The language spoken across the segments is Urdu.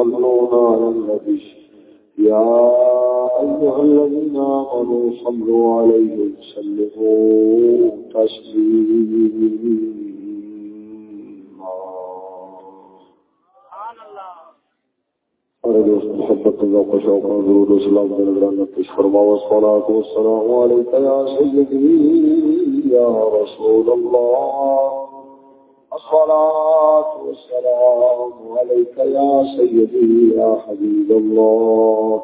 يصلون على النبي يا أيها الذين آمنوا صلوا عليه وسلموا تسليما اور دوست، محبت اللہ کو شوق و ضرور اسلام کے نگران پیش فرما والصلاة والسلام علیکہ یا سیدی یا رسول اللہ۔ الصلاة والسلام عليك يا سيدي، يا حبيب الله.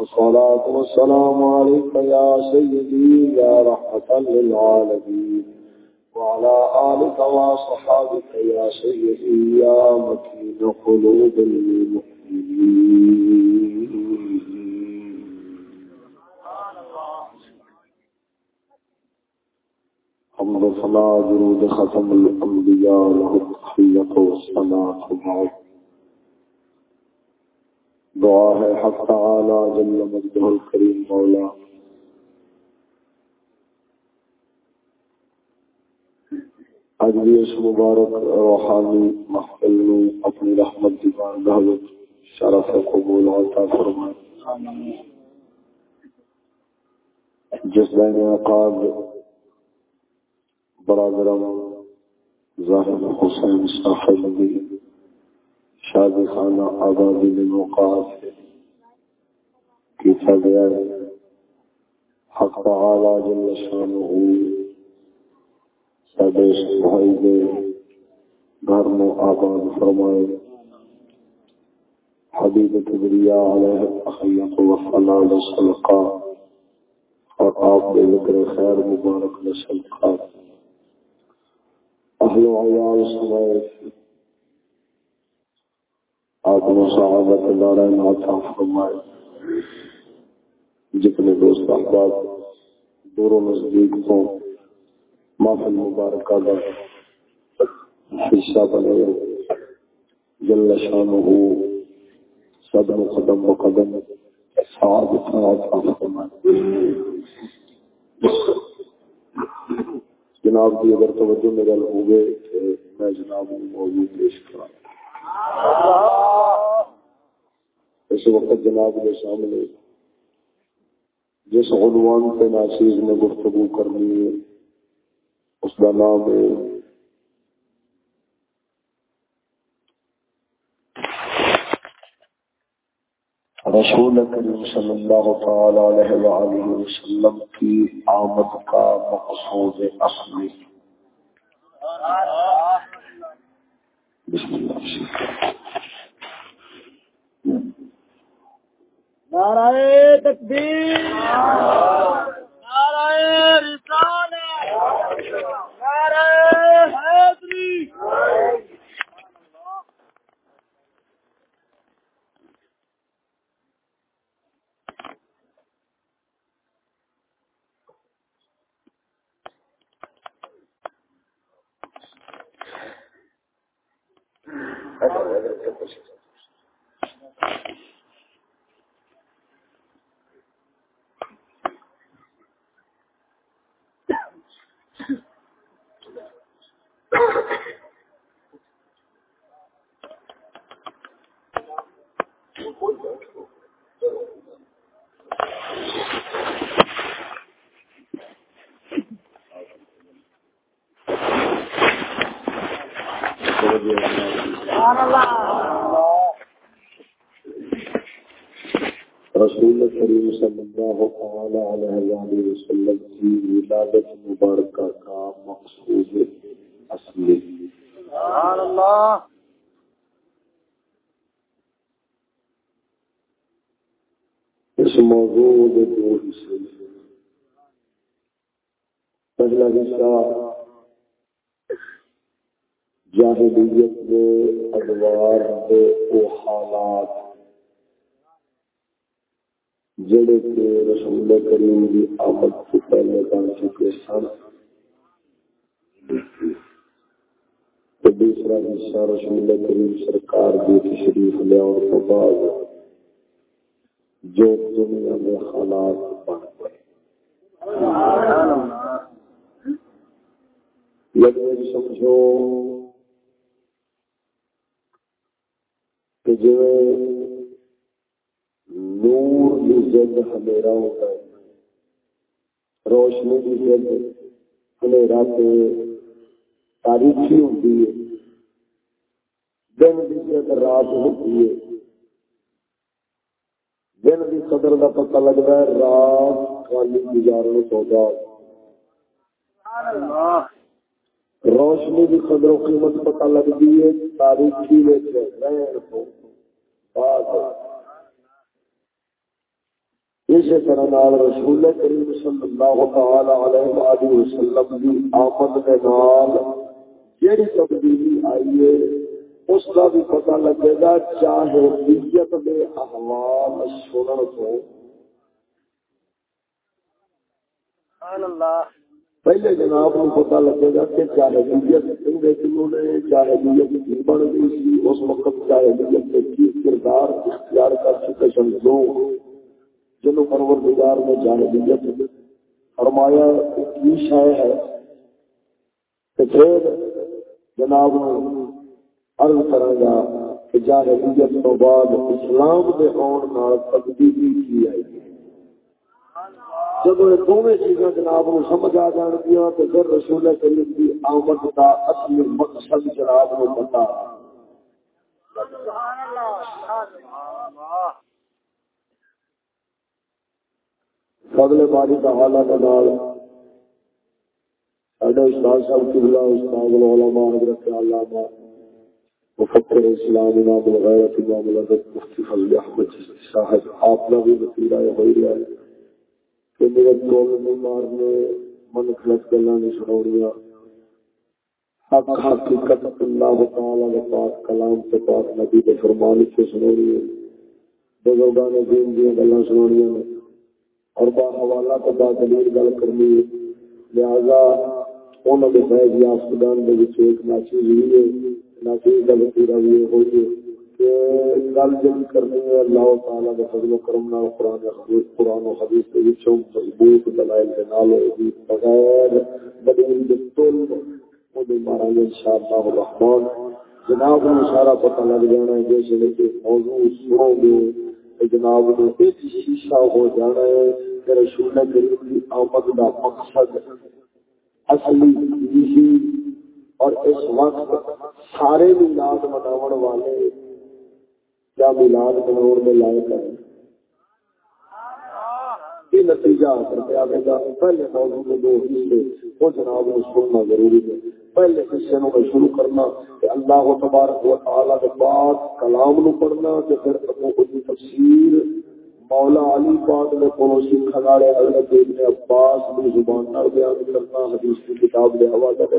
الصلاة والسلام عليك يا سيدي، يا رحمة للعالمين. وعلى آلك وصحابك يا سيدي، يا مكين قلوب المؤمنين. حمد صلاة جرود ختم الأنبياء له التحية والصلاة بعد دعاء حق تعالى جل مجده الكريم مولا. اج بھی اس مبارک روحانی محفل میں اپنی رحمت دیوان دہوت شرف قبول عطا فرمائے. جس بین عقاب برادرم ظاہر حسین صاحب بھی شادی خانہ آبادی میں موقع سے کیتا گیا ہے۔ حق تعالی جل شانہ سادے بھائی دے گھر میں آباد فرمائے۔ حبیب کبریا علیہ اخیت و فلال صلقہ اور آپ کے ذکر خیر مبارک میں صلقہ اہل و عیال آپ نے صحابت دارہ فرمائے، جتنے دوست احباب، دور و نزدیک کو محفل مبارکہ کا حصہ بنے، جل شانہ سب مقدم مقدم سعاد جناب کی اگر توجہ میں گل ہو گئے تو میں جناب موضوع پیش کرا اس وقت جناب کے سامنے جس عنوان پہ ناصیر نے گفتگو کرنی ہے، اس کا نام ہے رسول کریم صلی اللہ تعالی علیہ وآلہ وسلم کی آمد کا مقصود اصلی۔ بسم اللہ۔ نعرہ تکبیر۔ نعرہ رسالہ نعرہ حیدری رسول کریم صلی اللہ تعالی علیہ وآلہ وسلم کی ولادت مبارکہ کا مقصود اصلی سبحان اللہ اس موضوع دو حصے پہلا حصہ جاہلیت کے ادوار کے وہ حالات، جڑے کے رسول کریم کی آمد سے پہلے بن چکے سن۔ دوسرا حصہ رسول کریم سرکار کی تشریف لیا اور بعد جو دنیا میں حالات بن گئے۔ یعنی سمجھو کہ جو نور کی جد ہمیرا ہوتا ہے۔ روشنی کی جد ہمیرا سے تاریخی ہوتی ہے۔ دن کی جد رات ہوتی ہے۔ دن کی قدر کا پتا لگتا ہے رات خالی گزارنے تو روشنی کی قدر و قیمت پتا لگتی ہے تاریخی اسی طرح نال رسول کریم صلی اللہ تعالی علیہ وآلہ وسلم کی آمد کے نال جیڑی تبدیلی آئی ہے اس کا بھی پتا لگے گا چاہے نیت میں احوال سنن تو۔ پہلے جناب کو پتا لگے گا کہ چاہے نیت چنگے کلو نے چاہے نیت کی بن گئی تھی اس وقت چاہے نیت کے کی کردار اختیار کر چکے سن۔ لوگ جنہوں پرور گزار میں چاہے نیت فرمایا کی شے ہے کہ پھر جناب عرض کرا گا کہ جاہلیت تو بعد اسلام کے آن نال تبدیلی کی آئی جب یہ دونوں چیزاں جناب نو سمجھ آ جان گیا تو پھر رسول کریم کی آمد کا اصل مقصد جناب نو پتا فضل باری کا حالت نال ساڈے استاد صاحب کی استاد العلماء حضرت علامہ مفکر اسلام امام الغیرت امام الادب مفتی فضل احمد چشتی صاحب آپ نے بھی وسیلہ ہوئی رہا ہے کہ میرے قوم بیمار نے من خلط گلا نہیں سنایا حق حقیقت اللہ تعالی کے پاک کلام کے پاک نبی کے فرمان سے سنانی ہے بزرگان نے دین دیا گلا سنانی اور با حوالہ تو با دلیل گل کرنی ہے۔ لہذا انہوں نے فیض یافتگان کے ایک ناچیز ہوئی ہے۔ ناچیز بھی کہ گل جب کرنی ہے، اللہ تعالیٰ فضل و کرم نال قرآن حدیث، قرآن و حدیث کے وچوں مضبوط دلائل کے نال ہوگی بغیر دلیل مارا گے انشاءاللہ الرحمن۔ جناب کو سارا پتہ لگ جانا ہے، جیسے موضوع سنو گے جناب نے ایک شیشہ ہو جانا ہے کہ رسول کریم کی آمد کا مقصد اصلی اور اس وقت سارے میلاد مناو والے کیا میلاد مناؤ میں لائق ہے یہ نتیجہ حاصل کیا گا پہلے موضوع کے دو حصے، وہ جناب کو سننا ضروری ہے۔ پہلے حصے میں شروع کرنا کہ اللہ تبارک و تعالیٰ کے بعد کلام نو پڑھنا کہ پھر اپنوں تفسیر مولا علی پاک نے کو سکھا حضرت ابن عباس کی زبان بیان کرنا، حدیث کی کتاب کے حوالے کے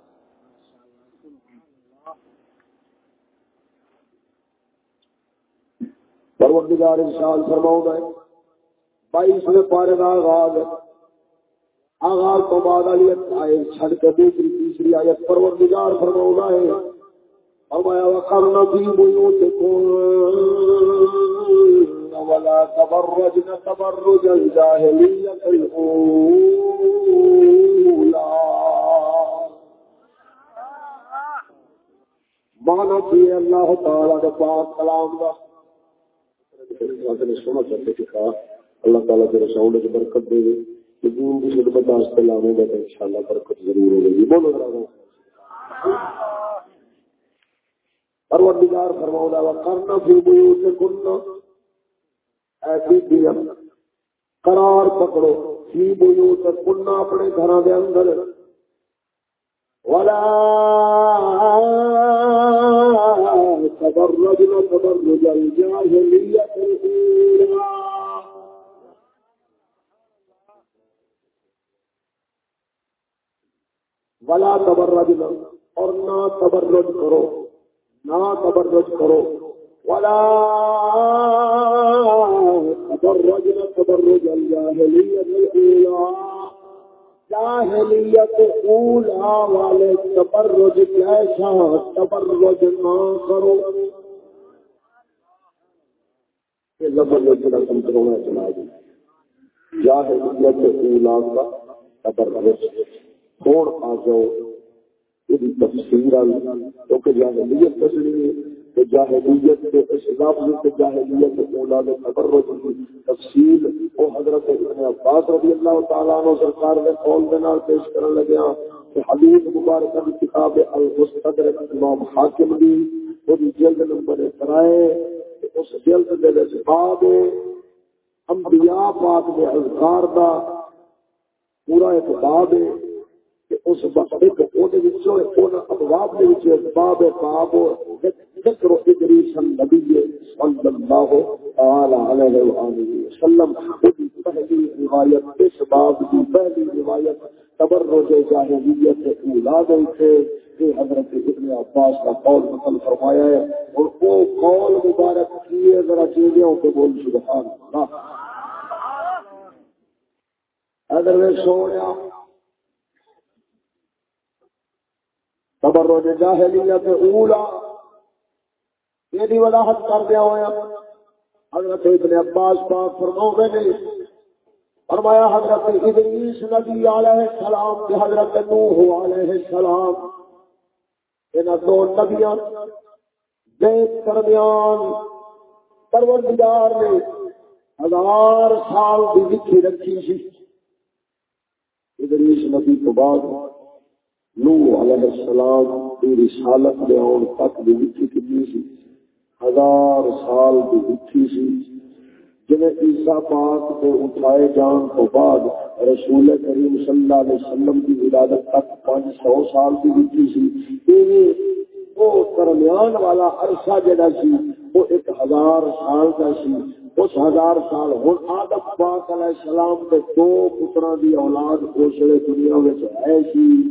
پروردگار انشاءال فرماؤں گا، بائیس میں پارے کا آغاز آغاز تو بعد علی آیت چھڑ کے دوسری، تیسری آیت پروردگار فرماؤں گا ہے۔ فرمایا فی ولا تبرجن تبرج الجاہلیت الاولا مانا کی اللہ تعالی کے پاک کلام کا سونا چاہتے کہ اللہ تعالیٰ کے رسول کی برکت دے دے۔ کہ دین کی خدمت واسطے لانے گا تو انشاءاللہ برکت ضرور ہوگی۔ جی بولو ذرا۔ پروردگار فرماؤں گا کرنا فی بیوت کننا ایسی دیا، قرار پکڑو فی بیوت کننا اپنے گھروں کے اندر۔ ولا تبرجنا تبرج الجاهلية الأولى ولا تبرجنا اور نہ تبرج کرو، نہ تبرج کرو، ولا تبرجنا تبرج الجاهلية الأولى جاہلیت اولا والے تبرج کیسا، تبرج نہ کرو۔ جاہلیت اولا کا آ جاؤ؟ یہ تفصیل کیونکہ جاہلیت کہ جاہلیت کے اس لفظ کے جاہلیت تفصیل حضرت ابن عباس رضی اللہ تعالی عنہ سرکار نے قول دے نال پیش کرن لگیا ہاں کہ حدیث مبارک کی کتاب المستدرک امام حاکم دی۔ وہ جلد نمبر کرائے۔ اس جلد دے بعد انبیاء پاک دے اذکار دا پورا ایک باب ہے۔ اس ایک ابواب دے وچ باب باب ذکر ادریس النبی صلی اللہ تعالی علیہ وآلہ وسلم۔ کی پہلی روایت، اس باب کی پہلی روایت تبرج جاہلیت اولاد تھے کہ حضرت ابن عباس کا قول نقل فرمایا ہے، اور وہ قول مبارک کیے، ذرا چیزوں کے بول سبحان اللہ۔ اگر میں سویا تبرج جاہلیت اولا۔ یہ دی وضاحت کر دیا ہوا حضرت ابن عباس پاک فرماؤ نے فرمایا حضرت ادریس نبی علیہ السلام کے حضرت نوح علیہ السلام۔ ان دو نبیاں دے درمیان پروردگار نے ہزار سال کی لکھی رکھی سی ادریس نبی تو بعد نوح علیہ السلام کی رسالت میں آن تک بھی لکھی کنی سی، ہزار سال کی اٹھی سی۔ جنہیں عیسا پاک کو اٹھائے جان تو بعد رسول کریم صلی اللہ علیہ وسلم کی ولادت تک پانچ سو سال کی اٹھی سی۔ یعنی وہ درمیان والا عرصہ جڑا سی، وہ ایک ہزار سال کا سی۔ اس ہزار سال ہوں آدم پاک علیہ السلام کے دو پترا دی اولاد اس دنیا میں ہے سی۔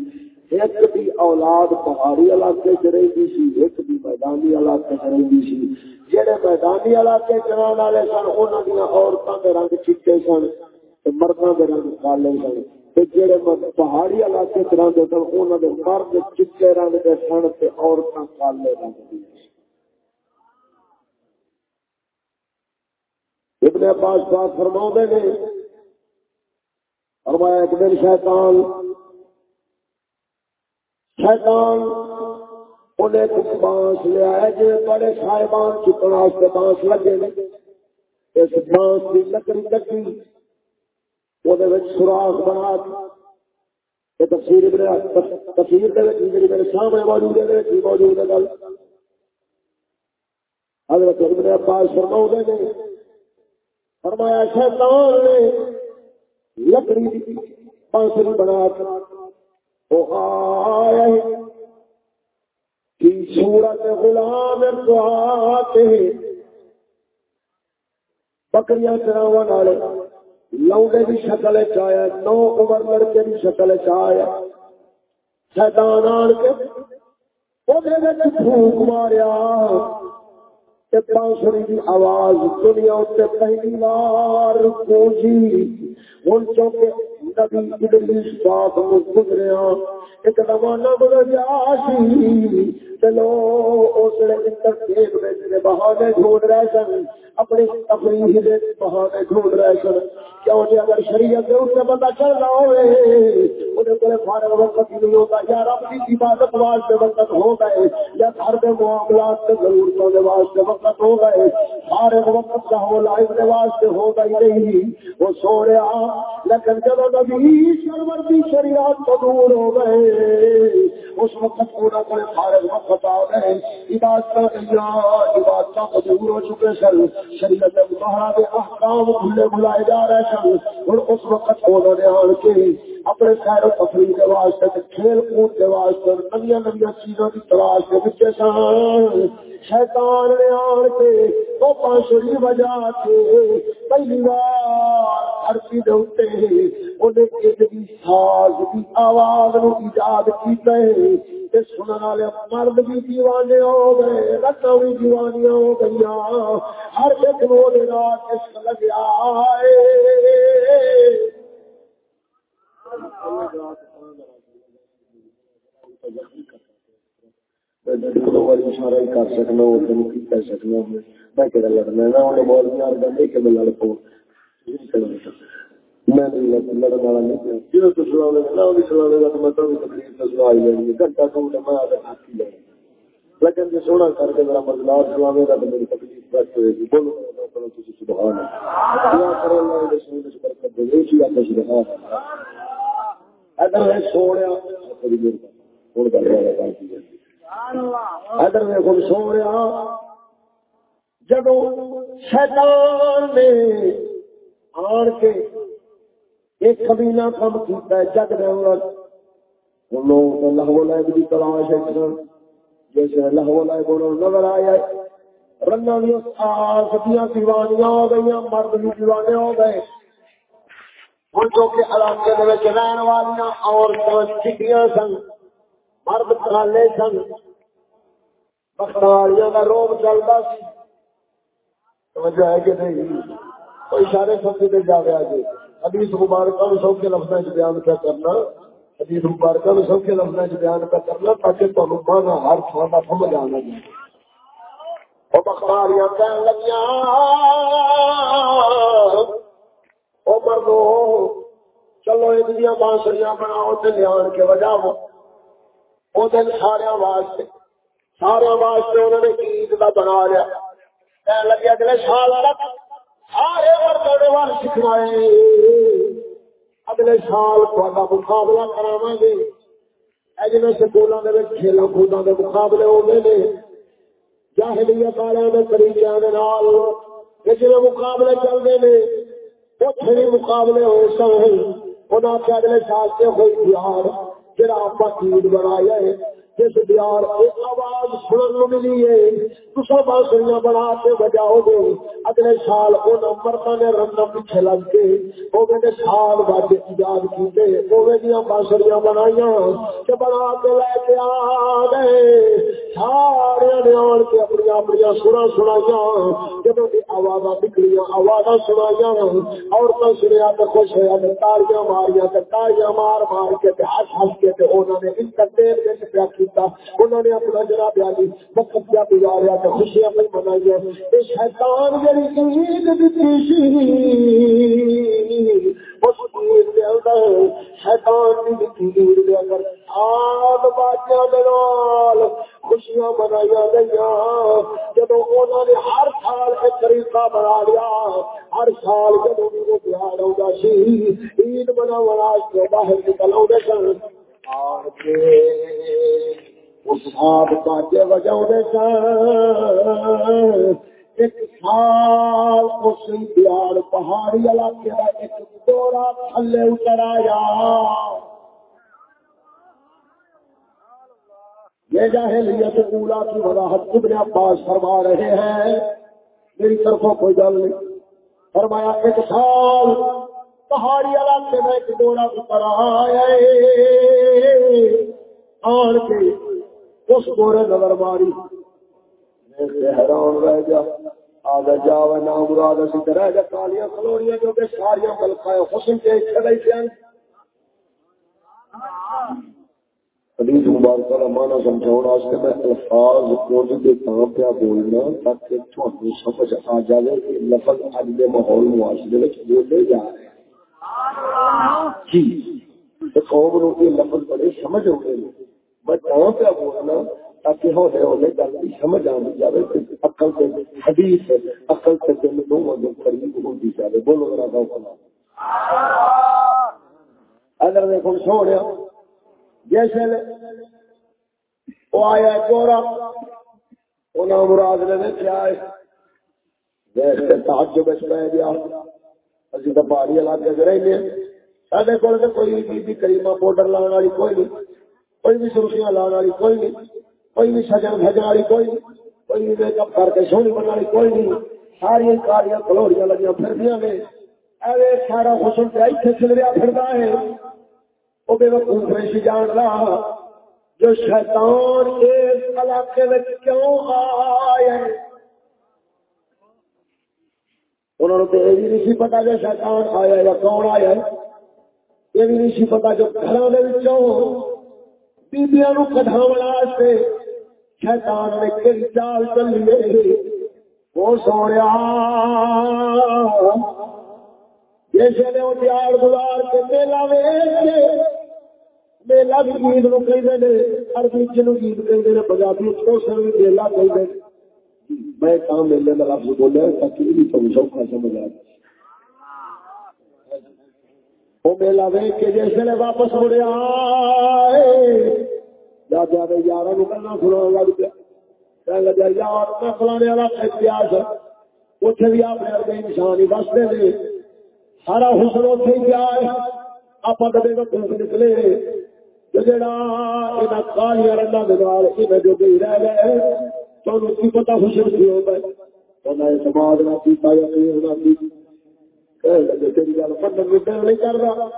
ایک بھی اولاد پہاڑی علاقے چ رہی سی، ایک بھی میدانی علاقے چ رہی سی۔ جہے میدانی علاقے چلان والے سن انہوں دیا عورتوں کے رنگ چیٹے سن مردوں کے رنگ کالے سن۔ جہے پہاڑی علاقے چ رہتے سن انہوں کے مرد چیٹے رنگ کے سن عورتیں کالے رنگ ابن عباس پاک فرما نے، فرمایا ایک دن شیطان شیطان انہیں کچھ بانس لیا ہے جی بڑے صاحبان چکن واسطے بانس لگے نے۔ اس بانس کی لکڑی کٹی وہ سوراخ بنا کے تفصیل تفصیل میرے سامنے موجود ہے موجود ہے۔ گل حضرت ابن عباس فرماؤ نے، فرمایا شیطان نے لکڑی بانسری بنا کر کی صورت غلام بکریاں چراو والے لوڈے کی شکل چایا نو عمر لڑکے کی شکل چایا شیطان آن کے پھوک ماریا بانسری کی آواز دنیا اتنے پہلی بار پوجی ہوں چونکہ نبی ادریس پاک ایک زمانہ گزر گیا چلو، اس انٹرٹینمنٹ کے بہانے ڈھونڈ رہے سن، اپنی تفریح کے بہانے ڈھونڈ رہے سن۔ کیوں جی؟ اگر شریعت کے اس سے بندہ چل رہا ہوئے، انہیں بڑے فارغ وقت نہیں ہوتا۔ یا رب کی عبادت واسطے وقت ہو گئے، یا گھر کے معاملات سے ضرورتوں کے واسطے وقت ہو گئے، فارغ وقت کا ہو لائف کے واسطے ہو گئی نہیں۔ وہ سو رہا، لیکن جب نبی سرور کی شریعت کو دور ہو گئے، اس وقت پورا بڑے فارغ وقت خطا گئے عبادت عبادت کو دور ہو چکے سن شریعت مہاراج احکام کھلے بلائے جا رہے سن اور اس وقت انہوں نے آن کے اپنے سیر و تفریح کے واسطے کھیل کود کے واسطے نویا نویا چیزوں کی تلاش کے بچے سن شیطان نے آن کے وہ پانچویں وجہ کے پہلی بار دھرتی دے انہیں ایک بھی ساز کی آواز نو ایجاد کیتا ہے سننے والے مرد بھی دیوانے ہو گئے رتوں بھی دیوانیاں ہو گئی ہر ایک وہ رات لگیا ہے۔ اشارہ ہی کر سکنا کر سکنا میں لڑنا انہیں کہ میں لڑ پاؤں میں لڑن والا نہیں تو لے لے گا تو میں تو تو ہی لیں گے گھنٹہ تو میں ہاتھ لیں لیکن جو سونا کر کے میرا مزدار سلاوے گا تو میری تکلیف بچ ہوئے گی بولو سبحان اللہ کرو اللہ رسول برکت دے یہ چیز آپ سبحان اللہ ادھر سوڑیا ادھر میں خود سو رہا جب شیطان نے آن کے ایک قبیلہ کم کیتا ہے، جگ رہے ہوں لوگ لہو لائب کی تلاش ہے جیسے لہو لائب نظر آیا رنگا بھی سبیاں دیوانیاں ہو گئی مرد بھی دیوانے ہو گئے۔ ہوں رہن سن، مرد کالے سن روب سی۔ توجہ ہے کہ نہیں؟ کوئی اشارے حدیث مبارکہ لفظ بیان کیا کرنا۔ حدیث مبارکہ میں سب کے لفظ بیان کیا کرنا تاکہ تمہیں مانا ہر تھوڑا سمجھ آنا چاہیے وہ بخاریاں کہنے لگیاں وہ مردو چلو یہ دنیا بانسریاں بناؤ تے لیان کے وجہ وہ دن سارے واسطے سارے واسطے انہوں نے عید کا بنا لیا۔ کہنے لگے اگلے سال تک سارے مردوں وال سکھائے اگلے سال تھوڑا مقابلہ کراوا گے۔ جی سکولوں کے کھیلوں کودوں کے مقابلے ہونے نے۔ جاہلیت والے کے طریقے جی مقابلے چلتے ہیں اتنے بھی مقابلے ہو سن انہیں نے اگلے سال سے ہوئی بہار جہاں آپ عید بنایا ہے۔ جس بیار ایک آواز سنن ملی ہے، دوسرا بانسریاں بنا کے بجاؤ گے اگلے سال ان مردوں نے رنگ پیچھے لگ کے وہ سال بعد ایجاد کیتے وہ بانسریاں بنائیاں کہ بنا کے لے کے آ گئے۔ سارے نے آن کے اپنی اپنی سنا سنایا جب آواز نکلیاں آواز سنایا عورتیں سنیا تو خوش ہوا تالیاں ماریا تالیاں مار مار کے ہس ہس کے انہوں نے اس تک پیا کیتا۔ انہوں نے اپنا جناب علی وقت کیا گزاریا تو خوشیاں بھی منائی یہ شیطان جڑی عید اس عید اندر شیطان بھی عید اندر آگ باجیاں دے نال خوشیاں منائی گئی جب انہوں نے ہر سال ایک طریقہ بنا لیا، ہر سال جب بھی وہ تہوار آتا سی، عید منا واسطے باہر نکل آتے سن۔ آپ باجے بجا ایک سال اس بہار پہاڑی علاقے کا ایک دورا تھلے اتر آیا۔ یہ جاہلیت اولا کی وضاحت ابن عباس فرما رہے ہیں۔ میری طرفوں کوئی گل نہیں۔ فرمایا، ایک سال پہاڑی علاقے میں ایک دورا اتر آیا آن کے اس گورے نظر ماری حیران رہ گیا۔ آدھا جا نام مراد اسی رہ گیا کالیاں کلوڑیاں جو کہ ساریا ملکا حسن کے کھڑے تھے۔ حدیث مبارکہ کا مانا سمجھاؤ واسطے میں الفاظ کچھ کے کام پہ بولنا تاکہ تھوڑا سمجھ آ جائے کہ لفظ اج کے ماحول معاشرے بولے جا رہے ہیں۔ جی۔ قوم نو یہ لفظ بڑے سمجھ ہو گئے میں کہاں پہ بولنا تاکہ ہولے ہولے گل کی سمجھ آنی جائے عقل سے حدیث عقل سے دل دونوں دو قریب ہوتی جائے بولو میرا گاؤں کلا اگر دیکھو، سونے جیسے وہ آیا گورا انہوں مراد نے کیا ہے جیسے تعجب اس پہ گیا جی اسی تو پہاڑی علاقے سے رہتے ہیں سارے کو کوئی بھی بی کریمہ پاؤڈر لانے والی کوئی نہیں، کوئی بھی سرخیاں لانے والی کوئی نہیں، کوئی بھی سجن سجن والی کوئی نہیں، کوئی بھی میک اپ کر کے سونی بننے والی کوئی نہیں ساری کاریاں کلوڑیاں لگی پھر گے ایوے سارا حسن پہ اتنے چلیا پھرتا ہے۔ وہ بے وقوف نہیں جان رہا جو شیطان اس علاقے میں کیوں آئے انہوں نے تو یہ بھی نہیں پتا کہ شیطان آیا یا کون آیا یہ بھی نہیں پتا جو گھر بیبیاں کٹاؤ واسطے شیطان نے کئی چال چلیے وہ سویا جیسے نے وہ تیار گزار کے میلا ویچ میلا بھی عید نو کہ ہر بیچ نو عید کہ پنجابی کوشن بھی میلا کہ میں کہاں میلے کا لفظ بولیا تاکہ بھی تم سوکھا سمجھ آ وہ میلا ویچ کے جیسے نے واپس مڑیا یار یار سنا لگ پیا۔ لگا، یار، میں فلانے اتنے بھی انسان ہی بستے سارا حسن اتنے ہی آپ کدے کا نکلے۔ جہاں کالیا رنگا دال جو گئی رہ گئے، تو پتا حسن کی ہوتا ہے سماج نہ پیتا یا نہیں ہونا۔ تیری گل پندرہ نہیں کر رہا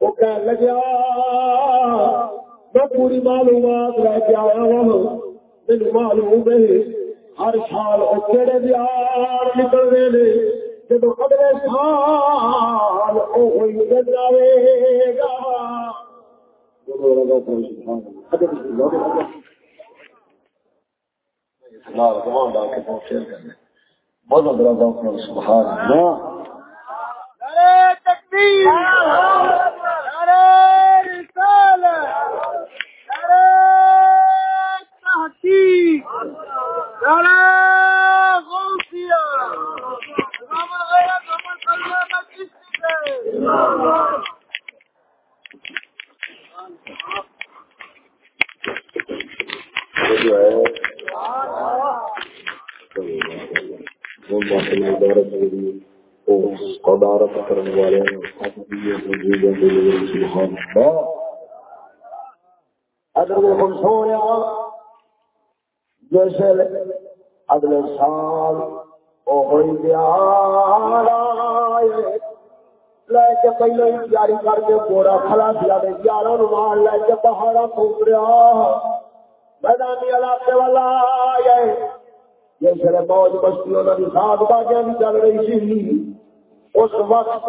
وہ کہنے لگیا میں پوری معلومات لے کے آیا ہوں میری معلوم ہے ہر سال وہ کہڑے بیار نکل رہے ہیں جب اگلے سال وہ نکل جائے گا بہت سبحان اللہ۔ تکبیر قدارت کرنے والے اگر وہ سویا جیسے اگلے سال لے کے پہلے ہی تیاری کر کے گوڑا کھلا دیا گیارہ مال لے کے پہاڑا پھونک رہا میدانی علاقے والا آئے جیسے موج بستی انہوں نے ساتھ باغیاں بھی چل رہی سی۔ اس وقت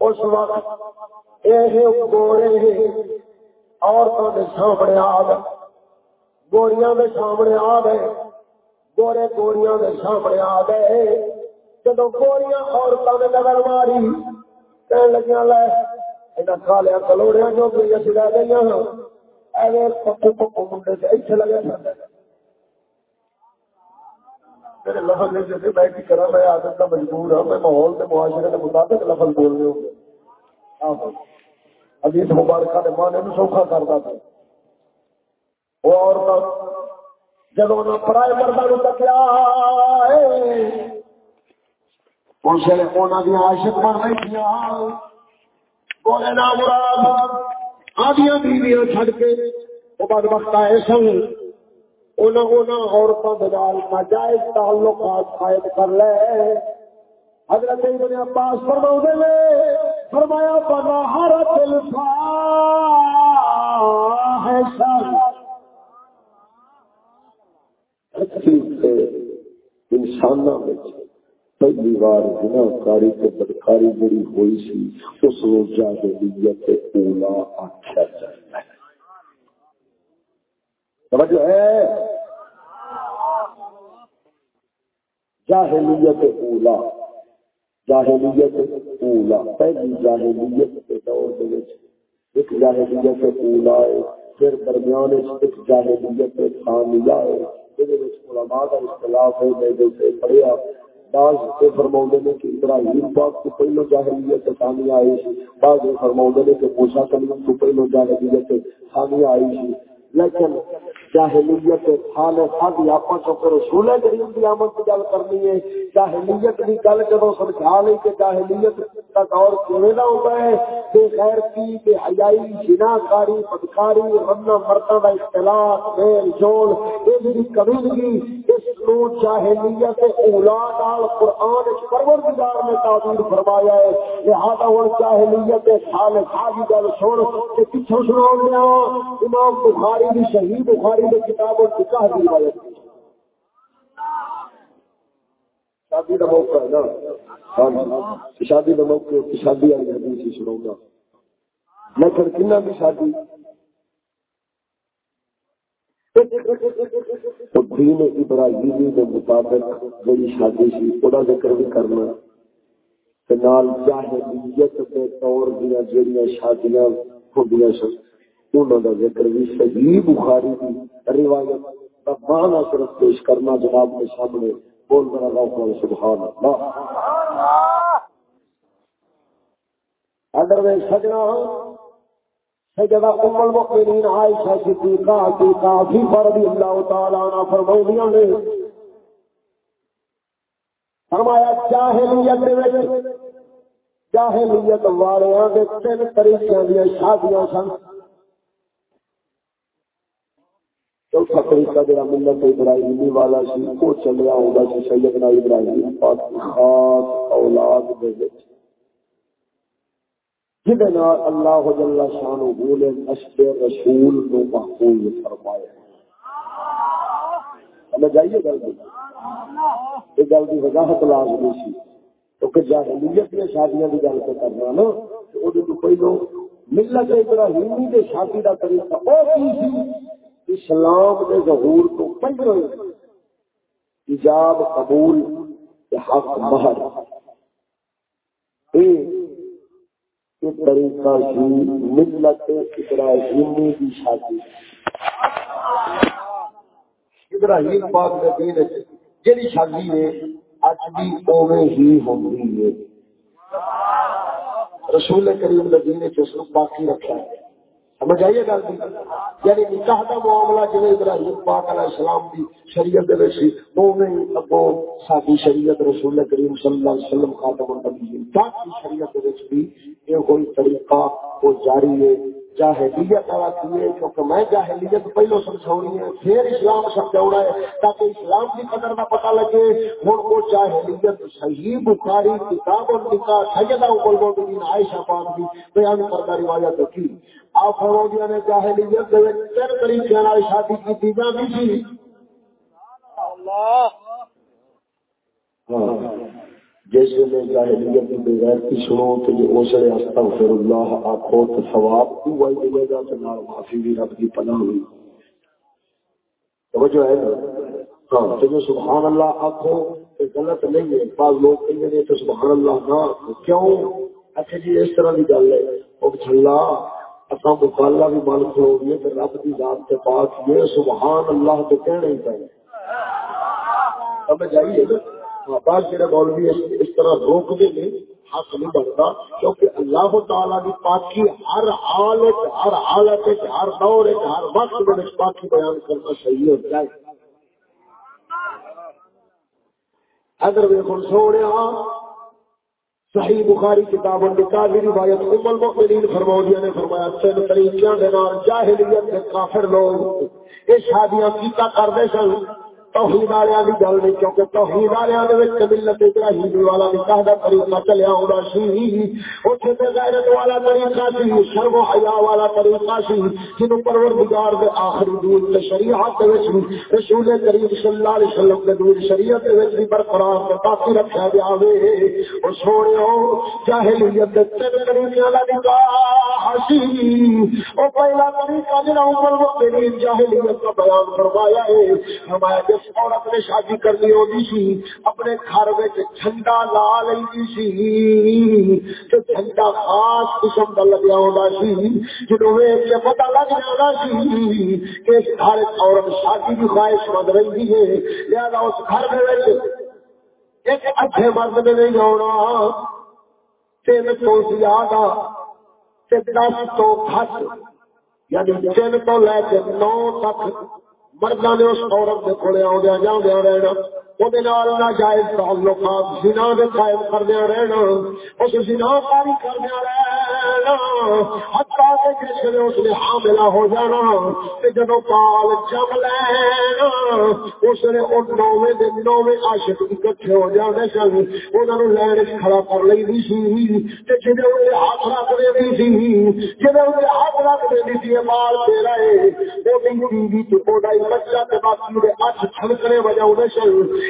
اس وقت یہ گوڑے عورتوں کے سامنے آ گئے گوڑیاں کے سامنے آ گئے گوڑے گوڑیاں کے سامنے آ گئے جب گوڑیاں عورتوں نے نظر ماری کہنے لگیا لے کالیا کلوڑیا جو بھی اچھی رہ گئی ایویں پکو پکو منڈے سے اتنے لگے میرے لفظ جیسے میں کی کرا، میں آدت کا مجبور ہوں، میں ماحول کے معاشرے کے مطابق لفظ بول رہے ہوں۔ ہاں ابھی اس مبارکہ نے ماں نے سوکھا کرتا تھا۔ اور جب انہوں پرائے مردہ تکیا اسے انہوں نے عاشق بن رہی تھی بولے، نا مراد آدیا بیویاں چھڑ کے، وہ بد وقت آئے سن۔ عورتوں کے ناجائز تعلقات قائم کر لے۔ حضرت ابن عباس فرما لے، فرمایا، بنا ہر دل انسان پہلی بار گنا کاری تو بدکاری بڑی ہوئی سی، اس روزہ اولا آخیا جاتا ہے توجہ ہے؟ جاہلیت اولا جاہلیت اولا، پہلی جاہلیت کے دور دے وچ ایک جاہلیت اولا ہے، پھر درمیان ایک جاہلیت ثانیہ ہے جہدے وچ علماء دا اختلاف ہے میں دے پڑھیا بعض یہ فرماؤں نے کہ ابراہیم پاک کو پہلو جاہلیت ثانیہ آئی بعض یہ فرماؤں نے کہ موسیٰ کلیم کو پہلو جاہلیت ثانیہ آئی لیکن جاہلیت حال حد یا چوک رسول کریم کی آمد کی گل کرنی ہے، جاہلیت کی گل جب سمجھا لی کہ جاہلیت کا دور کیویں دا ہوتا ہے، بے خیر کی، بے حیائی جنا کاری بدکاری رنا مرتا کا اختلاف میل جول یہ بھی کمیونگی اس کو جاہلیت اولا نال قرآن پروردگار نے تعبیر فرمایا ہے۔ لہذا ہوں جاہلیت حال حد گل سن، کہ پچھو سنا ہاں، امام بخاری بخاری بھی شہید بخاری بخاری میں کتاب اور فقہ کی روایت شادی کا موقع ہے نا؟ ہاں جی۔ شادی کا موقع شادی والی حدیث ہی سناؤں گا۔ لیکن کنا بھی شادی؟ دین ابراہیمی کے مطابق جی شادی سی وہ ذکر بھی کرنا۔ نال جاہلیت کے طور دیا جہاں شادیاں ہوندیاں سن۔ انہوں کا ذکر بھی صحیح بخاری کی روایت کا معنی صرف پیش کرنا جناب کے سامنے۔ بول کر اللہ سبحان اللہ اگر میں سجنا سجدہ ام المؤمنین عائشہ صدیقہ کی کافی اللہ تعالی عنہ فرمایا نے۔ فرمایا، جاہلیت جاہلیت تین طریقے دیا شادیاں سن۔ چوتھا طریقہ جڑا ملت ابراہیمی والا سی، وہ چلیا ہوگا سی سیدنا ابراہیم پاک خاص اولاد دے وچ۔ جہدے نال اللہ جل شان نے نشب رسول کو محفوظ فرمایا۔ ہمیں جائیے گل؟ دی یہ گل کی وضاحت لازمی سی۔ کیونکہ جاہلیت میں شادیاں کی گل کرنا نا وہ پہلو ملت ابراہیمی کے شادی کا طریقہ وہ کی سی۔ اسلام کے ظہور تو پہلے ایجاب قبول حق مہر۔ یہ طریقہ سی ملت ابراہیمی کی شادی۔ ابراہیم پاک کے دین جہی شادی ہے، اج بھی اوے ہی ہوتی ہے۔ رسول کریم کے دین اس باقی رکھا ہے۔ سمجھ آئیے گل یعنی نکاح کا معاملہ جی ابراہیم پاک علیہ السلام کی شریعت اگو ساری شریعت رسول کریم صلی اللہ علیہ وسلم خاتم النبی پاک کی شریعت بھی یہ کوئی طریقہ وہ جاری ہے۔ جاہلیت والا کیے کیونکہ میں جاہلیت پہلو سمجھاؤنی ہے پھر اسلام سمجھاؤنا ہے تاکہ اسلام کی قدر کا پتہ لگے۔ ہوں وہ جاہلیت صحیح بخاری کتاب اور نکاح سیدہ ابو المؤمنین عائشہ پاک کی بیان کردہ روایت کی۔ آپ فروغیہ نے جاہلیت دے تین طریقے نال شادی کی تھی جاتی تھی اللہ۔ ہاں۔ جیسے میں جاہلیت میں بغیر کی سنو تو یہ اوسر استغفر اللہ آخو تو ثواب تو وہی ملے گا تو نال معافی بھی رب کی پناہ ہوئی۔ توجہ ہے نا؟ ہاں تو جو سبحان اللہ آخو تو غلط نہیں ہے، بعض لوگ کہیں گے تو سبحان اللہ نہ کیوں؟ اچھا جی اس طرح کی گل ہے۔ وہ چلا اصا مکالا بھی من کھلو گے تو رب کی ذات کے پاس یہ سبحان اللہ تو کہنا ہی چاہیے سمجھ آئیے نا؟ بعض جڑے مولوی اس طرح روک دیں گے حق نہیں بنتا۔ کیونکہ اللہ تعالیٰ کی پاکی ہر حالت ہر حالت ہر دور ہر وقت میں پاکی بیان کرنا صحیح ہوتا ہے اگر وہ سونے صحیح بخاری کتاب نکاح کی روایت ام المؤمنین فرمایا نے فرمایا تین طریقے دے نال جاہلیت کے کافر لوگ یہ شادیاں کیتا کردے سن۔ توحید والوں کی گل نہیں، کیونکہ توحید والوں ملت ابراہیم والا نکاح کا طریقہ چلیا ہونا سی۔ اتنے غیرت والا طریقہ سی، شرم و حیا والا طریقہ سی جنہوں پروردگار کے آخری دور شریعت رسول کریم صلی اللہ علیہ وسلم کے دور شریعت بھی برقرار باقی رکھا گیا اور سونے جاہلیت تین طریقے والا نکاح سی۔ وہ پہلا طریقہ جنہوں پر وہ جاہلیت کا بیان کروایا ہے، ہمارے جس عورت نے شادی کرنی ہوتی سی، اپنے گھر جھنڈا لا لینی سی۔ جھنڈا خاص قسم کا لگیا ہوتا سی۔ جدو ویچ کے پتا لگ جانا سی کہ ہر عورت شادی کی خواہش مند رہی ہے۔ لہذا اس گھر میں ایک اچھے مرد نے نہیں آنا تین تو زیادہ دس تو خس یعنی تین تو لے کے نو تک مردہ نے اس عورت کے کھڑے آدھا جانا رہنا وہ جائز تعلقات زنا دے قائم کردیا رہنا اس زنا کاری کردیا رہنا حتیٰ کہ جس اس نے حاملہ ہو جانا پال جم لینا اس نے نویں نویں عاشق اکٹھے ہو سن لین کھڑا کر لی سی ہاتھ رکھ دینی سی جنہیں انہیں ہاتھ رکھ دینی سی مال دے وہ بھی بیوی تو بچہ باقی ہاتھ چھڑکنے وجہ سن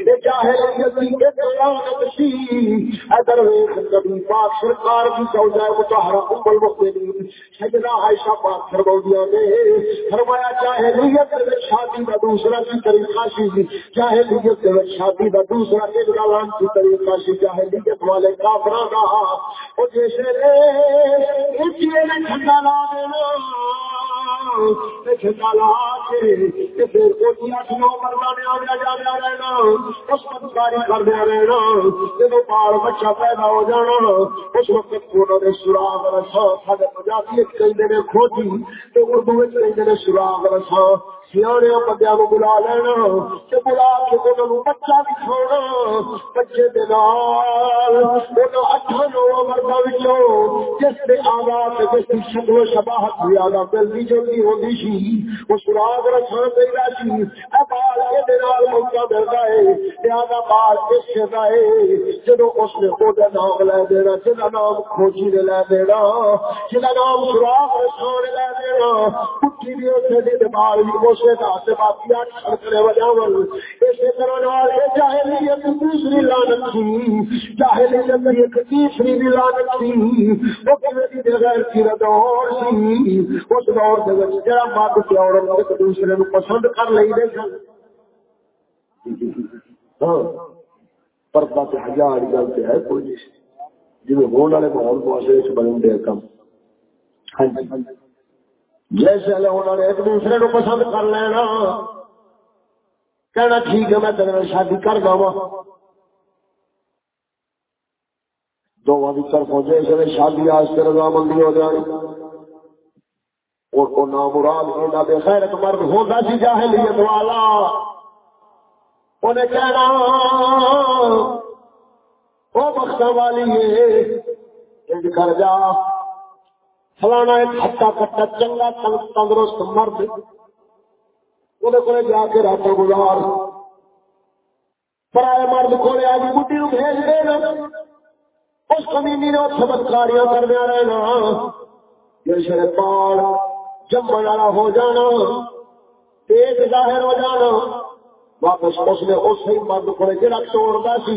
سرکار کی چودہ متحرا امل مقدم سجنا عائشہ پاک فرمودیا نے فرمایا شادی کا دوسرا کی طریقہ سی۔ چاہے شادی کا دوسرا ایک گلان کی طریقہ سی۔ چاہے والے کافرا کا جیسے ٹھنڈا لا جب بال بچہ پیدا ہو جانا، اس وقت نے سراغ رسا سارے پنجابی کہیں کھوجی تو اردو کہیں سراغ رسا۔ سیانے بندیا نو بلا لینا بلا کے انہوں بچہ بھی کھونا بچے دے اٹھا نو مردہ جس کے آواز جس کی شکل شباہت زیادہ ملتی جلدی ہوتی سی، وہ سراغ رسا دے سی۔ بال کے موقع بال اس جدو اس نے نام لے دینا جہاں نام کھوجی نے لے دینا جہاں نام سراغ رسا لے دینا، کٹھی بھی اسے بال دوسرے کرنے اسی طرح جاہلیت دوسری لانت تھی۔ جاہلیت ایک تیسری بھی لانت تھی۔ وہ کسی بغیر کی دور سی۔ اس دور کے جڑا مرد عورت ایک دوسرے پسند کر لیں گے ہاں پردہ ہزار گل سے ہے کوئی نہیں۔ جی ہونے والے ماحول معاشرے بن دے کم۔ ہاں جی۔ جیسے انہوں نے ایک دوسرے کو پسند کر لینا، کہنا ٹھیک ہے، میں تیرے شادی کر دوں دونوں کی طرفوں جیسے شادی آج رضامندی ہو جائے۔ اور نام مراد ہونا بے خیرت مرد ہوتا سی جاہلیت والا۔ انہیں کہنا وہ بخت والی ہے کر جا۔ فلانا ایک ہٹا کٹا چنگا تندرست مرد وہ جا کے رات گزار۔ پرائے مرد کو آج بڈی نو بھیج دے اس کمیونی نے چمتکاریاں کردیا رہنا جیسے یعنی پال جمن والا ہو جانا پیٹ ظاہر ہو جانا۔ واپس اس نے اس مرد کو جڑا توڑتا سی۔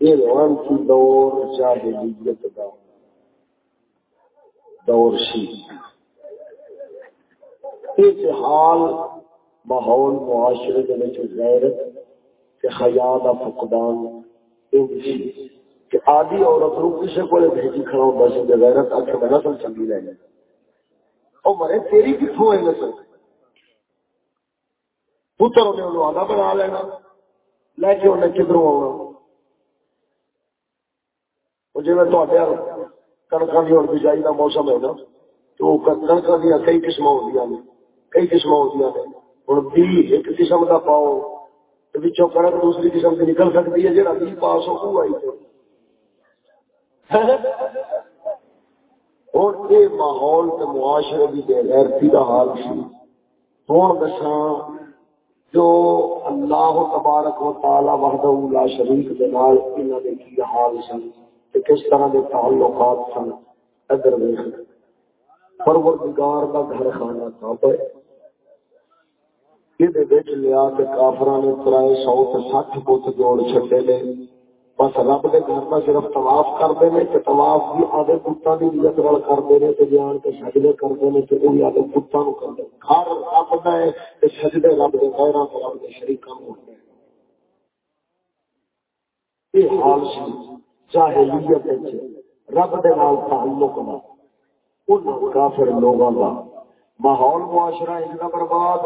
روحان کی دور جاہلیت کا دور شی. سی حال ماحول معاشرے کے غیرت کہ حیا کا فقدان کہ آدھی عورت نو کسی کو بھیجی کھڑا ہوتا سی غیرت آخر میں نسل چنگی لے جائے وہ مرے، تیری کتوں ہے نسل؟ پتر انہیں انہوں آدھا بنا لینا، لے کے انہیں کدھروں آنا؟ جی میں کنکا کی بجائی کا موسم ہے نا تو کنکا دیا کئی قسم ہوتی ہیں کئی قسم ہوتی ہیں ہوں بی ایک قسم کا پاؤ پچھو کنک دوسری قسم کی نکل سکتی ہے جہاں بی پاس ہو آئی یہ ماحول معاشرے کی بے غیرتی کا حال سی ہوں دساں جو اللہ تبارک و تعالی وحدہ لا شریک دے نال انہاں دے کی حال سن تے کس طرح دے تعلقات سن، ادھر ویکھ۔ پروردگار دا گھر خانہ کعبہ ہے۔ یہ دے لیا کے کافراں نے ترائے سو تے سٹھ بت جوڑ چھڈے نے۔ بس رب دے گھر کا صرف طواف کرتے ہیں کہ طواف بھی آدھے پتوں کی عزت وال کرتے ہیں تو جان کے سجدے کرتے ہیں تو وہ آدھے پتوں کو کرتے گھر رب کا ہے کہ سجدے رب کے غیروں کو رب کے شریقوں ہوتے یہ حال سی۔ جاہلیت رب دے نال تعلق نہ۔ ان کافر لوگوں کا ماحول معاشرہ ان کا برباد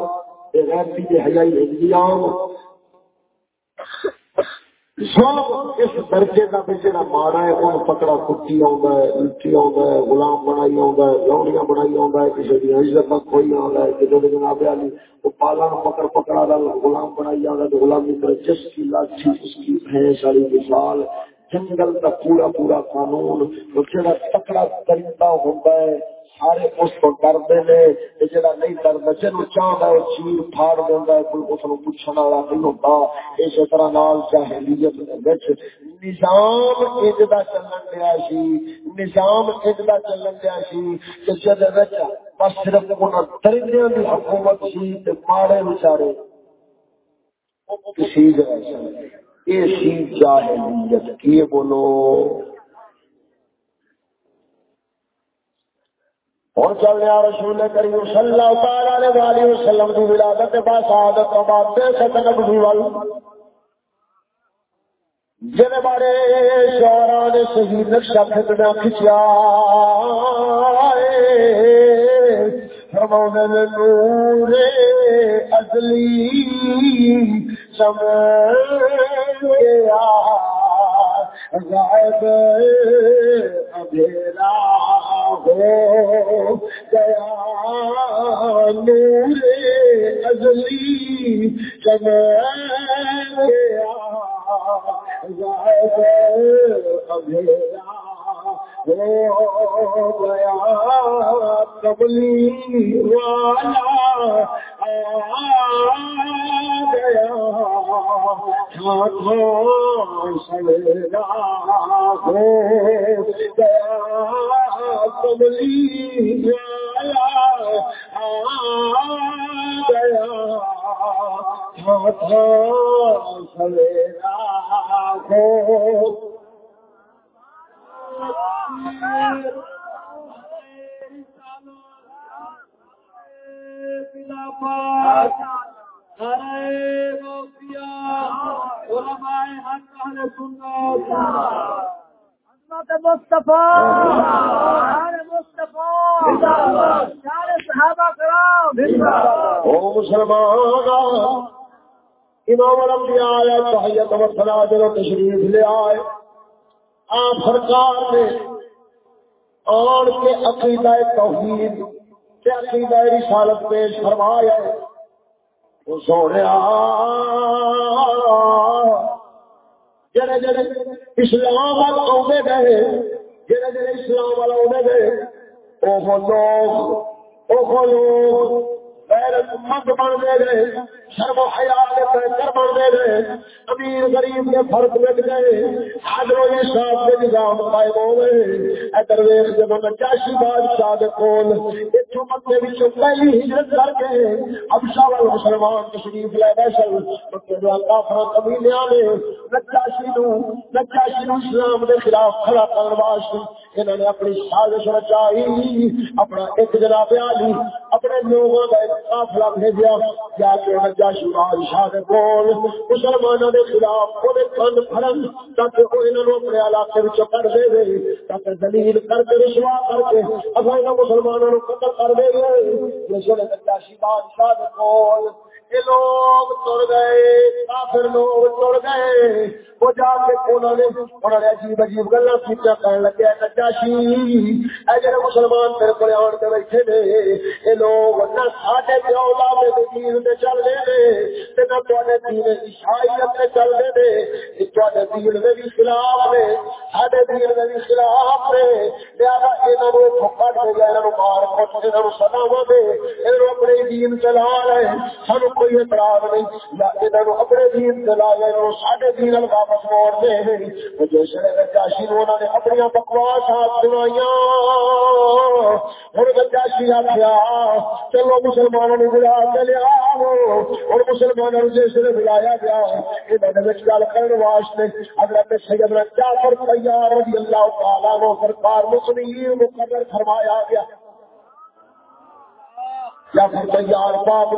غیرتی حیائی انتظام۔ سب اس درجے کا بھی جا مارا ہے، وہ پکڑا کٹی آتا ہے، لٹی آتا ہے، غلام بنائی آتا ہے لوڑیاں بنائی آتا ہے کسی کی عزت کوئی آتا ہے کسی نے جناب علی، وہ پالا پکڑ پکڑا غلام بنائی آتا ہے غلامی کر جس کی لاٹھی اس کی بھینس والی مثال۔ جنگل کا پورا پورا قانون جڑا تکڑا طریقہ ہوتا ہے، سارے اس کو ڈرتے نے جا نہیں ڈرتا جن چاہتا ہے چیر پھاڑ دینا ہے، کوئی اس کو پوچھنے والا نہیں ہوتا اسی طرح نال چاہلیت نظام اجدا چلن دیا سی، نظام اجدا چلن دیا سی۔ کہ جد بس صرف درندوں کی حکومت سی ماڑے بچارے کسی جگہ یہ سی جاہلیت کی بولو۔ اور چل رہا رسول کریم صلی اللہ تعالی علیہ وسلم کی ولادت کے بعد شہادت کے بعد بے شک نبی وال جن بارے شعرا نے صحیح نقشہ کھچنا کھچیا۔ فرماؤں نور ازلی سمجھ گیا غائب اندھیرا ہو گیا نور ازلی چمک گیا غائب اندھیرا گیا کبلی والا گیا سڑا ہو گیا کبلی والا گیا سڑا ہو مسلمان امام الانبیاء علیہ تحیت و صلاة و تشریف لے آئے آپ سرکار نے اور کے عقیدہ توحید، کے عقیدہ رسالت پیش فرمایا وہ سونے جڑے جڑے اسلام وال آدھے گئے، جڑے جڑے اسلام وال آدھے گئے وہ لوگ وہ لوگ مند بن گئے شرم و حیا کے بہتر بن گئے امیر غریب کے فرق مٹ گئے عدل و انصاف کے نظام قائم ہو گئے ادھر ویکھ جب نجاشی بادشاہ دے کول ایتھوں مکے وچ پہلی ہجرت کر کے حبشہ والے مسلمان تشریف لے گئے سن مکے دے کافر قبیلے نے نجاشی نو نجاشی نو اسلام دے خلاف کھڑا کرن واسطے انہوں نے اپنی سازش رچائی، اپنا ایک جناب علی اپنے لوگوں کا ایک قافلہ بھیجا، جا کے نجاشی بادشاہ دے کول، مسلمانوں دے خلاف اودے کن پھڑن، تاکہ او انہاں نو اپنے علاقے وچ کر دے دے، تاکہ ذلیل کر کے رسوا کر کے اگے مسلمانوں نو قتل کر دے یہ سن نجاشی بادشاہ دے کول یہ لوگ تر گئے، کافر لوگ تر گئے۔ وہ جا کے انہوں نے انہوں نے عجیب عجیب گلا کی کہنے لگے نجاشی، اے جڑے مسلمان تیرے کو آن کے بیٹھے نے یہ لوگ نہ ساڈے پیو دے دین تے چل رہے نے، تے نہ تواڈے دین عیسائیت تے چل رہے نے تواڈے دین دے بھی خلاف نے، ساڈے دین دے بھی خلاف نے۔ لہذا انہاں نوں اتھوں دے انہاں نوں مار کٹ انہاں نوں سداواں دے انہاں نوں اپنے دین چلا لے سانو کوئی اعتراض نہیں۔ یا انہاں نوں اپنے دین چلا لے انہاں ساڈے دین ال واپس موڑ دے جس نے نجاشی نوں انہاں نے اپنی بکواس ہاتھ سنائیاں ہن نجاشی آکھیا، چلو مسلمانوں نوں بلا کے لیا اور مسلمانوں نوں جس بلایا گیا، انہاں دے وچ گل کرن واسطے حضرت سیدنا جعفر طیار رضی اللہ تعالی عنہ سرکار مسلم مقرر فرمایا گیا۔ یا پھر تیار پاک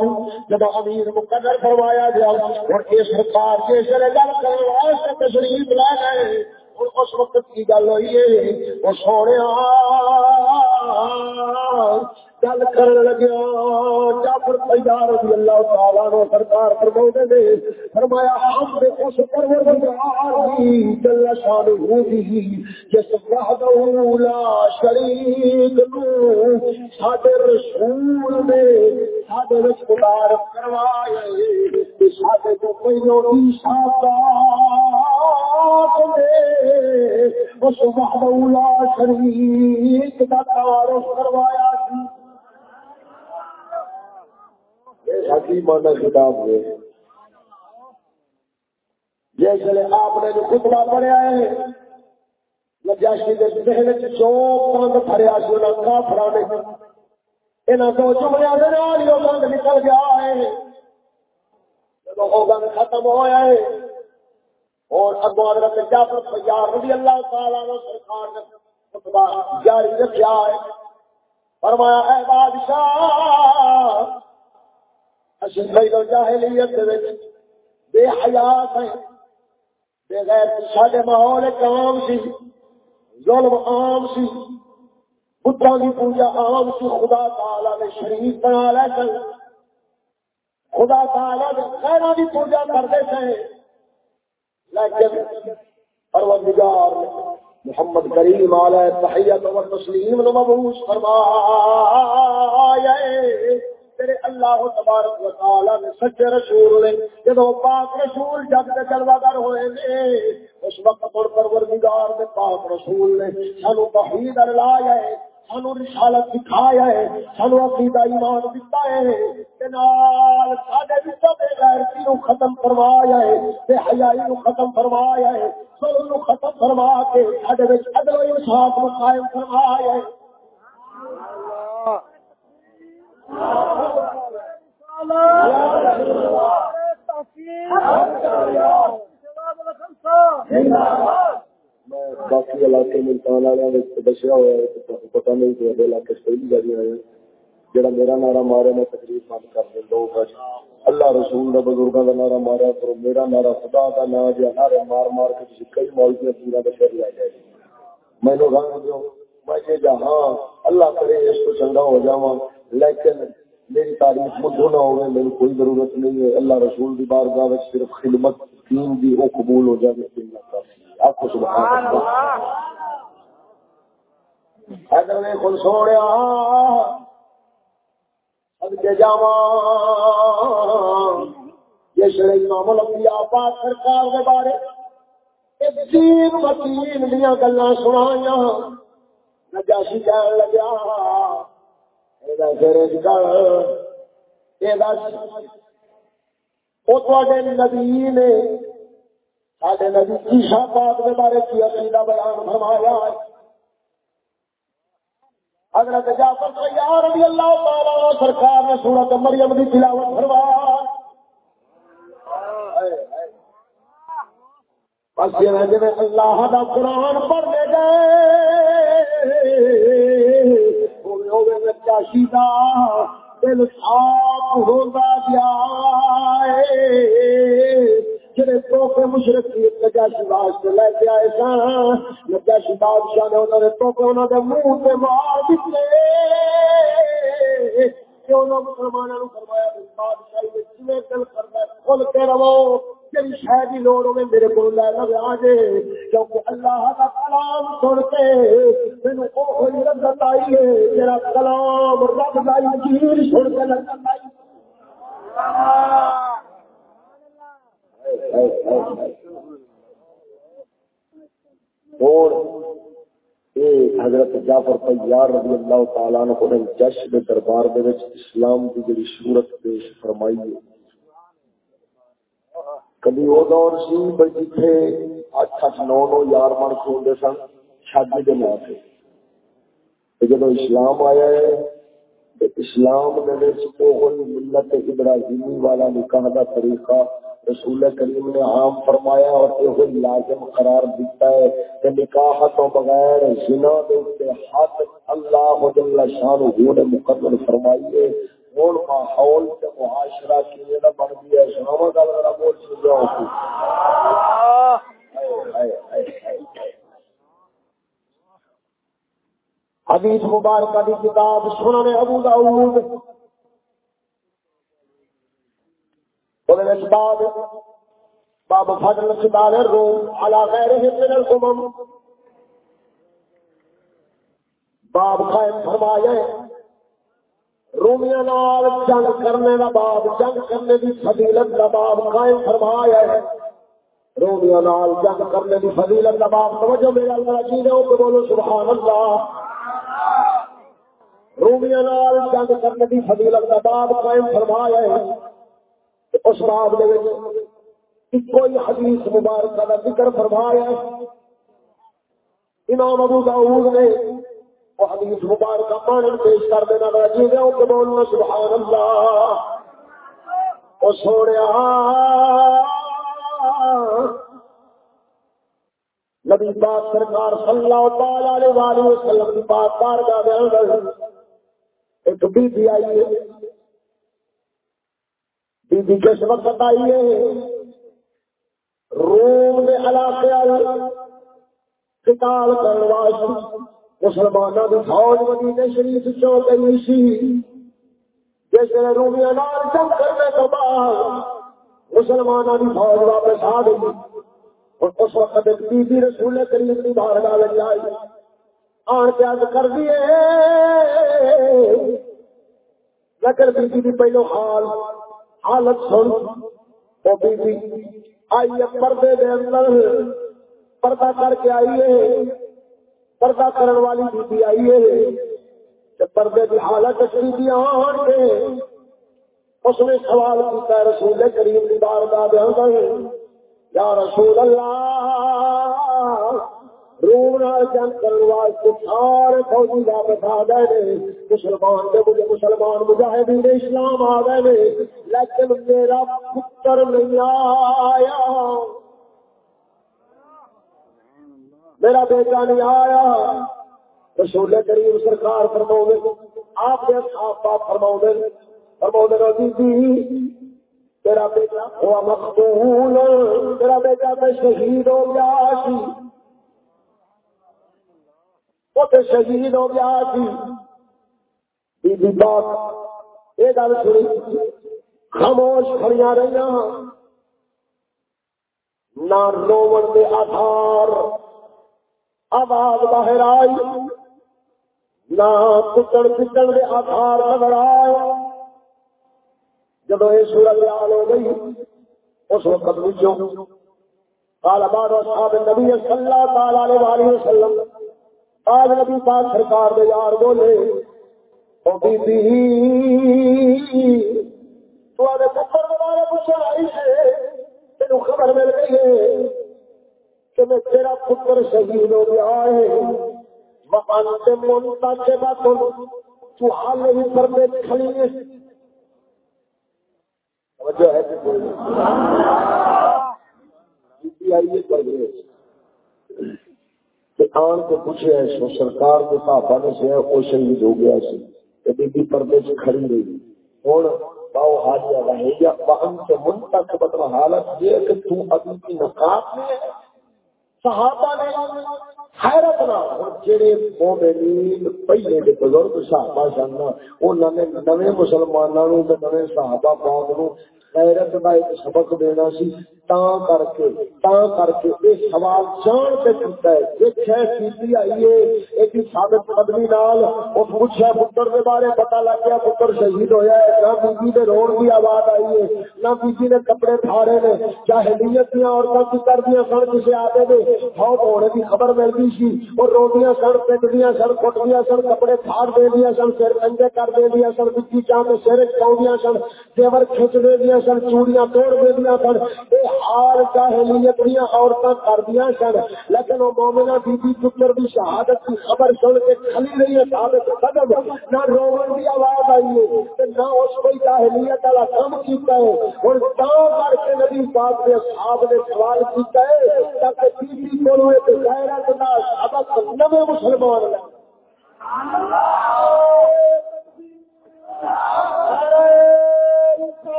جب امیر مقرر فرمایا گیا اور اس سرکار کے سر گل کرنے واسطے تشریف لے گئے، اور اس وقت کی گل ہوئی ہے، وہ سونے گل کر لگیا جعفر تیار رضی اللہ تعالیٰ عنہ سرکار فرماؤ دے فرمایا، ہم نے اس پروردگار دی جل شان ہو دی، جس وحدہ لا شریک نو ساڈے رسول نے ساڈے وچ مبارک کروایا ساڈے کو کوئی نوٹی ساتا اس وحدہ لا شریک دا تعارف کروایا سی حکیمانہ کتاب ہے جیسے آپ نے جو خطبہ پڑھیا ہے، نجاشی کے ذہن چ چوک بند بھریا سی، انہاں کافراں نے۔ انہاں دو جملیاں دے نال ہی بند نکل گیا ہے۔ جب وہ بند ختم ہویا ہے، اور ابو حضرت جعفر طیار رضی اللہ تعالی عنہ سرکار نے خطبہ جاری رکھا ہے۔ فرمایا، اے بادشاہ اصل جاہلیت بے حیات ہیں، بے غیر ماحول عام سی، ظلم عام سی۔ بتوں کی پوجا عام سی، خدا تعالی نے شریف بنا لے کر۔ خدا تعالی نے خیروں کی پوجا کرتے تھے۔ لیکن پروردگار محمد کریم علیہ تحیت و تسلیم نو مبعوث فرمایا تیرے اللہ تبارک و تعالی نے سچے رسول نے جدو پاک رسول جگ کے جلوہ گر ہوئے نے اس وقت پر پروردگار نے پاک رسول نے سانو توحید لایا ہے، سانو رسالت سکھایا ہے، سانو عقیدہ ایمان دیتا ہے تے نال ساڈے وچوں بے غیرتی نو ختم فرمایا ہے بے حیائی نو ختم فرمایا ہے ظلم نو ختم فرما کے ساڈے وچ عدل و انصاف نو قائم فرمایا ہے۔ باقی علاقے ملتان والے دسیا ہوا پتا نہیں کہ علاقے پہلی باری آیا جڑا میرا نعرہ مارے میں تقریر بند کر دیں لوگ اللہ رسول کا بزرگوں کا نعرہ مارا کرو میرا نعرہ خدا کا نام جا نعرے مار مار کے تھی کئی مولوی پورا بشر لے جائے میں لوگ دو میں کہ جہاں اللہ کرے، اس کو چنگا ہو جاواں۔ لیکن میری تعریف مدھو نہ ہوئے میری کوئی ضرورت نہیں ہے۔ اللہ رسول کی بارگاہ میں صرف خدمت، دین دی وہ قبول ہو جائے۔ آپ کو سبحان اللہ۔ اگر میں خود سوڑیا کے جاوا یہ شرعی امام الانبیاء پاک سرکار کے بارے ایک دین متین دیا گلا سنایا نجاشی کہنے لگیا نبی نے سارے نبی عیشا پاک کے بارے کی عقیدہ بیان فرمایا حضرت جعفر تیار رضی اللہ تعالی سرکار نے سورت مریم کی تلاوت فرمایا بس جی اللہ کا قرآن پڑھنے گئے شیتا دل صاف ہوتا گیا جڑے توفے مشرقی نجاشی واسطے لے کے آئے سن نجاشی بادشاہ نے انہوں نے توفے انہوں نے منہ سے مار دیتے۔ کہ انہوں مسلمانوں فرمایا بادشاہی میں دل کھل کے رہو۔ جی شاید ہی لوڑ ہوگی میرے کو لے لو آ جائے کیونکہ اللہ کا کلام سن کے میرے کو لذت آئی ہے، میرا کلام رب لائی چیز سن کے لذت آئی اور اے حضرت جعفر طیار رضی اللہ تعالیٰ عنہ نے جش دے دربار دے وچ اسلام دی جڑی صورت پیش فرمائی ہے۔ کبھی وہ دور سی بھئی جتھے اٹھ اٹھ نو نو یار من کھوندے سن شادی دے نا تے جب اسلام آیا ہے تے اسلام دے ملت ابراہیمی والا نکاح دا طریقہ رسول کریم نے عام فرمایا اور یہ لازم قرار دیتا ہے کہ نکاح تو بغیر زنا دے حد اللہ جل شانہ نے مقرر فرمائی ہے ماحول تے معاشرہ کیے دا بن گیا سناوا گل ذرا بول سمجھاؤ حدیث مبارکہ دی کتاب سنن ابو داؤد۔ باب باب فضل قتال الروم على غيرهم من الامم۔ باب قائم فرمایا ہے۔ رومیاں نال جنگ کرنے دا باب جنگ کرنے دی فضیلت دا باب قائم فرمایا ہے۔ رومیاں نال جنگ کرنے دی فضیلت دا باب توجہ میرے اللہ جی نے او بولو سبحان اللہ رومیاں نال جنگ کرنے دی فضیلت دا باب قائم فرمایا ہے۔ اس باب کوئی حدیث مبارکہ کا ذکر فرمایا ہے۔ امام ابو داؤد نے وہ حدیث مبارکہ پانی پیش کر دینا جی دے کہ بولنا سبحان اللہ۔ وہ سوڑیا نبی پاک سرکار صلی اللہ تعالی علیہ وسلم کی بات بار کا بیان ایک بی بی آئی ہے۔ بی بی کس وقت آئی ہے؟ روم کے علاقے قتال کرنے واسطے مسلمانوں کی فوج مدینے شریف چو گئی سی۔ جس نے رومیاں نال جنگ کرنے تو بعد مسلمانوں کی فوج واپس آ گئی۔ اور اس وقت ایک بی بی رسول کریم کی بار گاہ آئی۔ آن کے عرض کر دیے۔ لیکن بی بی پہلو حال، حالت سن۔ وہ بی بی آئی ہے پردے دے اندر۔ پردہ کر کے آئی ہے۔ پردہ کرنے والی بی بی آئی ہے پردے کی حالت بی بی آن اس نے سوال کیا رسول کریم کی بار بار یا رسول اللہ روم جنگ کرنے واسطے سارے فوجی واپس آ گئے مسلمان کے مجھے مسلمان مجاہدین اسلام آ گئے لیکن میرا پتر نہیں آیا۔ میرا بیٹا نہیں آیا۔ رسول کریم سرکار فرماؤ آپ کے صاف باپ فرماؤ فرماؤ بی جی، تیرا بیٹا ہوا مقبول تیرا بیٹا میں شہید ہو گیا سی۔ شہید ہو گیا بی بات یہ گل سنی۔ خاموش کھڑیاں رہی نہ رومن کے آدھار۔ آواز باہر آئی۔ نہ کٹن پٹن کے آدھار نظر آئے۔ جب یہ سورت حال ہو گئی، اس وقت پوچھو باد صاحب نبی صلی اللہ تعالی علیہ وسلم، آج نبی پاک سرکار دے یار بولے، او بی بی، تو آدھے پتر بارے پوچھا آئی ہے تینوں خبر مل گئی ہے۔ کہ میں تیرا پتر شہید ہو گیا ہے۔ مکان سے مونتا کے بعد تو حال نہیں پر میں کھڑی ہے توجہ ہے کہ کوئی جی آئیے آن کو پوچھے سو سرکار کے نے سے وہ شہید ہو گیا سی بی بی پردے کھڑی رہی۔ ہوں باؤ رہے یا سے تک مطلب حالت یہ کہ تو ابھی کی نقاب میں صحابہ نے حیرت نہ مومنین پہلے بزرگ صحابہ سن، انہاں نے نویں تے نویں صحابہ پاک نو غیرت دا ایک سبق دینا سی۔ تاں کر کے، تاں کر کے اے سوال جان کے کیتا ہے۔ دیکھے کیتی آئی ہے۔ ایک ثابت قدمی نال او پوچھا پتر دے بارے پتہ لگ گیا، پتر شہید ہویا ہے۔ نہ بی بی دے روڑ دی آواز آئی ہے، نہ نے کپڑے پھاڑے نے۔ جاہلیت عورتاں کی کر سن کسے آدے دے ہونے کی خبر ملتی سی اور روٹیاں سن پٹ سن کٹدیاں سن کپڑے پھاڑ دے دیاں سن سر کنجے کر دے دیاں سن بچی چاہ سر چاؤ سن زیور کھچ دے دیاں سن چوڑیاں توڑ دے دیاں سن اے حال جاہلیت دیا عورتیں کر دیا سن لیکن وہ مومنا بی بی پتر کی شہادت کی خبر سن کے کھلی رہی ہے ثابت قدم نہ رومن کی آواز آئی ہے نہ اس کوئی جاہلیت والا کام کیتا ہے اور تا کر کے نبی پاک کے اصحاب نے سوال کیتا ہے تاکہ بی بی کو غیرت دا سبق نوے مسلمان لے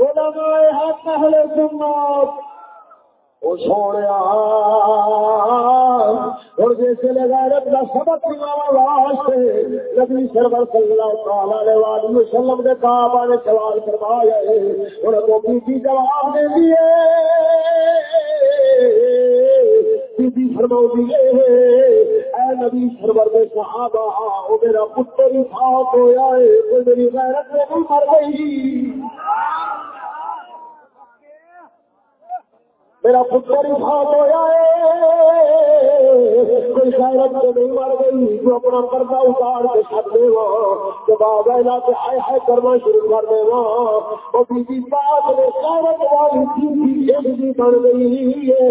علماء حق اہل سنت او سوڑیا اور جیسے غیرت کا سبق واسطے، نبی سرور صلی اللہ تعالی علیہ وسلم کے کعبہ نے سوال کروایا ہے اور تو کی جواب دے دیے بی فرماؤ دیے اے نبی سرور صحابہ، او میرا پتر ہی فوت ہویا ہے، کوئی میری غیرت میں مر گئی۔ میرا پتر ہی بھاگ ہوا ہے۔ کوئی تو نہیں مر گئی جو اپنا پردہ اتار کے دے ہائے ہائے کرنا شروع کر دے نے والی ایک بن گئی۔ ہے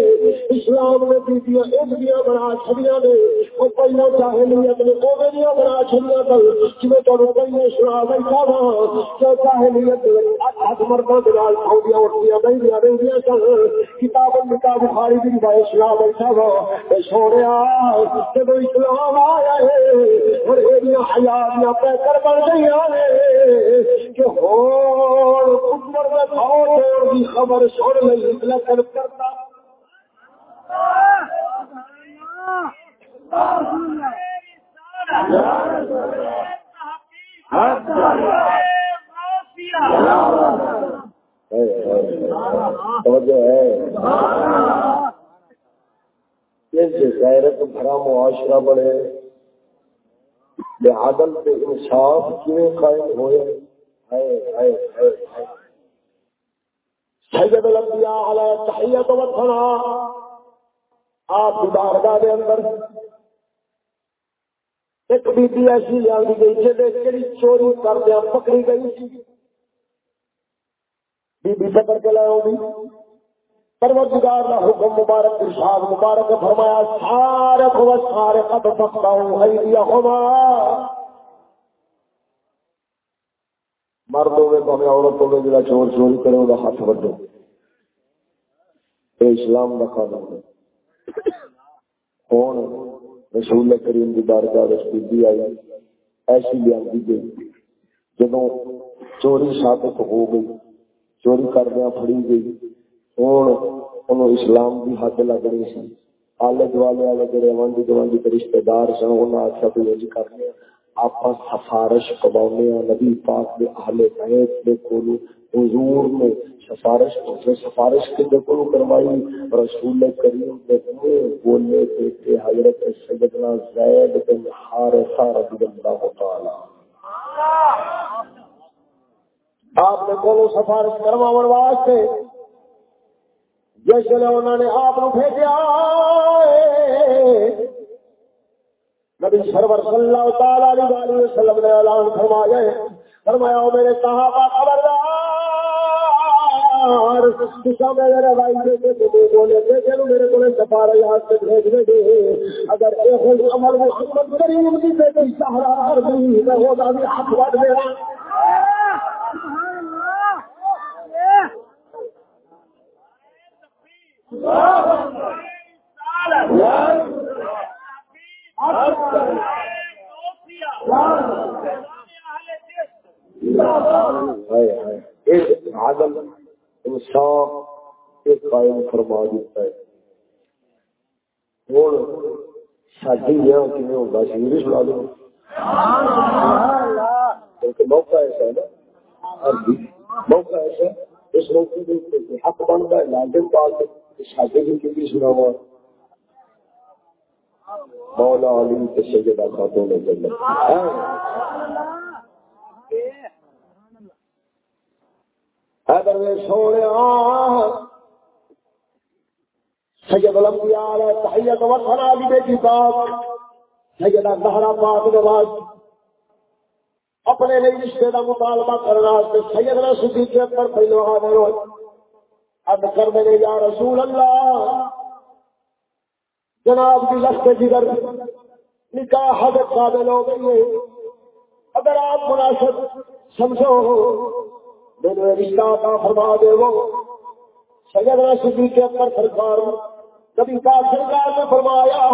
اسلام نے بیویاں ایک بنا چھڑیاں نے، وہ پہلے چاہے اپنے بنا چھڑیاں کر جب تو پہلے اسلام بیٹھا تھا جو چاہے نہیں ہاتھ مردوں کے نال کھوڑیاں اٹھیاں نہیں دیا کتاب کتاب بخاری کی روایت اسلام بیٹھا گا چھوڑیا جب اسلام آیا ہے اور حیاتیاں پیکر بن گئی کہ ہور میں کی خبر چھوڑ لئی لیکن کرتا سے غیرت بھرا معاشرہ بڑے عدل سے انصاف کیوں قائم ہوئے؟ سید الانبیاء علیہ تحیت و تھنا آپ کی بارگاہ دے اندر ایک بی بی ایسی لیا گئی جی چوری کردیا پکڑی گئی بی بی پکڑ کے لائے ہوگی پروردگار کا حکم مبارک، ارشاد مبارک فرمایا، سارے کو سارے قد پکتا ہوں دیا ہوگا مرد ہوئے تو عورت ہوئے جا چور چوری کرے وہ ہاتھ وڈو۔ بڑھو اسلام کا قانون ہے۔ کون؟ رسول کریم کی بارگاہ رسول آئی، ایسی لیا گئی جدو چوری ثابت ہو گئی، چوری کردیا فری گئی ہوں اسلام کی حد لگنی سی۔ آلے دوالے والے جڑے ونڈی گوانڈی کے رشتے دار سن انہیں آخیا بھی انج جی کرنے آپ سفارش کباؤنے نبی پاک کے اہل بیت کے کولو حضور نے سفارش سے سفارش کے دے کولو کروائی؟ رسول کریم کے بولے تھے کہ حضرت سیدنا زید بن حارثہ رضی اللہ تعالی۔ آپ نے کو سفارش کروا واسطے جس نے انہوں نے آپ بھیجا نبی سرور صلی اللہ تعالی علیہ وسلم نے اعلان فرمایا ہے، فرمایا، او میرے صحابہ، خبردار تسا میرے بھائی بولے تھے چلو میرے کو سفارا یاد سے بھیج دے گے اگر ایک عمر محمد کریم کی بیٹی سہارا ہر نہیں میں ہوگا بھی ہاتھ بڑھ دے رہا ہائے ہائے ایک عدل انصاف ایک قائم فرما دیتا ہے ہوں ساڈی یہاں کیون ہوگا سی بھی سنا دو موقع ایسا ہے نا موقع ایسا اس موقع کے حق بنتا ہے، لازم بات ساڈے بھی کیونکہ سناوا مولا علی کے سجدہ خاتون نے جنت اگر میں سونے، سید الانبیاء علیہ تحیت و ثنا دی بیٹی پاک، سیدہ زہرا پاک نواز اپنے لیے رشتے کا مطالبہ کرنا، سیدنا صدیق پر پہلو حاضر ہوئے۔ اب کر دے یا رسول اللہ۔ جناب کی لخت جگر، نکاح حد قابل ہو گئی ہے۔ اگر آپ مناسب سمجھو، میرے رشتہ کا فرما دے وہ۔ سیدنا صدیق پر سرکار کبھی کا سرکار نے فرمایا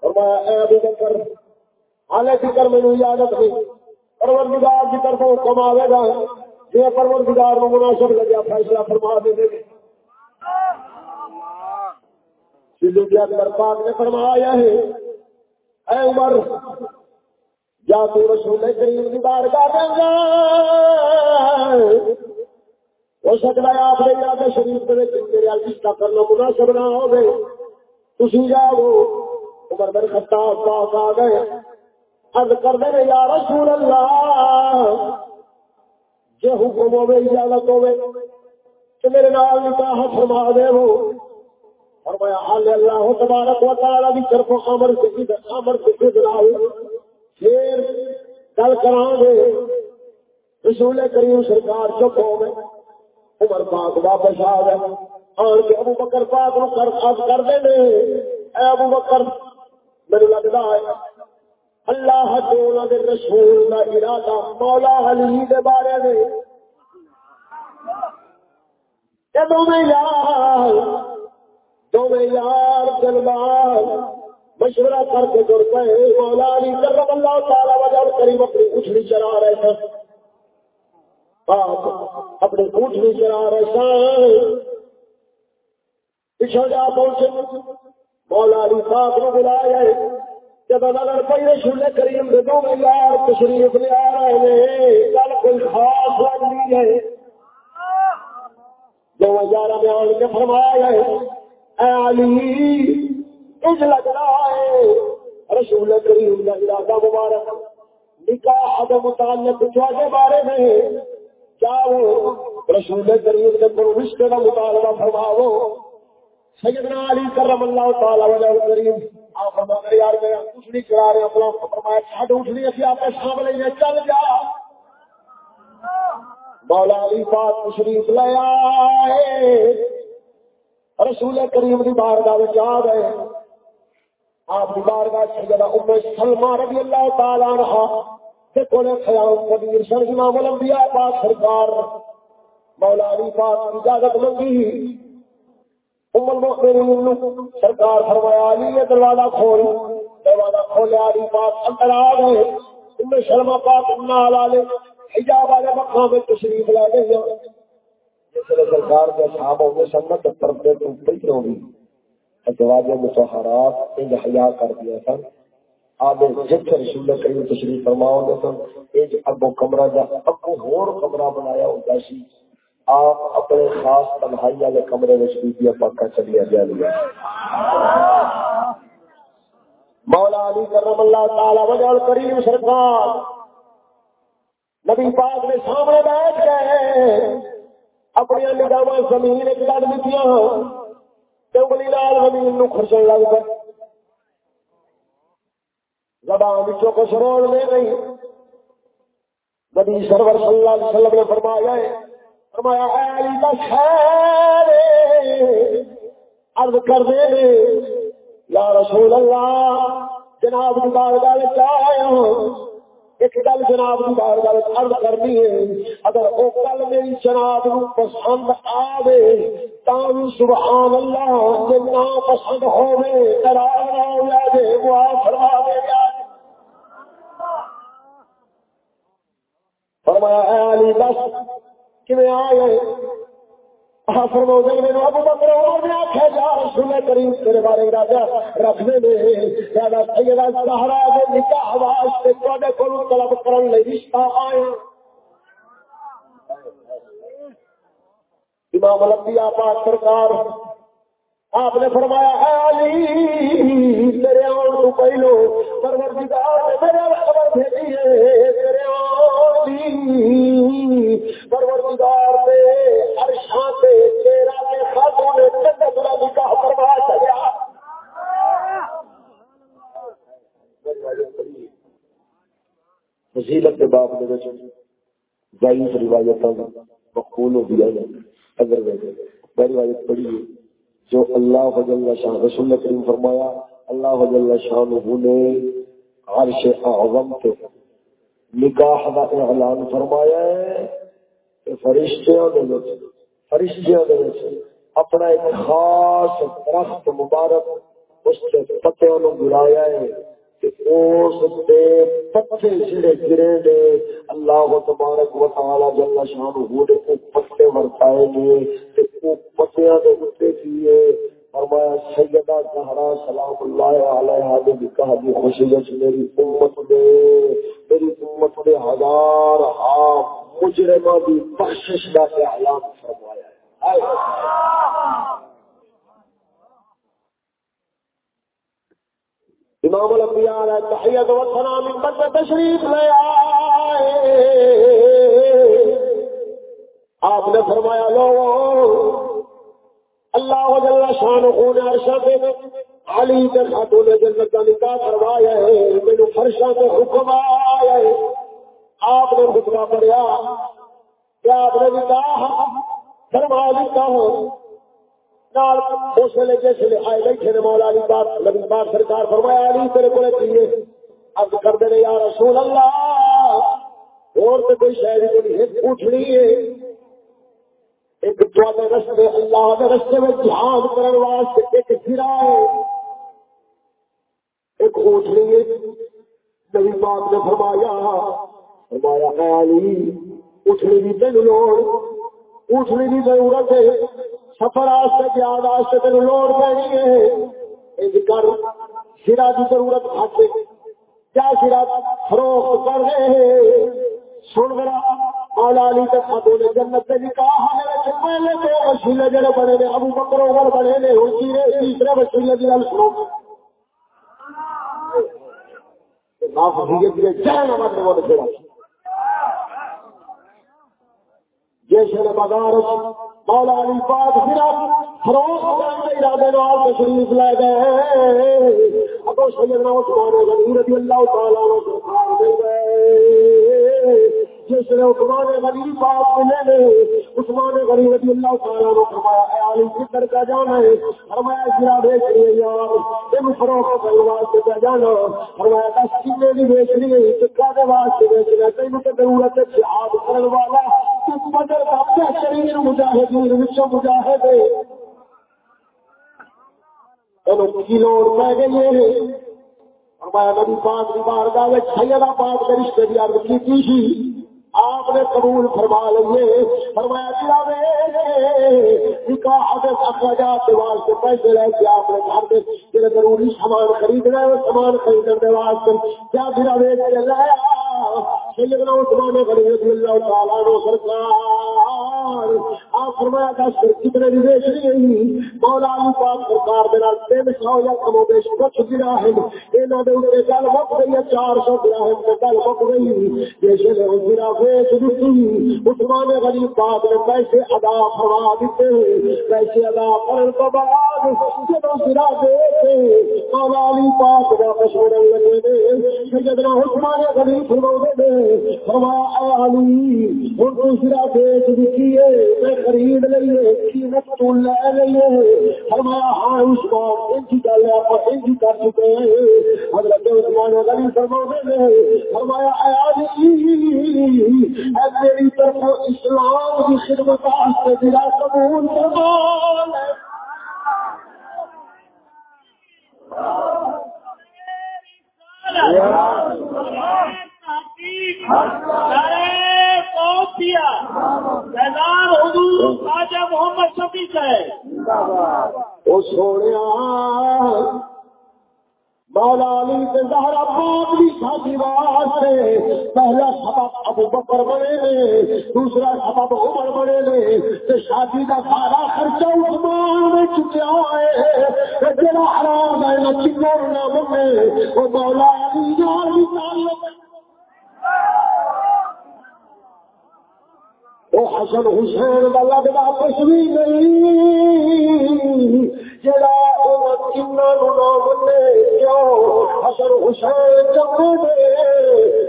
فرمایا، اے ابو بکر حالے فکر میں اجازت نہیں پروردگار کی طرف حکم آئے گا۔ یہ پروردگار میں مناسب لگیا، فیصلہ فرما دے دے۔ اکبر پاک نے فرمایا ہے، اے عمر یا تو رسول کریم کی بار کا دیں گا ہو سکتا ہے آپ نے یاد شریف کے میرے رشتہ کرنا مناسب نہ ہو گئے تھی جاؤ۔ عمر بن خطاب پاک آ گئے۔ ارد کر دے یا رسول اللہ جی حکم ہوے اجازت ہوے تو میرے نال نکاح فرما دے وہ۔ فرمایا حال اللہ تبارک و تعالی دی طرف امر سے امر سے گزراؤ پھر گل کران گے۔ رسول کریم سرکار چپ ہو گئے عمر پاک واپس آ گئے آن کے ابو بکر پاک نو کر خاص کر دے اے ابو بکر، میرے لگتا ہے اللہ دے رسول کا ارادہ مولا علی دے بارے میں دونوں یار دونوں یار دلبار مشورہ کر کے جڑ پے مولا علی کرم اللہ تعالی وجہ کریم اپنی اچھلی چلا رہے تھے۔ اپنی اونٹنی چلا رہے سن پچھو جا پہنچے۔ مولا علی صاحب نے بلایا جب کریم دو یار تشریف لے آ رہے ہیں کوئی خاص ہے۔ کے فرمایا ہے، اے علی، اج لگ رہا ہے۔ رسول کریم کا ارادہ مبارک، نکاح متعلق کے بارے میں رسول کریم کے رشتے کا مطالبہ فرماؤ۔ سیدنا علی کرم اللہ تعالی وجہ کریم آپ یار کچھ نہیں کرا رہے اپنا فرمایا، چھڈ اٹھنی اسی آپ چل جا۔ مولا علی پاک تشریف لے آئے۔ رسول کریم دی بارگاہ وچ آ گئے۔ آپ کی بارگاہ سیدہ ام سلمہ رضی اللہ تعالی عنہا تے کولے خیام امام الانبیاء پاک سرکار، مولا علی پاک اجازت منگی ام المؤمنین سرکار فرمایا، علی یہ دروازہ کھول دروازہ کھولیا علی پاک اندر آ گئے ام شرما پاک نال والے حجاب والے مقام میں تشریف لے گئے سرکار کے صاحب سنت پردے تو اوپر ہی ہوگی ازواج متحرات ان حیا کر دیا سن۔ آپ جب رسول کریم تشریف فرماؤ گے سن ایک کمرہ جا ہور کمرہ بنایا ہوتا سی۔ آپ اپنے خاص تنہائی والے کمرے میں بیبیا پاکا چلیا جا لیا مولا علی کرم اللہ تعالی، وجہ کریم سرکار۔ نبی پاک نے سامنے بیٹھ گئے۔ اپنی نگاہ زمین ایک لڑ دیتی انگلی لال زمین نو خرچن لگ پہ زبان بچوں کو سروڑ لے گئی۔ نبی سرور صلی اللہ علیہ وسلم نے فرمایا ہے فرمایا علی کا عرض کر دے یا رسول اللہ، جناب کی بارگاہ میں آیا ایک گل جناب کی بارگاہ عرض کرنی ہے، اگر وہ گل میری جناب نو پسند آوے تم سبحان اللہ، جے نہ پسند ہوے ناراض نہ ہو جائے وہ فرما دے گا. فرمایا اے علی دس کیویں آئے فرما ابو بکر عمر نے آخیا جا رسول کریم تیرے بارے ارادہ رکھنے سیدہ دے نکاح واسطے تواڈے کول طلب کرن لئی رشتہ آیا امام الانبیاء پاک سرکار آپ نے فرمایا اے علی تیرے آن تو پہلو پروردگار نے میرے خبر بھیجی ہے تیرے آن پروردگار نے تیرا کے نے نکاح فرما فضیلت کے باپ دے وچ ضعیف روایتاں مقبول ہو گیا اگر میں روایت پڑھی جو اللہ جل شاہ رسول کریم فرمایا، اللہ جل شاہ نے عرش اعظم تے نکاح دا اعلان فرمایا ہے کہ فرشتیاں دے اپنا ایک خاص درخت مبارک اس کے پتوں نو ہے پتے جڑے گرے دے اللہ تبارک و تعالی جل شان ہو دے پتے ورتائے گے تے او پتیاں دے اوتے کیے فرمایا سیدہ زہرا سلام اللہ علیہا دے نکاح دی خوشی وچ میری امت دے میری امت دے ہزار ہاں مجرمہ دی بخشش دا اعلان فرمایا ہے۔ امام الانبیاء علیہ تحیت و ثنا من بد تشریف لے آئے۔ آپ نے فرمایا، لو اللہ جل شان خون عرشہ دے علی کے خاتون جنت کا نکاح کروایا ہے میرے فرشا کے حکم آیا ہے۔ آپ نے خطبہ پڑھیا۔ کہ آپ نے نکاح کروا دیتا ہوں۔ اس ویلے جس ویلے آئے بیٹھے نے مولا علی بات نبی بات سرکار فرمایا، علی تیرے کو چاہیے اب کر دے یا رسول اللہ، اور تو کوئی شہری کو نہیں پوچھنی ہے۔ ایک تھوڑے رستے اللہ کے رستے میں جہاد کرنے واسطے ایک گرا ہے۔ ایک اونٹنی ہے۔ نبی پاک نے فرمایا فرمایا علی اٹھنی بھی تین لوڑ اٹھنی بھی ضرورت ہے۔ سفر آستے جہاد آستے تین لوڑ پینی ہے۔ ایک کر سرا کی ضرورت گھٹ کیا سرا فروخت کر رہے ہیں؟ سن میرا مولا علی کے خاتون جنت سے نکاح ہے پہلے دو وسیلے جڑے بنے نے ابو بکر عمر بنے نے ہن تیسرے وسیلے کی گل سنو معاف وہ مولا علی پاک صرف کے ارادے نال تشریف لے گئے ابو سیدنا عثمان غنی رضی اللہ تعالی عنہ سرکار گئے جس نے عثمان غنی پاک ملے نے عثمان غنی رضی اللہ تعالی عنہ فرمایا، اے علی کدھر کا جانا ہے؟ فرمایا جرا بیچ رہی ہے یار، تم فروخت کرنے واسطے کا جانا۔ فرمایا، دس کنے بھی بیچ رہی ہے چکا دے واسطے بیچ رہا تینوں تو ضرورت ہے جہاد کرنے والا۔ تو بدر کا بہترین مجاہدین وچوں مجاہد ہے۔ کی لوڑ پہ گئی ہے فرمایا، نبی پاک کی بارگاہ میں سیدہ پاک کے رشتے کی عرض کی تھی آپ نے قبول فرما لیے فرمایا دیا نکاح کے اخراجات کے واسطے پیسے لے کے آپ نے گھر میں جڑے ضروری سامان خریدنا ہے سامان خریدنے کے واسطے کیا پھر ویچ کے لایا؟ سیدنا عثمان غنی رضی اللہ تعالیٰ عنہ سرکار۔ سرکار آپ فرمایا دس کتنے بھی بیچ رہی مولا علی پاک سرکار دے نال تین سو یا کم بیش کچھ گرا ہے انہاں دے اوپر گل مک گئی ہے، چار سو گرا ہے تے گل مک گئی۔ جیسے نے گرا بیچ دیتی، عثمان غنی پاک نے پیسے ادا فرما دیتے۔ پیسے ادا کرنے تو بعد جب گرا بیچے، مولا علی پاک واپس ہونے لگے نے۔ سیدنا عثمان غنی فرماؤ دے فرمایا علی، ہن تو گرا بیچ دیتی۔ ہے میں خرید قیمت تو لے لئیے فرمایا ہاں اس گل آپ کر چکے ہیں۔ حضرت عثمان غنی فرمایا، اے علی اے میری طرف اسلام کی خدمت واسطے میرا قبول فرما حضور محمد شفیع صاحب وہ سونے مولا علی کے زہرا پاک بھی شادی واسطے پہلا سبب ابو بکر بنے نے دوسرا سبب عمر بنے نے تے شادی کا سارا خرچہ عثمان نے چکیا ہے۔ جڑا حرام ہے نہ چکور نہ بنے وہ مولا علی نال بھی تعلق وہ حسن حسین کا لگتا کچھ بھی نہیں۔ جڑا حسن حسین جمے دے۔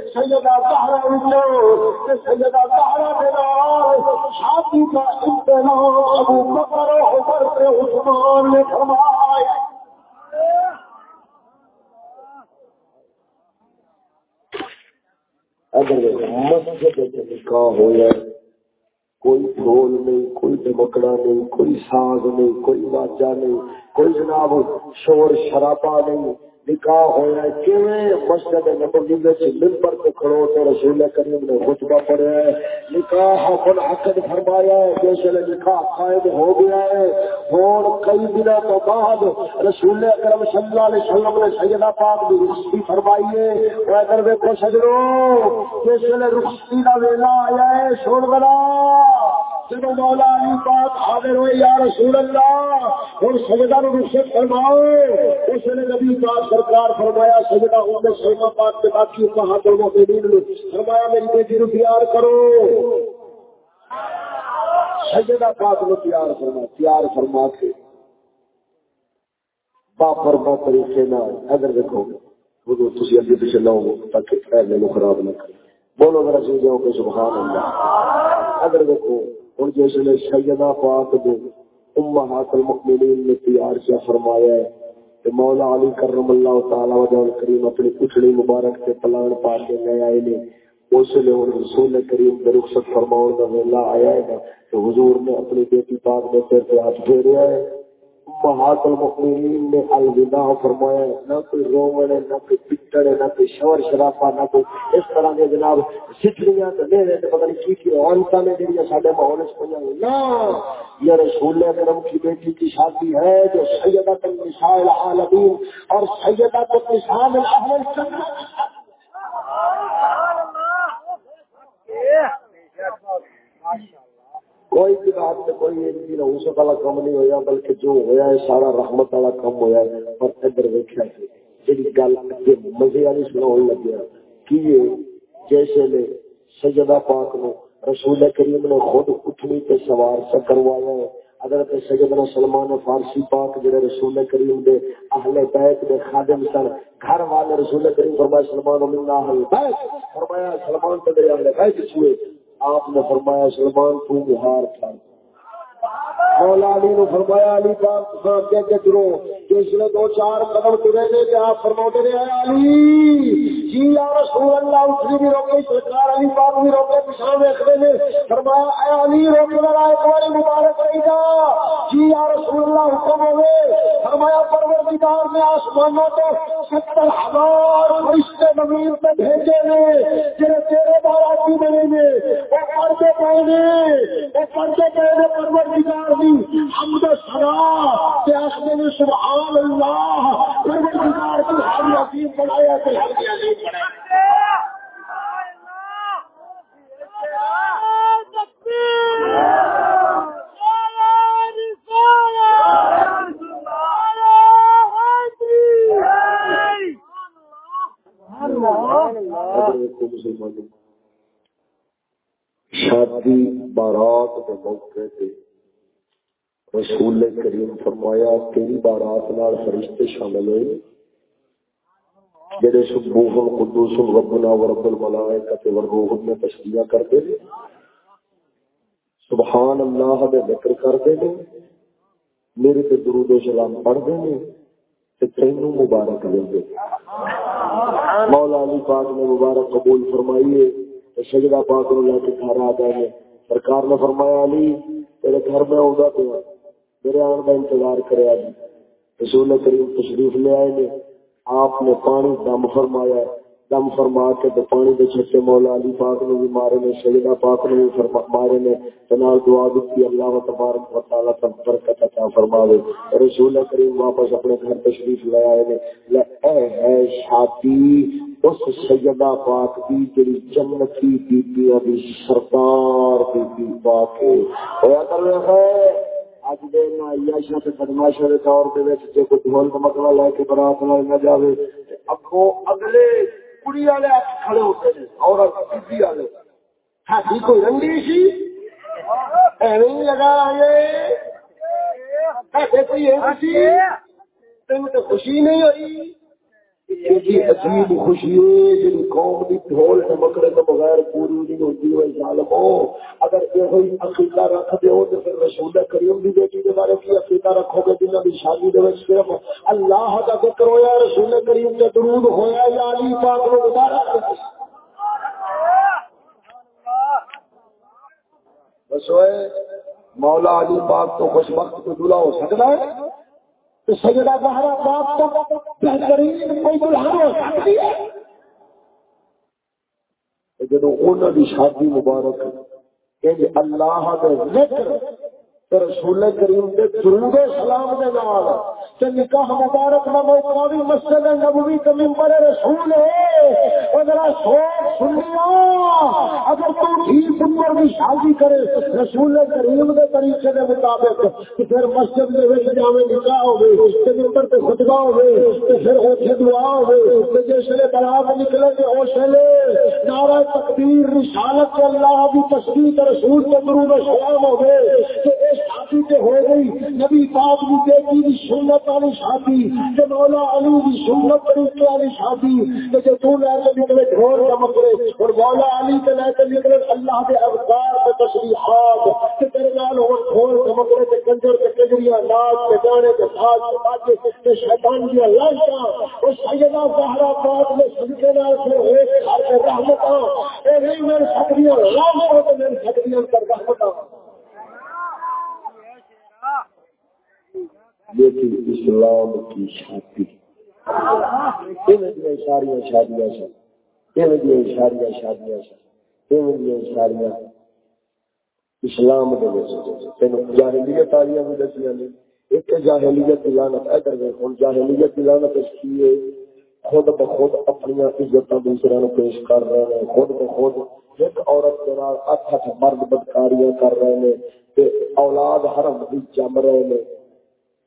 سیدہ سہارا سیدہ سہارا دینا شادی کا انتظام ابو بکر عمر سے عثمان نے فرمایا۔ اگر مسجد نکاح ہو جائے کوئی ڈھول نہیں، کوئی دمکڑا نہیں، کوئی ساز نہیں، کوئی واجہ نہیں، کوئی جناب شور شرابا نہیں۔ نکاح ہوا مسجد نبوی میں کھڑو تو رسول کریم نے خطبہ پڑھا ہے۔ نکاح عقد فرمایا ہے جیسے نکاح قائم ہو گیا ہے، اور کئی دنوں تو بعد رسول اکرم صلی اللہ علیہ وسلم نے سیدہ پاک بھی رخصتی فرمائی ہے۔ وہ اگر دیکھو سجرو جیسے رخصتی کا ویلا آیا ہے، سن بنا جب مولا علی پاک حاضر ہوئے، یا رسول اللہ، اور سجدہ نو رخصت فرماؤ، اس نے نبی پاک سرکار فرمایا، سجدہ ام سلمہ پاک کے باقی امہات المؤمنین نے فرمایا، میری بیٹی نو پیار کرو۔ سجدہ پاک نو پیار فرما پیار فرما کے با فرما طریقے نال اگر دیکھو وہ تسی اگے پیچھے لاؤ گے تاکہ پہلے نو خراب نہ کرے۔ بولو میرا سی جی جاؤ کہ سبحان اللہ اگر دیکھو اور جس نے سیدہ پاک دے امہات المؤمنین نے تیار کیا فرمایا ہے کہ مولا علی کرم اللہ تعالی وجہ کریم اپنی پچھڑی مبارک سے پلان پا کے لے آئے نے۔ اس اور رسول کریم کے رخصت فرماؤ کا ویلا آیا ہے کہ حضور نے اپنی بیٹی پاک میں سر پہ ہاتھ پھیریا ہے۔ امہات المؤمنین نے الوداع فرمایا ہے، نہ کوئی رومن ہے، نہ کوئی پٹڑ ہے، نہ کوئی شور شرافہ نہ کوئی اس طرح کے جناب سٹریاں تو دے رہے پتہ نہیں کی کی روانتا نے جڑی سارے ماحول پہ نہ یہ رسول اکرم کی بیٹی کی شادی ہے جو سیدہ النساء العالمین اور سیدہ النساء الاهل سبحان اللہ۔ کوئی بھی بات سے کوئی ایک دن اوسط والا کم نہیں ہویا، بلکہ جو ہویا ہے، سارا رحمت والا کم ہویا ہے۔ پر ادھر ویکھیا سی جی گل اگے مزے والی سناؤ لگیا کہ جیسے نے سجدہ پاک نو، رسول کریم نے خود اٹھنی تے سوار سے کروایا ہے۔ حضرت سیدنا سلمان فارسی پاک جڑے رسول کریم دے اہل بیت دے خادم سن، گھر والے رسول کریم فرمایا، سلمان من اہل بیت. فرمایا، سلمان تے اہل بیت چھوئے. آپ نے فرمایا، سلمان، تو بہار تھا۔ مولا علی نے فرمایا، علی پاک صاحب کہہ کے کرو جس نے دو چار قدم ترے تھے کہ آپ فرماتے رہے علی جی یا رسول اللہ اٹھنی بھی روکے، سرکار علی پاک بھی روکے پچھا دیکھنے نے فرمایا، اے علی روکے ذرا ایک بار مبارک رہی جا۔ جی یا رسول اللہ، حکم ہوئے۔ فرمایا، پروردگار نے آسمانوں کو ستر ہزار فرشتے زمین پہ بھیجے نے جنہیں تیرے باراتی بنے نے وہ پڑھتے پڑے نے وہ پڑھتے پڑے نے پروردگار دی حمد و ثنا آخر نے سبحان اللہ، پروردگار عظیم بنایا عظیم بنایا شادی بارات کے موقع پہ رسول کریم فرمایا، تیری بارات نال فرشتے شامل ہوئے۔ جڑے سبوح القدوس، ربنا ورب الملائکۃ والروح میں تشبیہ کرتے ہیں۔ سبحان اللہ دے ذکر کرتے ہیں۔ میرے تے درود و سلام پڑھتے ہیں۔ تے تینوں مبارک دے مولا علی پاک نے مبارک قبول فرمائیے تے سجدہ پاک نے لے کے گھر آ گئے سرکار نے فرمایا، علی، تیرے گھر میں آؤں پیا میرے آن کا انتظار کرے جی رسول کریم تشریف لے آئے نے۔ آپ نے پانی دم فرمایا۔ دم فرما کے تو پانی کے چھٹے مولا علی پاک نے بھی مارے نے، سیدہ پاک نے بھی مارے نے۔ تنال دعا دیتی اللہ و تبارک و تعالی تب برکت عطا فرما دے رسول کریم واپس اپنے گھر تشریف لے آئے نے۔ لے اے ہے شادی، اس سیدہ پاک دی جڑی جنتی بی بی ابھی سرکار بی بی پاک ہویا کر رہے ہے۔ اج دے نا عیاشا تے بدماشا دے طور دے وچ جے کوئی ڈھول مکلا مطلب لے کے برات نال نہ جاوے تے اگوں اگلے کڑی والے کھڑے ہوتے ہیں اور بیبی والے۔ ہاتھی کوئی رنگی سی؟ ایویں لگا آئے۔ کوئی تین تو خوشی نہیں ہوئی۔ عجیب خوشی ہے جی قوم کی ڈھول چمکڑے تو بغیر پوری نہیں ہوتی ہوئی ظالمو اگر یہ عقیدہ رکھ دو تو پھر رسول کریم کی بیٹی کے بارے کی عقیدہ رکھو گے جنہوں کی شادی دے صرف اللہ کا ذکر ہویا رسول کریم کے درود ہویا یا علی پاک کو مبارک۔ بس ہوئے، مولا علی پاک تو خوش وقت کو دلہا ہو سکتا ہے۔ سجدہ بہرا باپ کا بہترین کوئی ہو سکتی ہے؟ جدو انہوں کی شادی مبارک کہ اللہ ذکر رسول کریم کے درود و سلام دے نال تے نکاح مبارک دا موقع بھی مسجد نبوی کے منبر رسول ہے۔ او ذرا سوچ سنیا اگر تو ٹھیک پتر کی شادی کرے رسول کریم دے طریقے دے مطابق تے پھر مسجد دے وچ جاوے نکاح ہوے تے منبر تے خطبہ ہوے تے پھر اوتھے دعا ہوے تے جس لے برات نکلے تے اس لے نعرہ تکبیر رسالت اللہ دی تسبیح رسول کے درود و سلام ہو گئے ہوے تے شادی تے ہو گئی، نبی پاک دی بیٹی دی سنت والی شادی تے مولا علی دی سنت طریقے والی شادی تے جو تو لے کے نکلے ڈھول چمکرے اور مولا علی تے لے کے نکلے اللہ دے اذکار تے تسبیحات تے تیرے نال اور ڈھول چمکرے تے کنجر تے کجریاں ناچ تے گانے تے ساز تے باجے تے شیطان دی لاشاں او سیدہ زہرا پاک نے صدقے نال پھر ہوئے گھر کے نہیں لیکن اسلام کی شادی۔ شادیاں شادیاں شادیاں شادیاں شادیاں اسلام جاہلیت آئی بھی دسیا نے۔ ایک جاہلیت لانت ادھر ہوں جاہلیت لانت کی خود بخود اپنی عزت دوسرے نو پیش کر رہے ہیں، خود بخود ایک عورت کے نال اٹھ اٹھ مرد بدکاریاں کر رہے ہیں اولاد حرم بھی جم رہے ہیں۔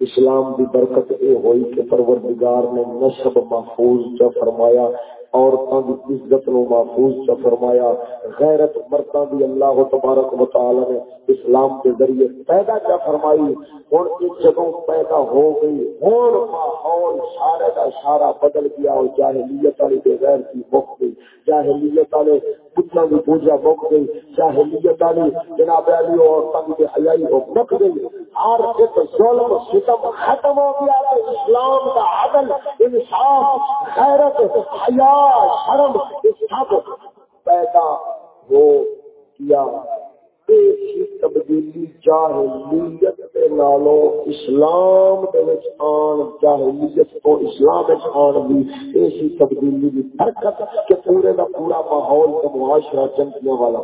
اسلام کی برکت یہ ہوئی کہ پروردگار نے نسب محفوظ جو فرمایا عورتوں کی عزت نو محفوظ چ فرمایا، غیرت مردوں کی اللہ تبارک و تعالی نے اسلام کے ذریعے پیدا کیا فرمائی۔ ہوں یہ جگہ پیدا ہو گئی ہوں ماحول سارے کا سارا بدل گیا اور جاہلیت والی بے غیر کی مک گئی۔ جاہلیت والے کتنا بھی پوجا، بک گئی جاہلیت والی جناب علی عورتوں کی حیائی ہو، بک گئی ہر ایک ظلم، ستم، ختم ہو گیا اسلام کا عدل، انصاف، غیرت، حیا، شرم سب پیدا ہو کیا تبدیلی جاہلیت کے نالوں اسلام آن، جاہلیت تو اسلام آن بھی ایسی تبدیلی کی حرکت کہ پورے کا پورا ماحول کا معاشرہ چمکنے والا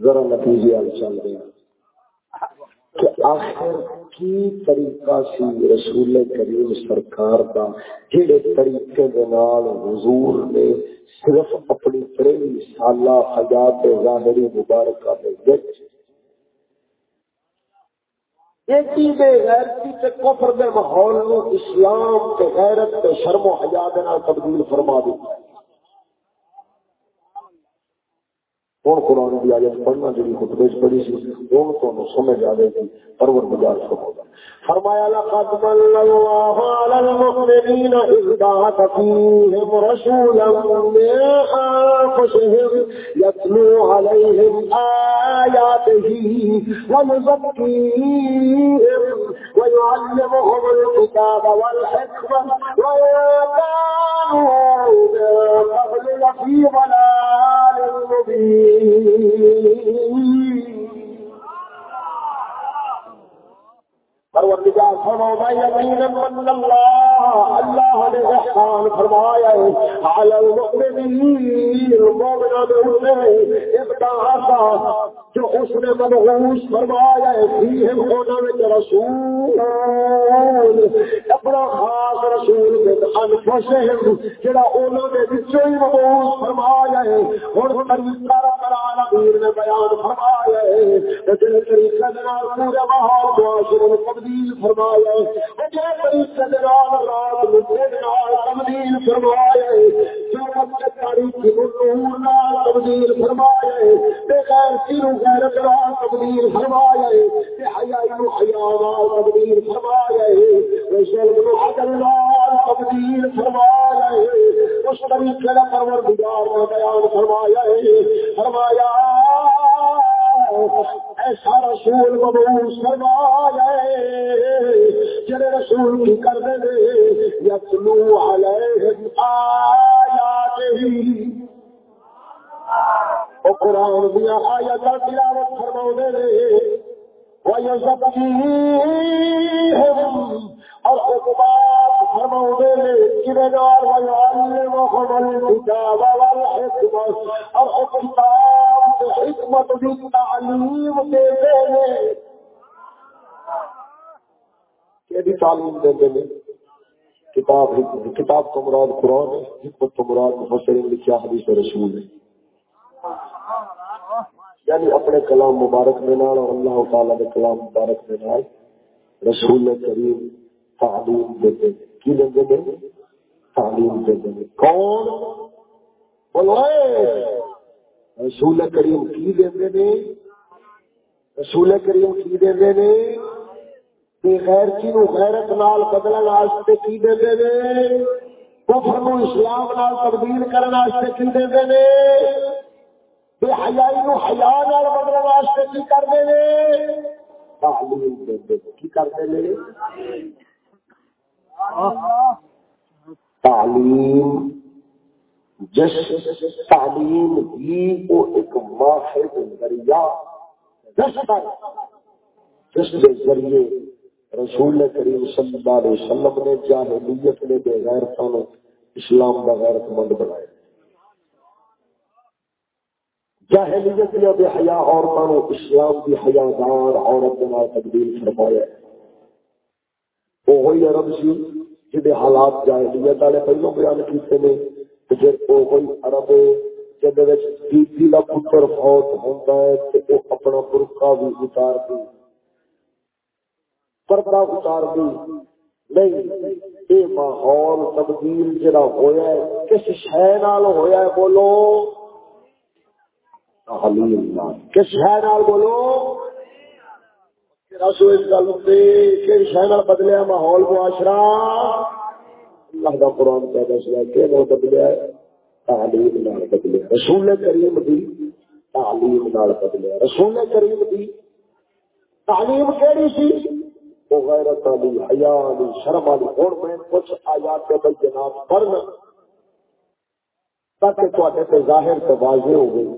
ذرا نتیجے چل رہے ہیں۔ کہ آخر کی طریقہ سی رسول کریم سرکار کا جڑے طریقے نال حضور نے صرف اپنی تری سالہ حیات ظاہری مبارکہ میں وچ کفر دے ماحول نو اسلام کے غیرت تے شرم و حیا دے نال تبدیل فرما دیتا ہوں قرآن کی آیت پڑھنا جی خطبے پڑھی سی ہوں تو سمجھ آ گئی پرور بجار سکو فرمایا، لقد من الله على المؤمنين إذ بعث فيهم رسولا من أنفسهم يتلو عليهم آياته ويزكيهم ويعلمهم الكتاب والحكمة وإن كانوا من قبل لفي ضلال مبين. پروردگار فرماؤں یقینا من اللہ اللہ نے احسان فرمایا ہے، علی المؤمنین المؤمنون نے ابتعاثا جو اس نے منغوش فرمایا ہے فیہم ہونا میں رسول، اپنا خاص رسول من انفسہم جڑا انہوں نے بچوں ہی منغوش فرمایا ہے۔ اور طریقہ رب العالمین نے بیان فرمایا ہے لیکن طریقہ دنال پورے ماحول معاشر تبدیل فرمایا ہے جے اچھا طریقہ دنال رات تبدیل فرمایا جو تاریخ نور نال تبدیل فرمایا بے غیر سیرو غیرت نال تبدیل فرمایا حیا نال تبدیل فرمایا رسول عدل نال تبدیل فرمایا اس طریقے کا پروردگار نے بیان فرمایا ہے، فرمایا ایسا رسول مبوس فرما ہے، جڑے رسول کی کر دے، یتلو علیہم آیات او قرآن دیا آیات تلاوت فرماؤ دے وَيَزَكِّيهِمْ اور کتاب تعلیم کتاب کتاب تو مراد قرآن ہے، حکمت تو مراد مفسرین لکھا حدیث رسول ہے. یعنی اپنے کلام مبارک میں نال اور اللہ تعالی کے کلام مبارک میں نال، رسول کریم تعلیم دیتے کی دے دیں تعلیم دیتے ہیں۔ کون؟ بولو رسول کریم کی دے دیں رسول کریم کی دے دیں بے غیرتی نو غیرت نال بدلن واسطے کی دے دیں کفر نو اسلام نال تبدیل کرن واسطے کی دے دیں بے حیائی نو حیا نال بدلن واسطے کی کر دے تعلیم دے دے کی کر دے تعلیم، جس تعلیم ہی وہ ایک ماہر ذریعہ دستر جس کے ذریعے رسول کریم صلی اللہ علیہ وسلم نے جاہلیت نے بے غیرتوں اسلام کا غیرت مند بنایا۔ جاہلیت نے بے حیا عورتوں اسلام کی حیادار عورت کے تبدیل فرمایا۔ وہی عرب سی۔ جہے حالات جاہلیت والے پہلو بیان کیتے ہیں پھر وہی عرب بیبی کا پتر فوت ہوتا ہے، تو وہ اپنا برقع بھی اتار دی پردہ اتار دی نہیں یہ ماحول تبدیل جڑا ہویا ہے، کس شہ ہویا ہے بولو؟ کس شہر بولو؟ شہر بدلیا ماحول معاشرہ اللہ کا قرآن کا دسیا کہ وہ بدلیا تعلیم نال بدلیا رسول کریم دی تعلیم نال بدلیا رسول کریم دی تعلیم کہڑی سی؟ وہ غیرت علی حیا علی شرم علی اور میں کچھ آیات کے بینات پڑھنا تاکہ تے ظاہر سے واضح ہو گئی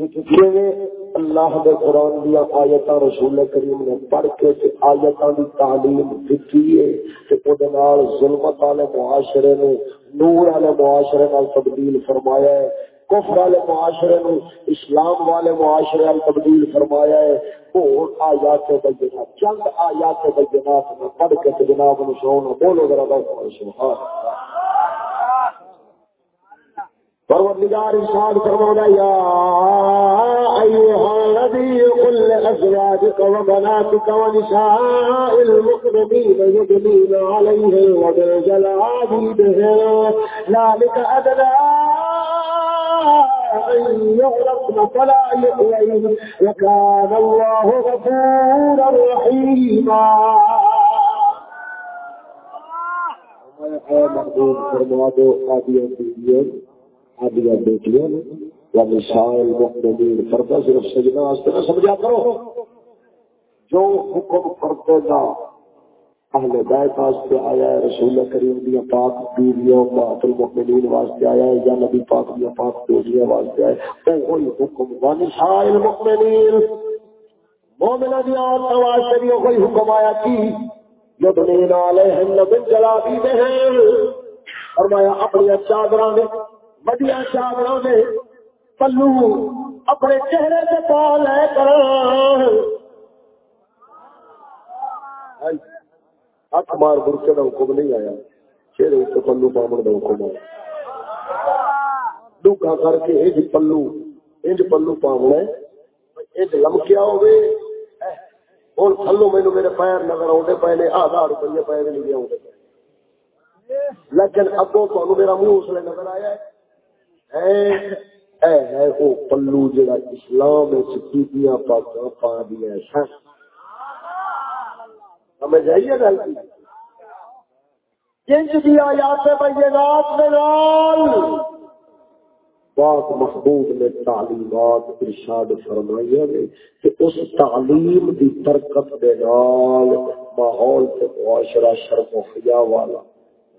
اللہ دے قرآن دیا آیت رسول کریم نے پڑھ کے آیت کی تعلیم دیتی ہے ظلمت والے معاشرے نو، نور والے معاشرے نال تبدیل فرمایا ہے، کفر والے معاشرے نو، اسلام والے معاشرے نال تبدیل فرمایا ہے۔ اور آیات بینات، چند آیات بینات میں پڑھ کے جناب نو سونا بولو ذرا سبحان اللہ۔ پروردگار ارشاد فرمانا یا ایها الذي قل لازواجك وبناتك ونساء المؤمنين يدنين عليهم وبجلابيبهم ذلك ادنى أن يغرقن فلا يؤذين وكان الله غفورا رحيما محبوب فرما دو قادیوں آدیا بیٹیاں یا مثال پردہ صرف واسطے نہ سمجھا کرو۔ جو حکم اہل بیت واسطے آیا ہے، رسول کریم دیا پاک بیویوں المؤمنین واسطے آیا ہے، یا نبی پاک دیا پاک بیٹیاں واسطے آیا وہی حکم ونساء المؤمنین مومنہ دیا عورتوں واسطے بھی حکم آیا کی یدنین علیہن من فرمایا، اپنی چادروں میں بڑیا چادروں میں پلو اپنے چہرے سے پا لے کر ہاتھ مار برکے کا حکم نہیں آیا۔ چہرے سے پلو پامن کا حکم آیا۔ ڈوکا کر کے انج پلو انج پلو پامنا انج لمکیا ہوئے۔ ہوں تھلو مینو میرے پیر نظر آتے پے نے ہزار روپیے پے نہیں آتے لیکن اگوں تو میرا منہ اس لیے نظر آیا ہے۔ ہے وہ پلو جڑا اسلام چیزیاں پاک پا دیا سن۔ ہمیں جائیے گل؟ جنج دیا یا سے بھائی رات پاک محبوب نے تعلیمات ارشاد فرمائی ہے کہ اس تعلیم دی برکت دے نال ماحول تے معاشرہ شرم و حیا والا،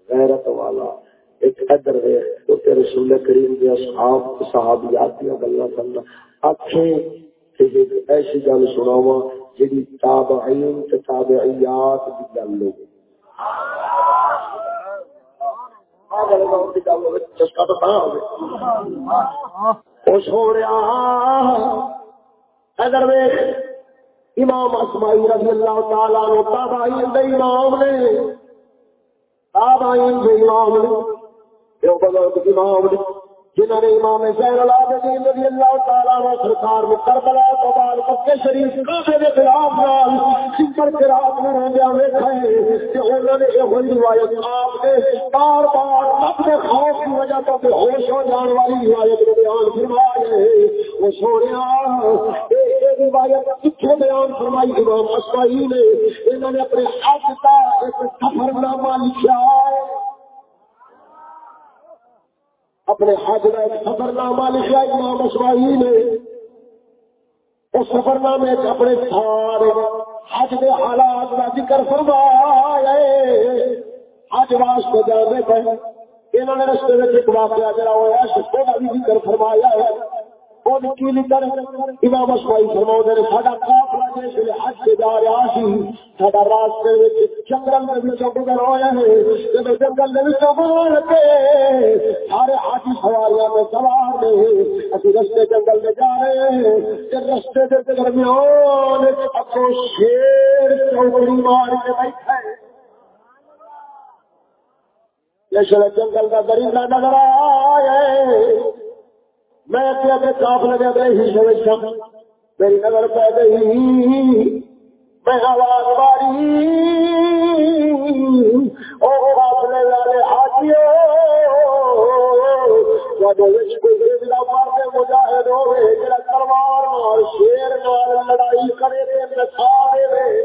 غیرت والا ایک ادر ہے تو رسول کریم دے اصحاب صحابیات دی گلاں کرنا اکھے تے ایسی گل سناواں جڑی تابعین تے تابعیات دی گل ہو چسکا تو امام اسمائی رضی اللہ تعالیٰ نو تابعین دے امام نے۔ تابعین دے امام نے۔ یہ بزرگ امام نے جنہوں نے امام زین العابدین رضی اللہ تعالیٰ عنہ سرکار کربلا تو بعد مکہ شریف خلاف نال، سکر کے رات میں ویکھا ہے کہ انہوں نے یہ ہوئی روایت آپ نے بار بار اپنے خوف کی وجہ تو بے ہوش ہو جان والی روایت کو بیان فرمایا ہے۔ وہ سوڑیا یہ روایت کتنے بیان فرمائی امام اسماعی نے؟ انہوں نے اپنے حج کا ایک سفر نامہ لکھا ہے اپنے حج کا ایک سفر نامہ لکھا امام اسماعیل نے۔ اس سفر نامے اپنے سارے حج کے حالات کا ذکر فرمایا حج واسطے جانے پہ انہوں نے رستے میں ایک واقعہ جڑا ہوا ہے کا بھی ذکر فرمایا ہے۔ امام ساڈا جس حج جا رہا سی، ساڈا راستے جنگل گزر ہے جنگل گزر سارے حاجی سواریاں میں سوار نے رستے جنگل جا رہے ہیں درمیان اکو شیر چوکڑی مار کے بیٹھا ہے۔ جنگل کا درندہ نظر آیا میں اپنے کاف لگا ہی سمجھتا میری نظر پہ گئی میں آواز ماری۔ قافلے والے ہاتھیوں مجاہد جڑا تلوار مار، شیر نال لڑائی کرے نسا دے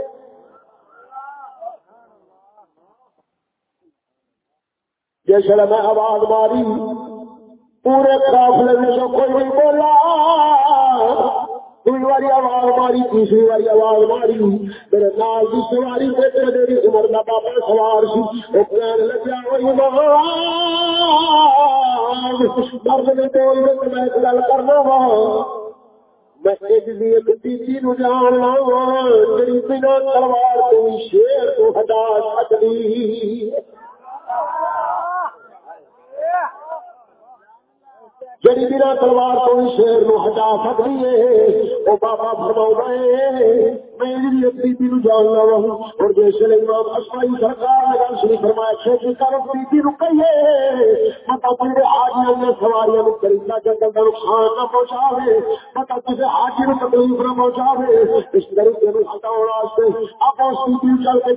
جس میں آواز ماری پورے قافلے میں تو کوئی نہیں بولا۔ دوسری باری آواز ماری تیسری باری آواز ماری۔ میرے نال کی سواری بیٹے میری عمر کا بابا سوار سی۔ وہ کہنے لگا وہی درد میں بول میں میں گل کرنا وا۔ میں ایک ایک تیسری نو جاننا جی بنا تلوار تو شیر کو ہٹا سکتی جڑی بنا تلوار تو شیر نو ہٹا سکتی ہے وہ بابا فرما ہے میں اپنی جاننا اور امام سرکار نے گل سنی فرمایا نے سواریاں جنگل کا نقصان نہ پہنچاوے حاجی تکلیف نہ پہنچاوے۔ اس نو واسطے آپ اس کی چل کے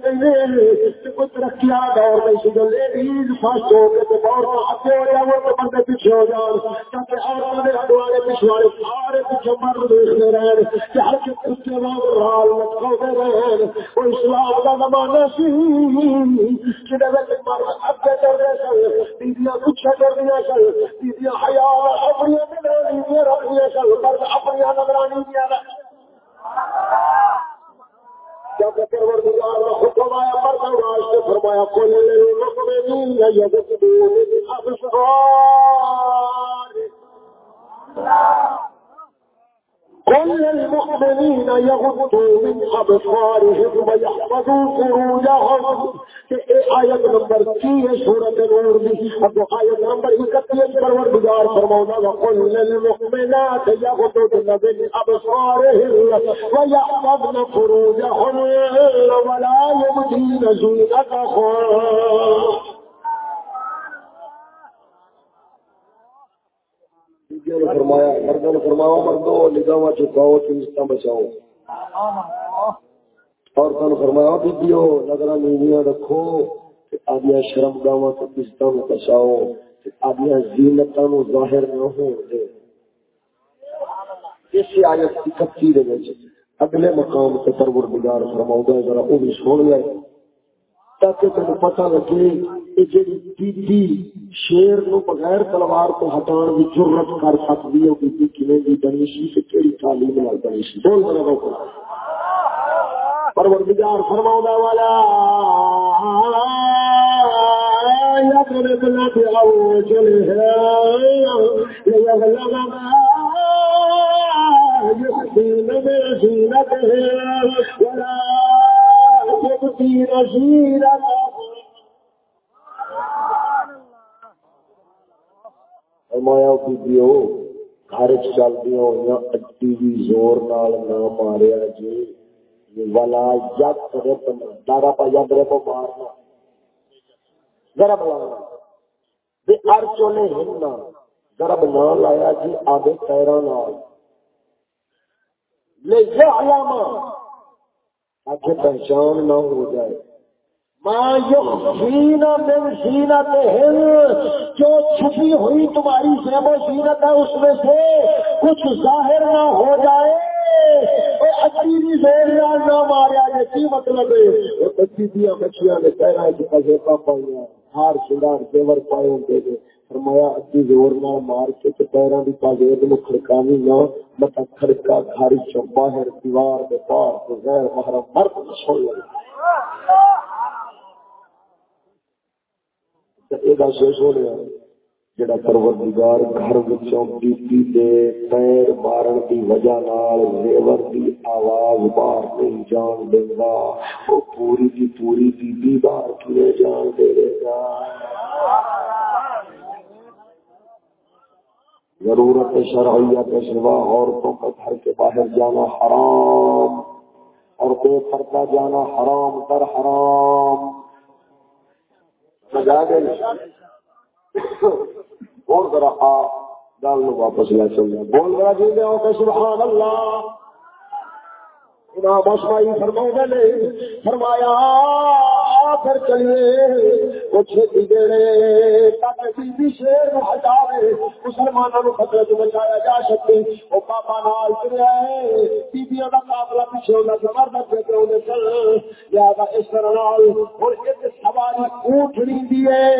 کوئی ترقی والا دور نہیں سی لیڈیز فاسٹ ہو کے دور تو اگے ہو بندے پیچھے ہو جان۔ تاکہ عورتوں کے اگوالے پچھوالے سارے پیچھے مرد دیکھتے رہے کہ ہر کچھ رال وہ اسلام کا زمانہ سی اگے رہے سن دیدیاں پیچھے کر دیا سن دیدیاں حیا اپنی نگرانی رکھ دیا سن مرد اپنی نگرانی دیا جب پروردگار حکم آیا واسطے فرمایا کوئی كل المؤمنين يغضوا من أبصارهم ويحفظوا فروجهم. آیت نمبر کی سورت نور دی. اب آیت نمبر اکتیس پروردگار فرماؤنا وقل للمؤمنات يغضضن من أبصارهم ويحفظن فروجهم ولا يبدين زينتهم. فرمایا، مردوں نے فرمایا مردو نگاہ چکاؤ چیزاں بچاؤ۔ اور تمہیں فرمایا، بیبیو نظر نیویاں رکھو آدیا شرم گاوا تو قسطوں بچاؤ آدیا زینتوں نو ظاہر نہ ہو دے۔ اس آیت کی کچی دے اگلے مقام سے پرور پروردگار فرماؤں گا، ذرا وہ بھی سن لے تاکہ تمہیں پتہ لگے کہ شیر نو بغیر تلوار تو ہٹان کی ضرورت کر سکتی ہے بی کھے بھی بنی سی کہڑی تعلیم نال بنی سی بول رہا ہوں پروردگار فرماؤں والا يضرب لك ليغلب ما يخفين من زينتها ولا يبدين زينتها فرمایا بیبیو گھر چلدی ہوئی اٹی بھی زور نال نہ ماریا جی والا ید رب دارا پا ید رب مارنا۔ ضرب لانا بے ارچو نے ہننا ضرب نہ۔ لایا جی آدھے پیرا نال۔ لے یعلم تاکہ پہچان نہ ہو جائے۔ جو چھپی ہوئی تمہاری زیب و زینت ہے اس میں سے کچھ ظاہر نہ ہو جائے۔ اچھی زیر نہ ماریا یہ کی مطلب ہے؟ وہ بچی دیا بچیاں نے پہنا کہ پائی ہار شنگار زیور پائے ہوتے تھے فرمایا اچھی زور نہ مار کے پیروں کی پاجیب میں کھڑکانی نہ مت کھڑکا گھر چ باہر دیوار کے پار تو غیر محرم مرد چھوڑ لگا جڑا پروردگار گھر وچوں دے پیر مارن دی وجہ نال زیور دی آواز باہر نہیں جان دیندا، او پوری دی پوری بیبی باہر کیے جان دے گا ضرورت شرعیہ کے سوا عورتوں کا گھر کے باہر جانا حرام اور بے پردہ جانا حرام در حرام بول ذرا گل واپس لے چل بول ذرا جی سبحان اللہ۔ امام اسمائی فرماؤں نے فرمایا پھر چلیے، وہ چھتی دے تاکہ بی بی شیر نو ہٹاوے مسلمانوں نو خطرے تو بچایا جا سکے۔ وہ پاپا نال چلیا ہے بی بیبیوں کا قابلہ پیچھے ہونا زبردست ہے کہ انہیں چل یا لہذا اس طرح نال اور ایک سواری اونٹنی دی ہے۔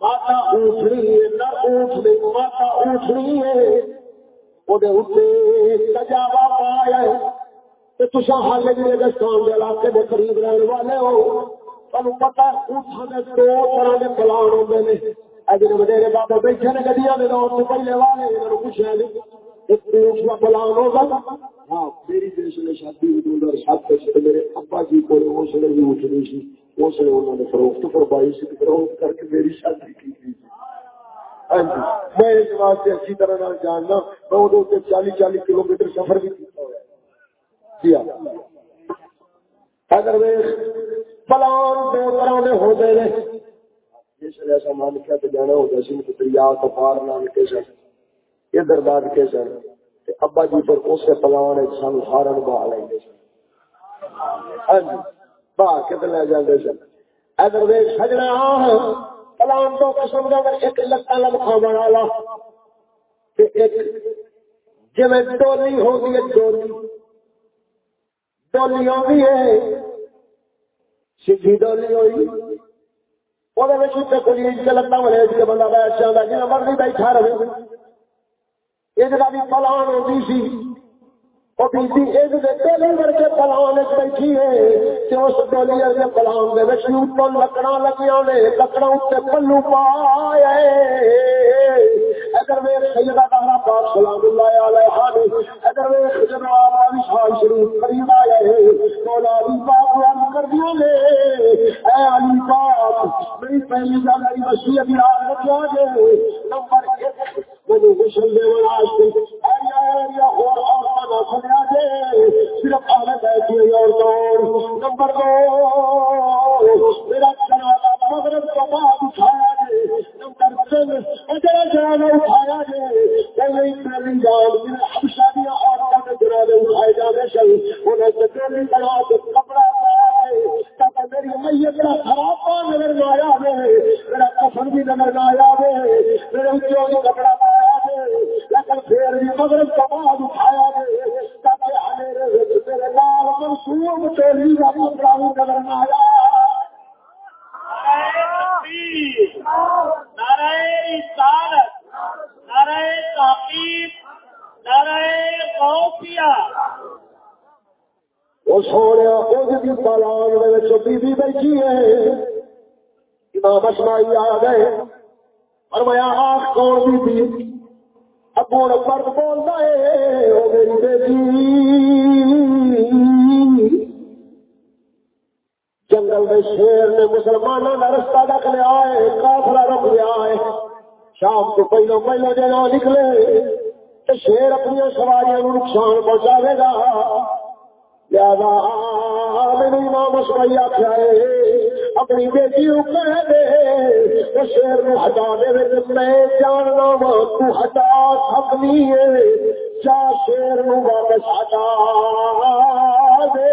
ماتا اونٹنی ہے، نہ اونٹنی ماتا اونٹنی ہے۔ وہ دے اٹھے سجاوا پایا ہے۔ تصا حال کے علاقے کے قریب رہنے والے ہو۔ تمہیں پتا دو طرح کے پلان ہوتے ہیں اجر وڈیرے بابے بیٹھے نے گڈیا کے دور پہلے والے انہوں پوچھا نہیں جی، ایک پلان ہوگا؟ ہاں میری دیش شادی سات میرے ابا جی کو اس نے بھی سی۔ اس نے انہوں نے فروخت فرمائی سی، فروخت کر کے میری شادی کی ہاں جی، میں اس واسطے اچھی طرح جاننا، میں وہ چالیس چالیس کلو میٹر سفر بھی کیا کیا۔ اگر پلان دو طرح کے ہو گئے جس نے ایسا مان کیا تو جانا ہوگا سی دریا تو پار نام کے سن کے سن ابا جی پر اسے پلان سن ہارن بہا لیں گے سن بہا کے لے جاتے سن ادھر سجنا ہاں، پلان قسم کا ایک لتا بنا لا ایک جی ڈولی ہوگی ڈولی۔ ڈولی آئی ہے۔ سی ڈولی ہوئی۔ وہ لگتا بندہ بیٹھ جاتا جی مرضی بیٹھا رہے۔ یہ بھی پلان ہوتی سی۔ پلان بیٹھی ہے۔ اس ڈولی پلان لکڑا لگیا نے لکڑا اتنے پلو پایا اگر ویخ سیدہ دہرہ پاک سلام اللہ علیہ حالی اگر ویخ جناب علی شان شریف قریب آیا ہے، مولا علی پاک وان کر دیا لے اے علی پاک، میری پہلی جاناری وسیعت یاد رکھا جے نمبر ایک مجھے دے یا اور نہ سنیا جے صرف نمبر دو میرا مغرب بعد اٹھایا جے نمبر تین اجرا اٹھایا جے پہلی جان میرے عورتوں کے جنازے اٹھائے جانے انہیں بنا کے کپڑا پایا میری میت کا خراب نظر نہ آیا میرا کفن بھی نظر نہ آیا میرے اچھوں کی کپڑا پایا لیکن پھر بھی مغرب کا بعد اٹھایا تاکہ میرے لال کا کپڑا بھی نظر نہ آیا وہ سونے اس کی پالان بی بی بیٹھی ہے۔ امام اسمائی آ گئے۔ اور میں آخ کون بی بی ابو نمبر بولتا ہے؟ وہ میری بیٹی۔ جنگل میں شیر نے مسلمانوں کا رستہ رکھ لیا ہے کافلا رکھ لیا ہے۔ شام کو پہلو پہلو جنا نکلے۔ تو شیر اپنی سواریاں نقصان پہنچاوے گا۔ لہذا میرے امام اسمائی آخیا ہے اپنی بیٹی کہہ دے شیر نے ہٹا دے میں جاننا تو ہٹا سکنی ہے چا شیر نو واپس ہٹا دے۔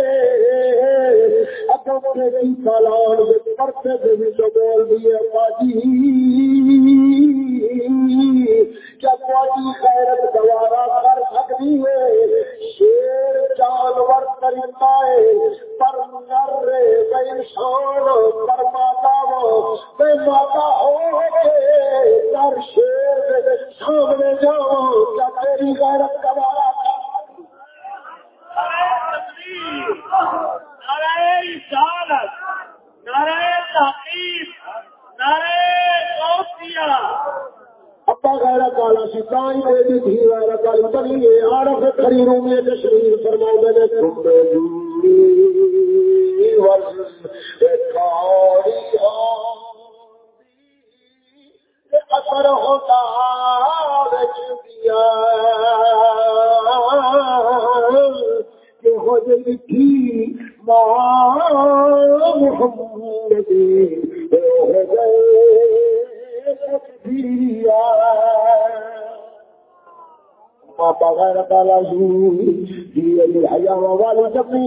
اپنے کی سالان پرتے دے بول دیے باجی۔ کیا باجی خیرت دوارا کر سکتی ہے شیر جانور کرتا ہے پر نر بے انسان پر ماتا بے ماتا ہو کے در شیر سامنے جاؤ کیا تیری غیرت دوارا ابا غیرہ کالا سی تائی میری تھی غیرہ کالی، بنی ہے عارف کھڑی میں تشریف فرماؤ میں نے۔ تم ورز کاری اثر ہوتا دیا۔ کہ ہو جی ماں محمد ہو گئے پاپا غیر کالا جی حیا والی جمی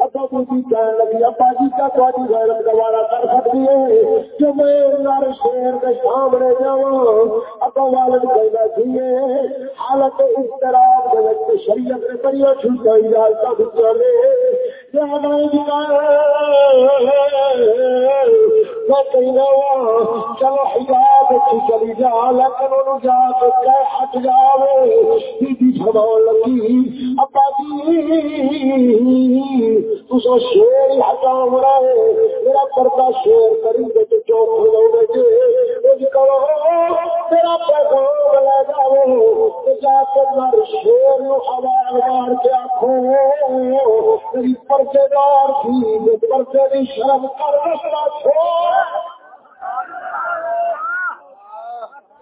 ابا جی کہنے لگی ابا جی کا تاری غیرت گوارا کر سکتی ہے جو میں نر شیر کے سامنے جاؤں ابا والد کہنا چاہیے حالت اضطراب کے شریعت نے بڑی چھوٹا اجازت چلو حجاب چلی جا لیکن انہوں جا کے ہٹ جاوے فرما لگی ابا جی شیر ہٹا مرا میرا پردہ شیر کری گے تو چوک لوگ گے کرو میرا پیغام لے جاؤ جا کے مر شیر آواز مار کے آخو میری پردے دار تھی پردے کی شرم کر رکھنا چھوڑ۔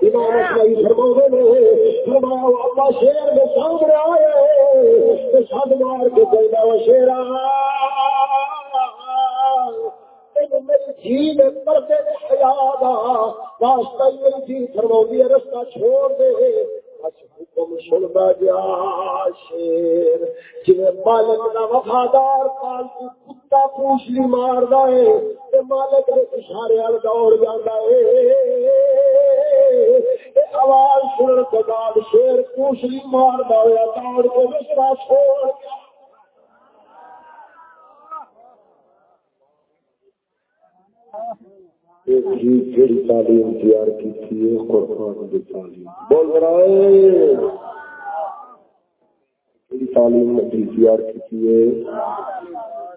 امام نے شیر کے سامنے آئے سد مار کے کہنا شیرا میری جی واسطہ میری جی رستہ چھوڑ دے۔ اچھا، حکم گیا شیر مالک کا وفادار پالتو کتا پوچھلی دے مالک اشارے دوڑ جانا ہے آواز سننے کے بعد شیر پوچھلی مار دیا دوڑ کے مشرا چھوڑ۔ تعلیم تیار کی تھی قرآن کی تعلیم۔ بول رہا ہے تعلیم نے تیار کی تھی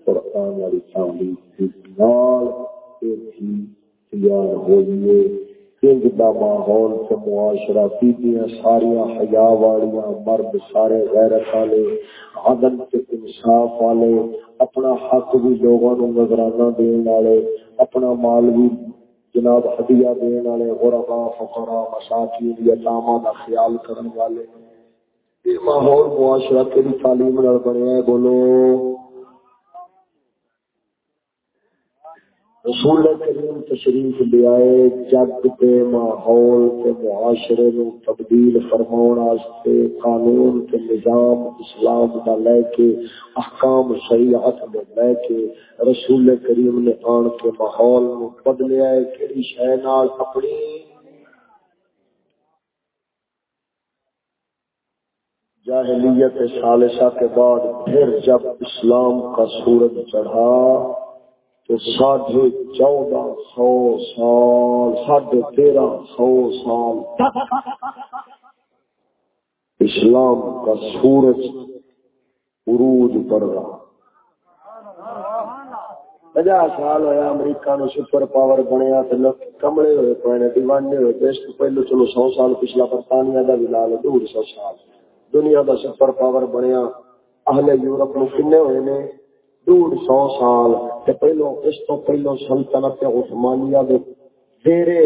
قرآن والی تعلیم۔ تیار ہوئی انج دا ماحول تے معاشرہ بیبیاں ساریاں حیا والیاں مرد سارے غیرت والے، عدل تے انصاف والے، اپنا حق بھی لوگوں نو نظرانہ دین والے، اپنا مال بھی جناب ہدیہ دین والے غربا فقراء، مساکین، یتاماں دا خیال کرن والے۔ یہ ماحول معاشرہ کیڑی تعلیم نال بنیا ہے، بولو۔ رسول کریم تشریف لے آئے جگ کے ماحول کے معاشرے نو تبدیل فرماؤ واسطے قانون کے نظام اسلام کا لے کے، احکام شریعت میں لے کے رسول کریم نے آن کے ماحول نو بدلیا ہے کہڑی شہ نال اپنی جاہلیت سالسہ کے بعد پھر جب اسلام کا سورج چڑھا ساڑھے چودہ سو سال ساڑھے تیرہ سو سال۔ اسلام کا سورج عروج پر رہا۔ پنجا سال ہوا امریکہ نو سپر پاور بنیا کمڑے ہوئے پے دیوانے ہوئے دیش تو پہلو چلو سو سال، پچھلا برطانیہ کا بھی لا لو سو سال۔ دنیا کا سپر پاور بنیا۔ اہل یورپ نو کنے ہوئے نے؟ ڈوڑھ سو سال تے پہلو اس تو پہلو سلطنت عثمانیہ دے زیرے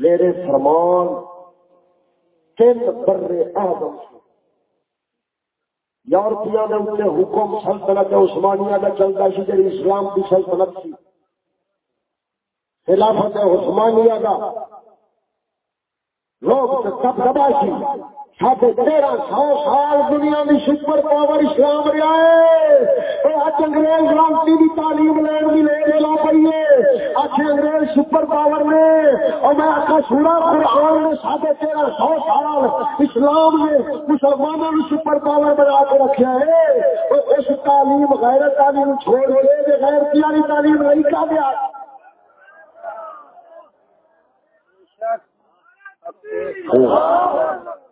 زیرے فرمان تین بر اعظم یورپیاں دے اوپر حکم سلطنت عثمانیہ دا چلتا سی، جڑی اسلام دی سلطنت سی۔ خلافت عثمانیہ دا۔ لوگ تے تب دبا سی۔ ساڑھے تیرہ سو سال دنیا میں سپر پاور اسلام رہا ہے۔ اچھ انگریز رانتی بھی تعلیم لین بھی لے لا پائیے اچھ انگریز سپر پاور نے اور میں آخا سنا قرآن نے ساڑھے تیرہ سو سال اسلام نے مسلمانوں نے سپر پاور بنا کے رکھا ہے۔ اس تعلیم غیر تعلیم چھوڑ کے غیر پیاری تعلیم نہیں کیا گیا Oh,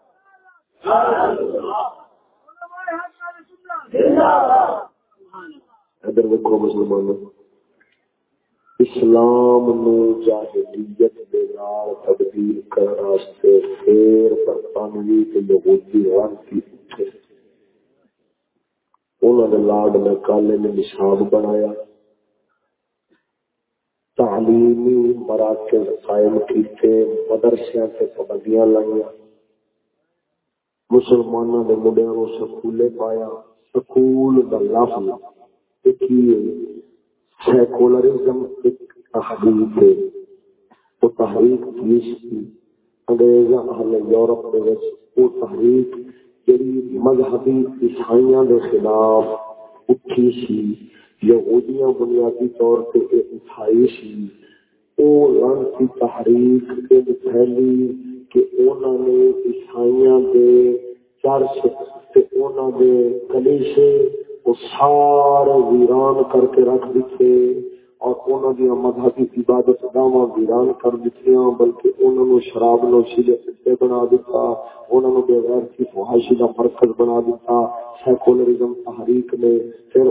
ادھر ویکو مسلمان اسلام نو جاہلیت دے نال تبدیل کرن واسطے پھر برطانوی تے یہودی رانتی اٹھے۔ انہوں نے لاڈ میں کالے نے نصاب بنایا۔ تعلیمی مراکز قائم کیتے، مدرسیاں تے پابندیاں لائیاں۔ مسلمانوں کے منڈیا کو سکولے پایا، سکول کا لفظ سیکولرزم ایک تحریک ہے۔ وہ تحریک پیش کی انگریز اہل یورپ کے وہ تحریک جڑی مذہبی عیسائیاں کے خلاف اٹھی سی۔ یہودیاں بنیادی طور پہ اٹھائی سی۔ وہ لانسی تحریک پھیلی کہ انہوں نے عیسائیاں دے چرچ تے انہوں دے کلیشے وہ سارے ویران کر کے رکھ دیتے اور انہوں مذہبی عبادت ویران کر دیتی بلکہ انہوں نے شراب نوشی بنا دیتا، انہوں نے کی فحاشی کا مرکز بنا دیتا، سیکولرزم تحریک نے، پھر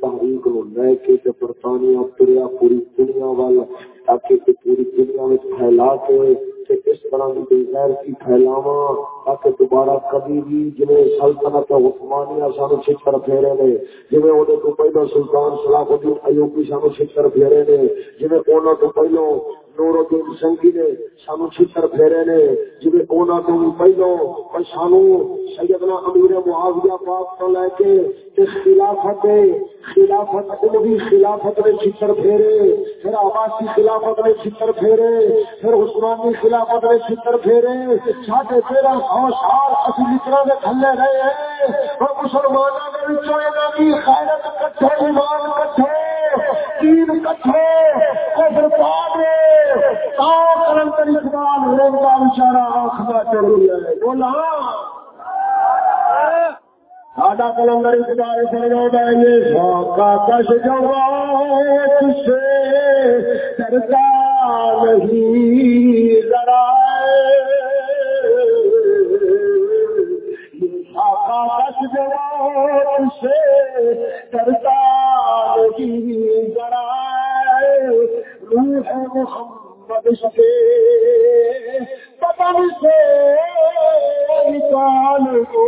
تحریک نو لے کے برطانیہ پوریا پوری دنیا وال تاکہ پوری دنیا میں پھیلا کے اس طرح کی غیر کی پھیلاوا تاکہ دوبارہ کبھی بھی جی سلطنت عثمانیہ سانو چھتر پھیرے نے جی وہ پہلو سلطان صلاح الدین ایوبی سانو چھتر پھیرے نے جی انہوں تو پہلو نور الدین سنگھی نے سانو چھتر پھیرے نے جی انہوں تو پہلو سانو سیدنا امیر معاویہ پاک تو لے کے خلافت خلافت بھی خلافت نے چھتر پھیرے، پھر آبادی خلافت نے چھتر پھیرے، پھر عثمانی خلافت نے چھتر پھیرے ساڑھے تیرہ سو سال اسی لکڑا میں تھلے رہے ہیں، اور مسلمانوں کے بچوں کی خیرت کٹھے، ایمان کٹھے تین کٹھے، کفر پاڑے تا کرن اقبال لوگ کا بیچارہ آنکھ میں ہے بولا۔ ساڈا کلندر اقبال سمجھا دیں گے کش سے نہیں ذرا کش جواب سے ڈرتا نہیں ذرا روح محمد محمد سے بدن سے نکال دو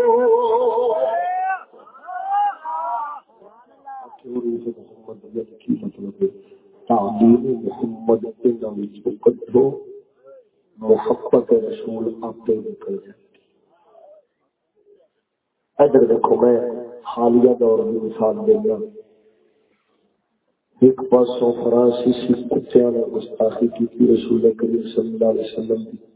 محمد تعلیم محمد کے محبت رسول آپ نکل جائے ادھر دیکھو میں حالیہ دور کی مثال دینا ایک پاسوں فرانسیسی کتیا نے گستاخی کی رسول کریم صلی اللہ علیہ وسلم کی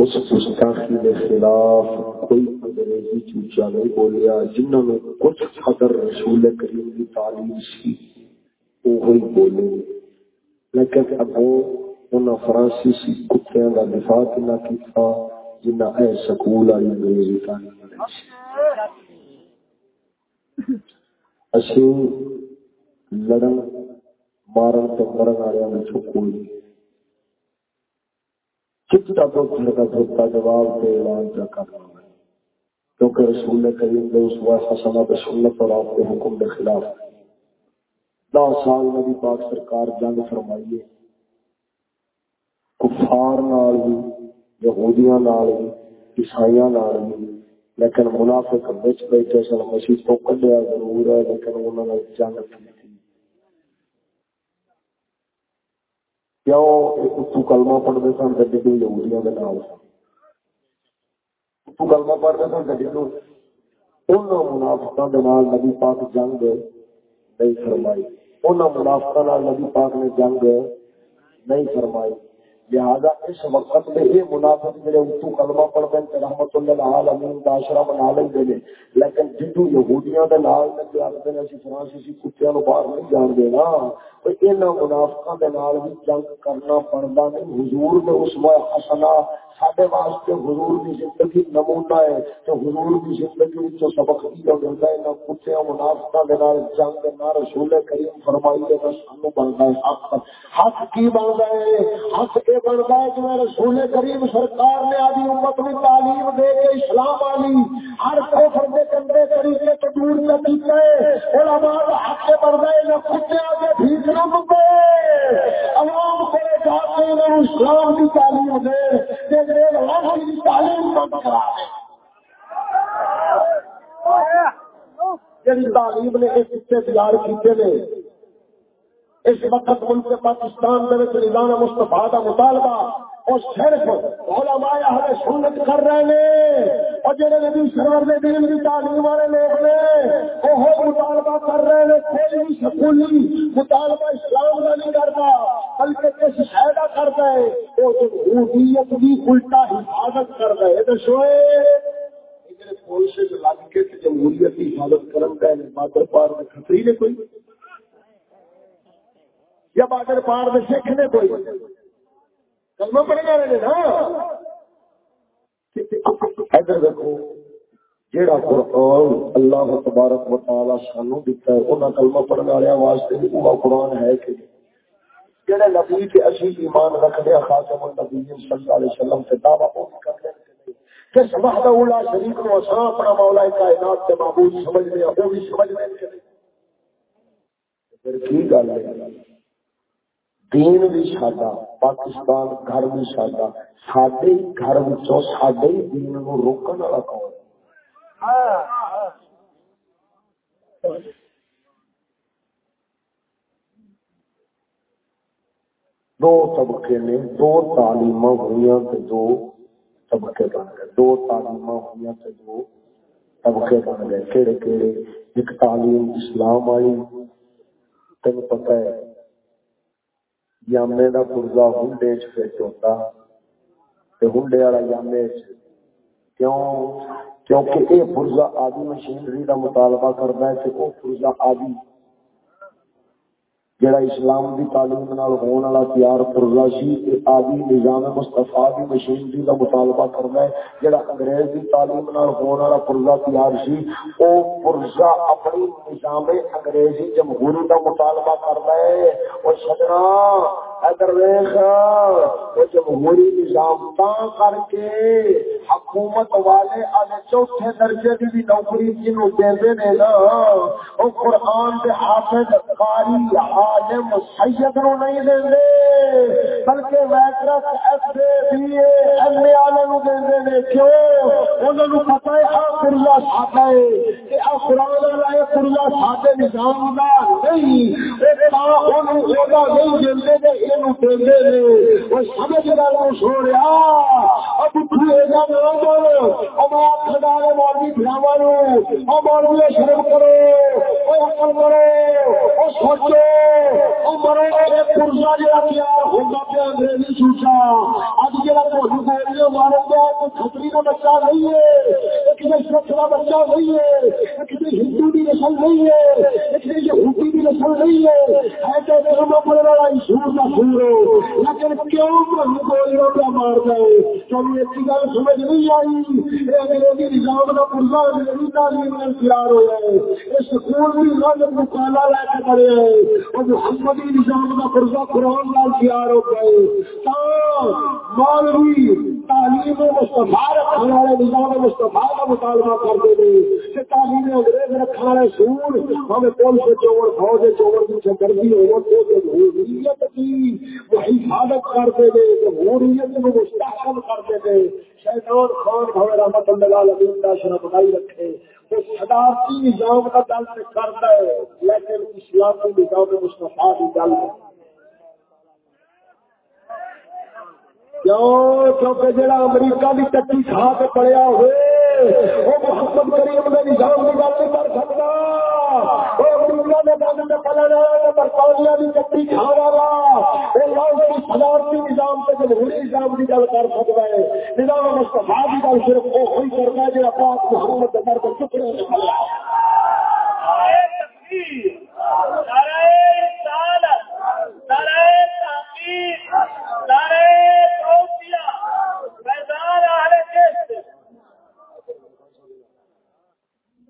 اس گستاخی کے خلاف کوئی انگریزی چوچا نہیں بولیا، جنہوں نے کچھ قدر رسول کریم کی تعلیم سی وہی بولے۔ لیکن اگوں انہوں فرانسیسی کتیا کا دفاع کنا کیا جنہ اے سکول والی انگریزی تعلیم اسی لڑن، مارن تو مرن والوں والے کوئی چپتا تو کا دھوتا جواب کے اعلان کیا کرنا ہے۔ کیونکہ رسول کریم نے اس وقت حسنا سنت اور آپ کے حکم کے خلاف دس سال نبی پاک سرکار جنگ فرمائیے کفار نال بھی، یہودیاں نال بھی، عیسائیاں نال بھی۔ لیکن منافق بچ بیٹھے سن، مسیح تو کڈیا ضرور ہے، لیکن انہوں نے جنگ کی۔ کیوں اتو کلمہ پڑھتے سن تو ڈگو یہودیاں کے نام سن کلمہ پڑھتے سن تو ڈگو انہوں منافقوں کے نبی پاک جنگ نہیں فرمائی انہوں منافقہ نبی پاک نے جنگ نہیں فرمائی لہذا اس وقت میں یہ منافق جڑے اتو کلمہ پڑھ دیں رحمت اللہ العالمین دا اشرا بنا لیں دے لیکن جدو یہودیاں دے نال تے کہ آکھدے نے اسی فرانسیسی کتیاں نو باہر نہیں جان دے نا تے انہاں منافقاں دے نال بھی جنگ کرنا پڑدا نہیں۔ حضور نے اس وقت حسنا سڈے واسطے حضور کی زندگی نمونہ ہے۔ تو حضور کی زندگی جو سبق دیا ملتا ہے نہ کتے منافقہ کے نال جنگ نہ رسول کریم فرمائی ہے نہ سانو بنتا ہے حق۔ حق کی بنتا ہے؟ حق کے بنتا ہے کہ رسول کریم سرکار نے آدھی امت میں تعلیم دے کے اسلام والی ہر کوفر کے کندے طریقے تو دور نہ کیتا ہے علماء حق کے بنتا ہے، نہ کتے آگے بھیک نہ مکے۔ عوام کو جا کے اسلام کی تعلیم دے۔ تعلیم بند کرا دے۔ جن تعلیم نے اس سے تیار کیتے ہیں اس وقت ملک پاکستان میں نظام مستفا کا مطالبہ اور صرف علماء اہل سنت کر رہے ہیں اور جڑے نبی سرور نے دین کی تعلیم والے لوگ نے وہ مطالبہ کر رہے ہیں، کوئی بھی سکولی مطالبہ اسلام کا نہیں کرتا، بلکہ کس شہر کا کرتا ہے وہ جمہوریت بھی الٹا حفاظت کر رہے تو سوئے لگ کے جمہوریت کی حفاظت کرن بادر پار میں خطری نے کوئی۔ یا بادر پار میں سکھ نے کوئی؟ کلمہ پڑھنے والے نا؟ ادھر دیکھو جیڑا قرآن اللہ تبارک و تعالی سانو دیتا ہے، انہاں کلمہ پڑھنے والے واسطے بھی وہ قرآن ہے کہ جڑے نبی کے اسی ایمان رکھ دے خاتم النبی صلی اللہ علیہ وسلم سے دعویٰ وہ کر دے کہ وحدہ اولا شریک نو اساں اپنا مولا کائنات کے معبود سمجھ لیا وہ بھی سمجھ لیں پھر کی گل ہے؟ دین بھی ساڈا، پاکستان گھر بھی ساڈا سڈے گھر وچوں سڈے دین کو روکنے والا کون؟ دو طبقے نے دو تعلیم ہوئی دو طبقے بن گئے۔ دو تعلیم ہوئی دو طبقے بن گئے۔ کہڑے کہڑے ایک تعلیم اسلام والی تین پتہ ہے۔ یامے کا پورزا ہنڈے چ ہوتا ہنڈے والا یامے کیوں؟ کیونکہ یہ پورزا آدی مشینری کا مطالبہ کرتا ہے کہ وہ پورزا آدی جڑا اسلام دی تعلیم نال ہون والا تیار پرزا سی، تے آدی نظام مصطفی دی مشینری دا مطالبہ کردا ہے، جڑا انگریز دی تعلیم نال ہون والا پرزا تیار سی، او پرزا اپنی نظام انگریزی جمہوری دا مطالبہ کردا ہے۔ او سجنا جمہوری نظام کر کے حکومت والے آج چوتھے درجے کی بھی نوکری جنو دے نے نا، وہ قرآن کے حافظ قاری عالم سید نو نہیں دے بلکہ waitress F A B A M A کیوں پتا ہے آ کریا ساڈا ہے، کہ آ والا کریا ساڈے نظام نہیں نہیں دے دے۔ یہ وہ سمجھ گل سو مولوی مولوی شرم کرو کرو سوچو مرو پورزا جا تیار انگریزی سوچا اب جا بول گیا گا کوئی کھتری کا بچہ نہیں ہے کسی سکھ کا بچہ نہیں ہے کسی ہندو کی نسل نہیں ہے کسی یہودی کی نسل نہیں ہے والا سور کا سور ہو لیکن کیوں مار جائے کبھی ایک گل سمجھ نہیں آئی انگریزی نظام کا پورزا انگریزی تعلیم میں تیار ہو جائے اس سکول بھی لوگ لے کے پڑے ہیں اور محمدی نظام کا پورزا قرآن لال تیار ہو گئے مولوی تعلیم مستفا رکھنے والے نظام مستفا کا مطالبہ کرتے ہیں کہ تعلیم انگریز رکھنے والے سور ہمیں پولیس چوڑ فوج چوڑ، پیچھے گردی ہو جمہوریت کی وہ حفاظت کرتے تھے جمہوریت کو مستحکم کرتے تھے۔ شیطان خان بھائی رحمت اللہ علیہ کا شرح بنائی رکھے، وہ صدارتی نظام کا دل کرتا ہے، لیکن اسلامی نظام مستفا کی دل کیوں؟ کیونکہ جڑا امریکہ کی چٹی کھا کے پڑیا ہوئے وہ محمد کریم کے نظام کی گل نہیں کر سکتا۔ وہ امریکہ بند برطانیہ کی کھا والا وہ صدارتی نظام سے جمہوری نظام کی گل کر سکتا ہے۔ نظام کی گل صرف وہ کرتا ہے پاک محمد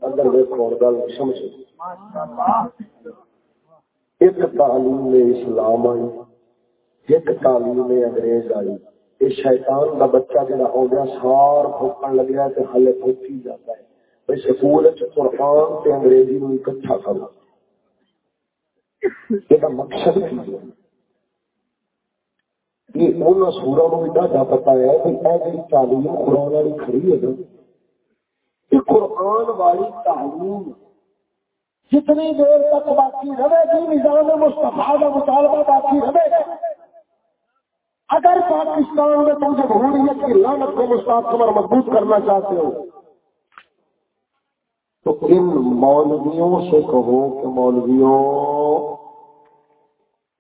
اندر دیکھو اور گل سمجھو۔ ایک تعلیم میں اسلام آئی، ایک تعلیم میں انگریز آئی۔ یہ شیطان کا بچہ جڑا ہو گیا سار پھوکن لگ گیا تو ہلے پھوکی جاتا ہے۔ بھائی سکول قرآن تے انگریزی میں اکٹھا کرو۔ یہ مقصد کی یہ سورا بھی پتا ہے کہ تعلیم قرآن والی کھڑی ہے قرآن والی تعلیم جتنی دیر تک باقی رہے گی، نظام مستفا کا مطالبہ باقی رہے گا۔ اگر پاکستان میں تم جمہوریت کی لانت کو مستقبل اور مضبوط کرنا چاہتے ہو، تو ان مولویوں سے کہو کہ مولویوں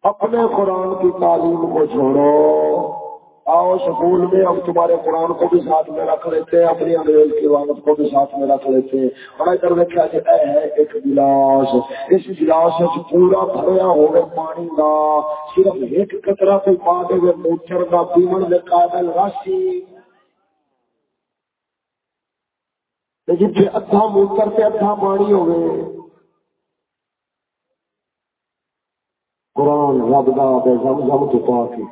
اپنے قرآن کی تعلیم کو چھوڑو۔ آؤ سکول میں ہم تمہارے قرآن کو بھی ساتھ میں رکھ لیتے ہیں، اپنی انگریز کی عبادت کو بھی ساتھ میں رکھ لیتے ہیں۔ اور ادھر دیکھا کہ اے ہے ایک گلاس۔ اس گلاس پورا بھریا ہوگا پانی کا، صرف ایک کترا کو پا دے گئے موچر کا پیمن میں قابل راشی جتنے ادھا موچر سے ادھا پانی ہو گئے قرآن رب دا زم زم تو پا کے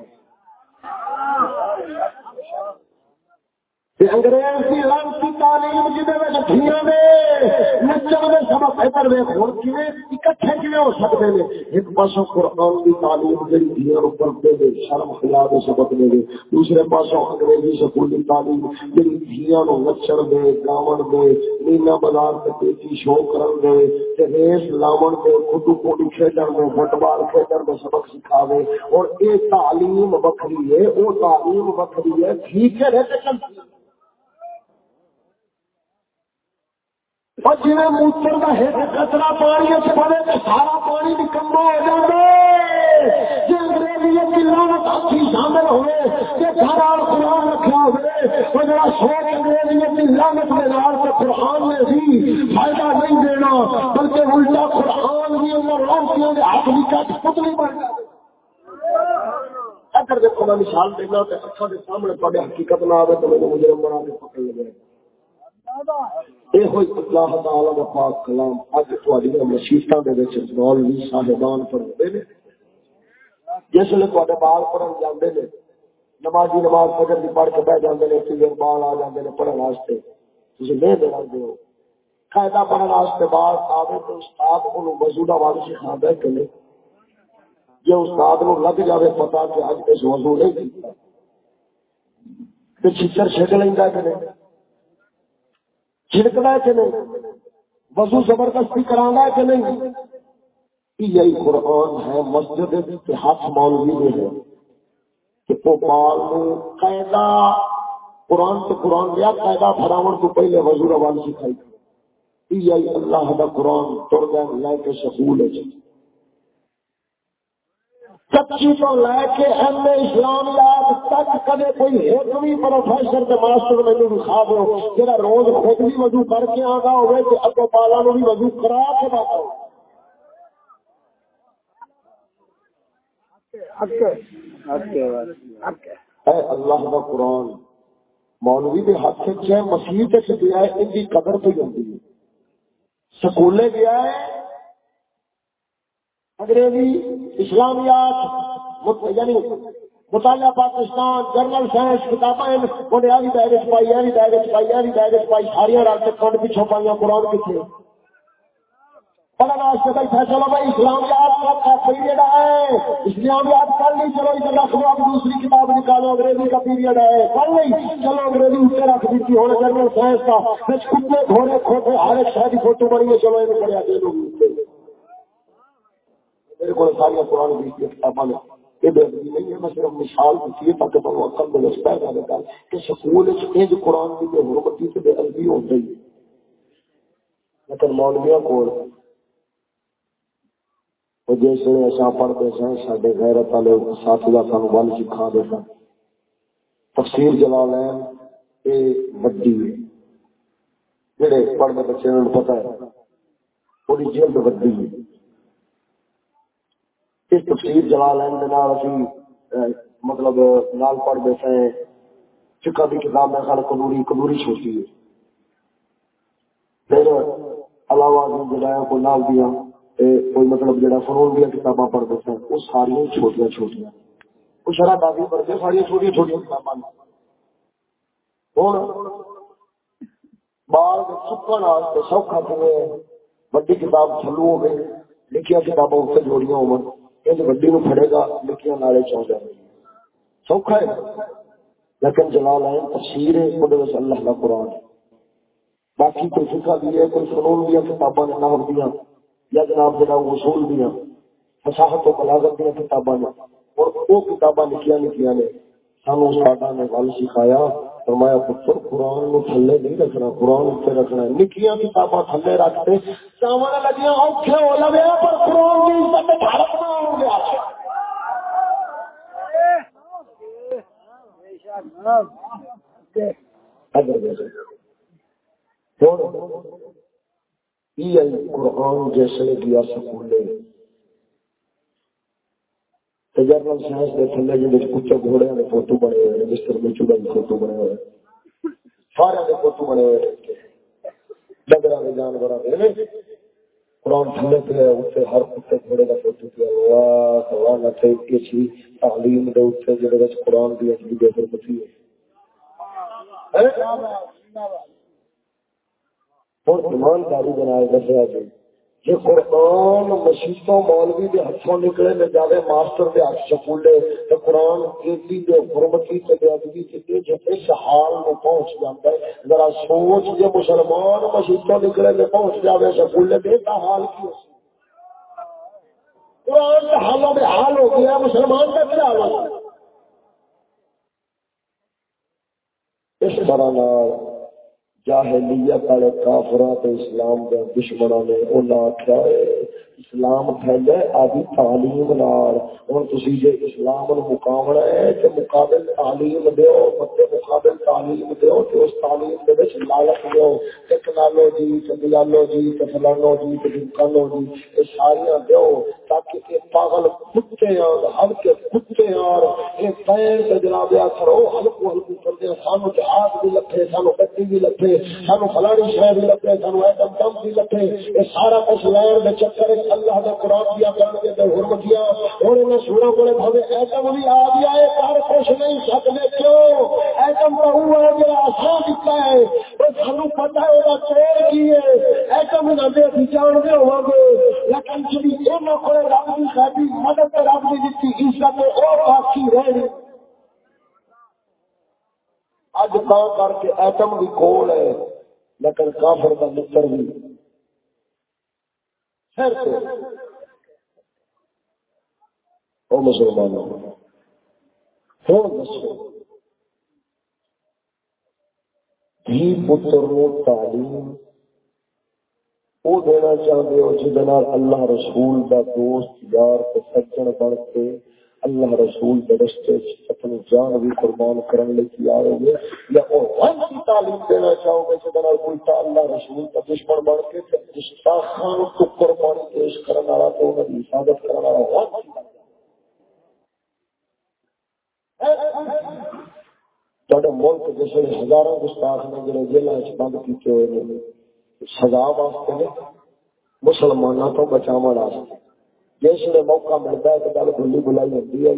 انگریز کی رنگ کی تعلیم جی نچن سبق ادھر ہوں اکٹھے ہو سکتے ہیں ایک پاسوں قرآن کی تعلیم جی دھیان پڑھتے ہیں شرم خلا کے سبق دے دے۔ دوسرے پاسوں انگریزی تعلیم دھیان نچن دے گاون دے، مینا بازار سے شو کرن دے ریس لاون دے خودو کوڑی کھیلن دے، فٹ بال کھیلن دے سبق سکھاوے۔ اور یہ تعلیم بکری ہے وہ تعلیم بکری ہے، ٹھیک ہے رہتے چلتی اور جی موتر کا ہر کچرا پانی پڑے تو سارا پانی نکما ہو جائے جی انگریزی کلو ساتھی شامل ہوئے کہ گھر آل قرآن رکھا ہوئے وہ جڑا سوچ انگریزی کی لانت کے نال سے قرآن میں بھی فائدہ نہیں دینا بلکہ الٹا قرآن بھی اندر روکیوں کے ہاتھ بھی کٹ خود نہیں بن اگر دیکھو میں مثال دینا تو اچھا کے سامنے پڑے حقیقت نہ آئے تو میرے مجرم بنا کے پکڑ لگے گا اللہ تعالی پاک کلام اج مولوی صاحبان جس بال پڑھن جاندے نے نمازی نماز فجر پڑھ کے بہ جاندے نے پھر بال آ جاندے نے پڑھن واسطے تسی لے دے ہو قاعدہ پڑھن واسطے بال آوے تو استاد کو وضو دا واد سکھاندا ہے کہ نہیں جے استاد نو لگ جاوے پتہ کہ اج اس وضو نہیں کیتا تے چھچر چھک لیندا کہ نہیں چھڑکنا ہے کہ نہیں؟ وضو زبردستی کرانا ہے کہ نہیں؟ یہی قرآن ہے، مسجد کے ہاتھ مولوی میں ہے کہ وہ بال قیدا قرآن تو قرآن گیا قیدا فراون کو پہلے وضو روان سکھائی۔ یہی اللہ کا قرآن تر گئے لے کے سکول ہے جی۔ سچی تو لے کے ایم اے اسلامیات تک کدے کوئی ایک بھی پروفیسر کے ماسٹر مجھے دکھا دو جا روز خود بھی وضو کر کے آگا ہوئے تو اگو بالا نو بھی وضو کرا کے بات ہو اللہ کا قرآن، مولوی کے ہاتھ چ مسیح گیا ہے ان کی قدر تو جاتی ہے۔ سکولے گیا ہے انگریزی، اسلامیات یعنی مطالعہ پاکستان، جرنل سائنس، کتابیں انہیں یعنی یعنی بھی بیگ چ پائی بھی بیگ پائی بھی بیگ پائی ساری رل کے کنڈ پیچھوں پائی قرآن کتنے چلو بھائی اسلامیات کا پیریڈ ہے۔ اسلامیات کل نہیں چلو ادھر رکھ لو، اب دوسری کتاب نکالو، انگریزی کا پیریڈ ہے۔ کل نہیں چلو انگریزی اوپر رکھ دیتی، ہوں جنرل سائنس کا۔ گھوڑے کھوٹے ہر ایک شہر کی فوٹو بنی ہے، چلو یہ پڑھیا دے دو میرے کو ساری قرآن کی کتابیں یہ نہیں ہے، میں صرف مثال دیتی ہے تاکہ تمہیں عقل میں ہے کہ سکول قرآن کی بے حرمتی سے بے ہو گئی۔ لیکن مولویا کو جس اصا پڑھتے سن سڈے غیرت والے ساتھی کا سانو ول سکھا دے سن۔ تفسیر جلا لین یہ وڈی ہے۔ پڑھنے بچے پتا ہے وہی جلد وڈی ہے۔ اس تفسیر جلا لین کے مطلب نال پڑھ پڑھتے سن چکا بھی کتاب میں خیال کنوری کنوری چھوٹی ہے۔ پھر علاوہ جڑا کو نال دیا کوئی مطلب جہاں فنون دیا کتاباں پڑھ پڑھتے ہیں وہ ساری چھوٹیاں چھوٹیاں۔ وہ شرح دادی پڑھتے ساری چھوٹی چھوٹی کتاباں ہوں بال چکن واسطے سوکھا کھے وڈی کتاب چلو ہو گئی لکھیا کتاباں اتنے جوڑیاں ہو وڈی نو پڑے گا لکھیا نالے چاہ جائے سوکھا ہے۔ لیکن جلال ہے تفسیر ہے وہ اللہ کا قرآن باقی کوئی فکا بھی ہے، کوئی فنون دیا کتاباں نام دیا۔ یا جناب جنا اصول دیا۔ فصاحت و بلاغت دیا کتاباں اور وہ کتاباں لکھیا لکھیا نے۔ سانو استاد نے گل سکھایا۔ فرمایا، پتر، قرآن نو تھلے نہیں رکھنا، قرآن اتنے رکھنا نکیاں کتاباں تھلے رکھتے چاول لگیاں اوکھے ہو لگے پر قرآن کی عزت بھڑکنا ہو گیا قرآن جیسے گیا سکولے۔ جنرل سائنس کے تھلے جی کچھ گھوڑے کے فوٹو بنے ہوئے مستر مچوڑا کے فوٹو بنے ہوئے سارے کے فوٹو بنے ہوئے ڈگر کے جانور قرآن تھلے پہ اتنے ہر کتے گھوڑے کا فوٹو پیا ہوا تعلیم دے اتنے جہاں قرآن کی اچھی بے حرمتی ہے اور ایمانداری بنائے دسیا جی جی قرآن مسیحوں مولوی کے ہاتھوں نکلے نہ جائے ماسٹر کے ہاتھ سکولے تو قرآن کیتی کے حرمتی کے بیادگی کے اس حال میں پہنچ جاتا ہے ذرا سوچ جی مسلمان مسیحوں نکلے نہ پہنچ جائے سکولے بے کا حال کی ہو قرآن کا حالوں میں حال ہو گیا مسلمان کا کیا حال ہو اس طرح جاہلیت والے کافرات اسلام کے دشمنوں نے انہیں آخیا اسلام پھیلے، آدھی تعلیم نال۔ ہوں تھی جی اسلام مقابلہ ہے کہ مقابل تعلیم دیو، بندے مقابل تعلیم دیو تو اس تعلیم دے وچ لالچ دیو۔ ٹیکنالوجی ٹیکنالوجی ٹیکنالوجی جی ٹیکنالوجی یہ ساری دیو تاکہ یہ پاگل کتے اور ہلکے کتے اور یہ پیر کے جناب کرو، ہلکو ہلکو کرتے سانو جہاز بھی لگے سانو گڈی بھی لگے سانو فلانی شہر بھی لگے سانو ایٹم بم بھی لگے یہ سارا کچھ لین کے چکر اللہ کا قرآن دیا کرنے کے حرمتیاں ہوں انہیں سورا کو بھاوے ایٹم بھی آ گیا ہے کر کچھ نہیں سکتے کیوں؟ ایٹم کا وہ ہے جا آسان دتا ہے سانو پتا ہے وہ چور کی ہے۔ ایٹم نہ جانتے ہوا گے۔ لیکن جی یہ کو رب کی ساری مدد رب کی دیتی عزت وہ باقی رہی اج تا کر کے ایٹم بھی کول ہے، لیکن کافر کا متر بھی۔ مسلمان ہوں دسو دھی پتر تعلیم وہ دینا چاہتے ہو جہد اللہ رسول کا دوست، یار، سجن بن کے اللہ رسول کے رستے اپنی جان بھی قربان کرنے لیے تیار ہو گئے۔ یا اور کی تعلیم دینا چاہو گے جہاں الٹا اللہ رسول کا دشمن بن کے گستاخان کو قربانی پیش کرنے والا تو انہوں کی حفاظت کرنے والا تھوڑے ملک جس ہزاروں گستاخ نے جڑے جیل بند کیتے ہوئے سزا واسطے مسلمانوں تو بچاو واسطے۔ جس نے موقع ملتا ہے تو گل کھلی بلائی ہوتی ہے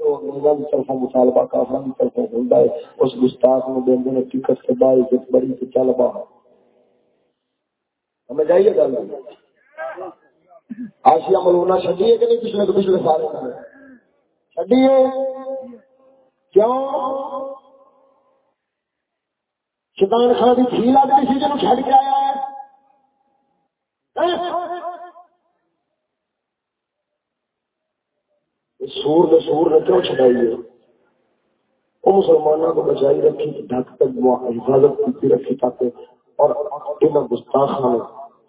انگریزوں کی طرف مطالبہ کافر کی طرف ہوتا ہے، اس گستاخ میں دیں ٹکٹ کے بعد بڑی تو چل پا ہمیں جائیے گل؟ آسیا ملونا چڈیے کہ نہیں؟ پچھلے پچھلے چڈیے کیوں؟ شیطان خان کی تھی سی جنوب چڑھ کے آیا ہے سور نے سور نے کیوں چڑھائی ہے؟ وہ مسلمانوں کو بچائی رکھی، ڈھک تک حفاظت کی رکھی تاکہ اور ان گستاخان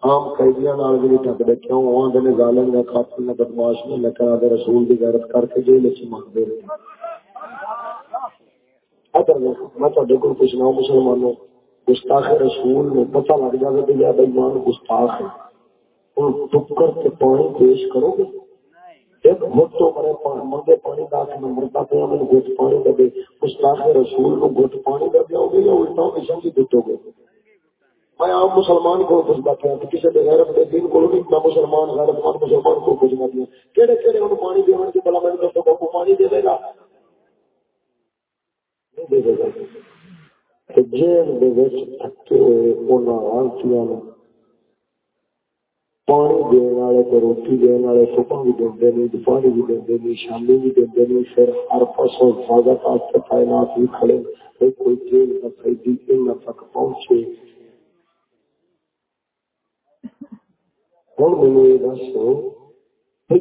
عام قیدیاں نال بھی ڈھک دے۔ کیوں؟ وہاں دے ظالم نے قاتل نے بدماش نے لکڑا دے، رسول دی غیرت کر کے جیل وچ مانگ دے رہے ادھر میں تہاڈے کول پوچھنا مسلمانوں، گستاخ رسول نے پتہ لگ جائے کہ یہ بے ایمان گستاخ ہے۔ ان ٹکر کے پانی پیش کرو گے؟ گھٹ تو مرے منگے پانی دا کے مرتا پیا میں گھٹ پانی دے دے۔ استاد رسول کو گھٹ پانی دے دیا گے یا الٹا مشن کی دتو گے؟ میں عام مسلمان کو پوچھتا پیا کہ کسی نے غیرت دے دین کو نہیں، میں مسلمان، غیرت مند مسلمان کو پوچھنا پیا کہڑے کہڑے انہوں پانی دیون کی بلا میں تو کو پانی دے گا۔ نہیں دے گا۔ جیل دے وچ تھکے ہوئے انہاں آنچیاں پانی دن والے تو روٹی دن والے صبح بھی دے نہیں پانی بھی دے نہیں شامی بھی دے نہیں پھر ہر پاسوں حفاظت واسطے تعینات بھی کھڑے کوئی جیل نہ خریدی ان تک پہنچے ہوں مجھے یہ دس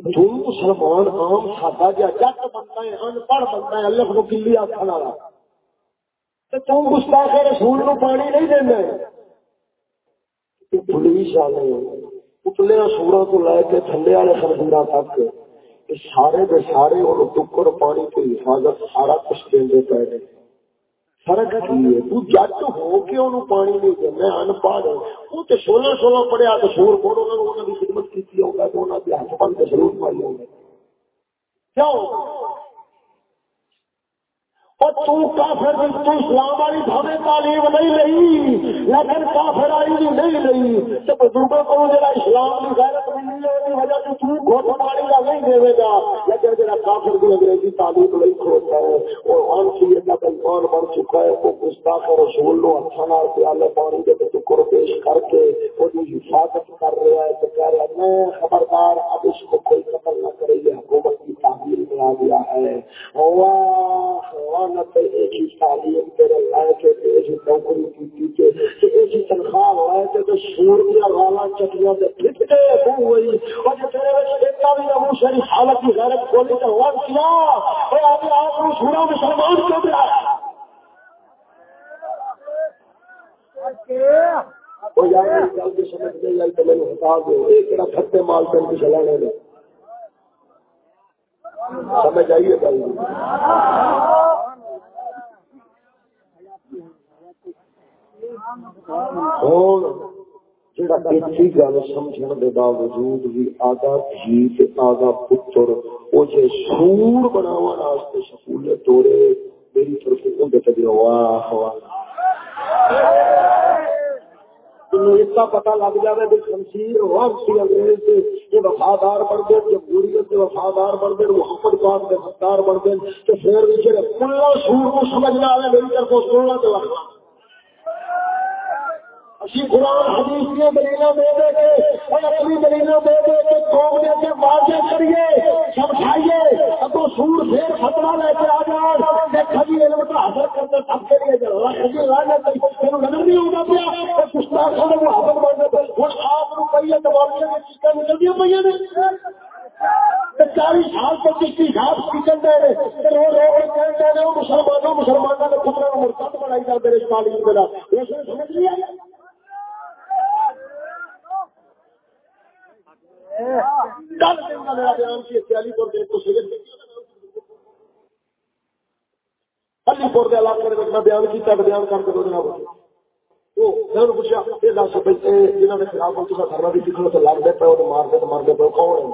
تم مسلمان عام سادہ جا جٹ بنتا ہے ان پڑھ بنتا ہے اللہ کو کلی آخر والا تم گستاخ رسول نو پانی نہیں دینا پولیس والے اتلے سورا کو لے کے تھلے والے خربورا تک سارے دے سارے وہ ٹکر پانی کی حفاظت سارا کچھ دے پے نے فرق کی ہے تو جٹ ہو کے انہوں پانی نہیں دے میں ان پڑھ وہ تو سولہ سولہ پڑھیا تو سور بول انہوں نے خدمت کی ہوگا تو انہوں نے ہاتھ بن کے ضرور پائی ہوگا کیوں اور تو کافر تو اسلام والی بھاوے تعلیم نہیں لئی لیکن کافر والی بھی نہیں لئی۔ تو بزرگوں کو جا اسلام کی غیرت وجہ سے گھوٹ پانی کا نہیں دے گا لیکن کافر کی انگریزی تعلیم نہیں کھوتا ہے وہ کا بن چکا ہے وہ گستاخ رسول نال پیالے پانی کے ٹکر پیش کر کے وہ حفاظت کر رہا ہے تو کہہ رہا میں خبردار اب اس کو کوئی قتل نہ کرے یہ حکومت کی تعلیم میں آ گیا ہے واہ ایک ہی تعلیم تیرے لائے کے نوکری کی کہ تنخواہ لائے کے تو سور دیا والا چٹیاں ہوئی۔ اور جو تیرے وچ اتنا بھی ابو شری حالت کی غیرت کھولی تو ہوا کیا؟ اور ابھی آپ کو سورا مسلمان کیوں دیا؟ وہ یار اس گل کے سمجھ گئی یا تو میں نے بتا دو۔ ایک کھتے مال کر کے چلانے میں سمجھ آئیے گل گل سمجھنے کے باوجود بھی آگا جی آگا پتر وہ جی سور بناو سکول توڑے میری طرف واہ واہ اتنا پتا لگ جائے بھی شمشیر وقت انگریز سے یہ وفادار بن گئے جمہوریت کے وفادار بن گئے محمد پاک کے ستار بن گئے تو پھر کلا سور کو سمجھنا ہے میری طرف سونا تو لگنا اسی قرآن حدیث کی دلیل دے دے کے اور اپنی دلیل دے دے کے قوم نے کے واضح کریے، سمجھائیے اب تو سور پھر خطرہ لے کے آ جان علم کا حاصل کرتے سب کے لیے ہے جی نظر نہیں ہوگا پیا وہ حاصل آپ چیزیں نکل پہ نے چالیس سال تو کسی حساب چکن دے رہے رو رو رہے مسلمانوں مسلمانوں نے خطرہ مرتب بنائی جاتے رہے تعلیم میرا اس نے سمجھ لیا علی پور کے علاقے میں بیان کیا بیان کر کے پوچھا یہ دس جنہوں نے خلاف کرنا بھی سیکھنا تو لگتے تو مارتے تو مارتے پے کون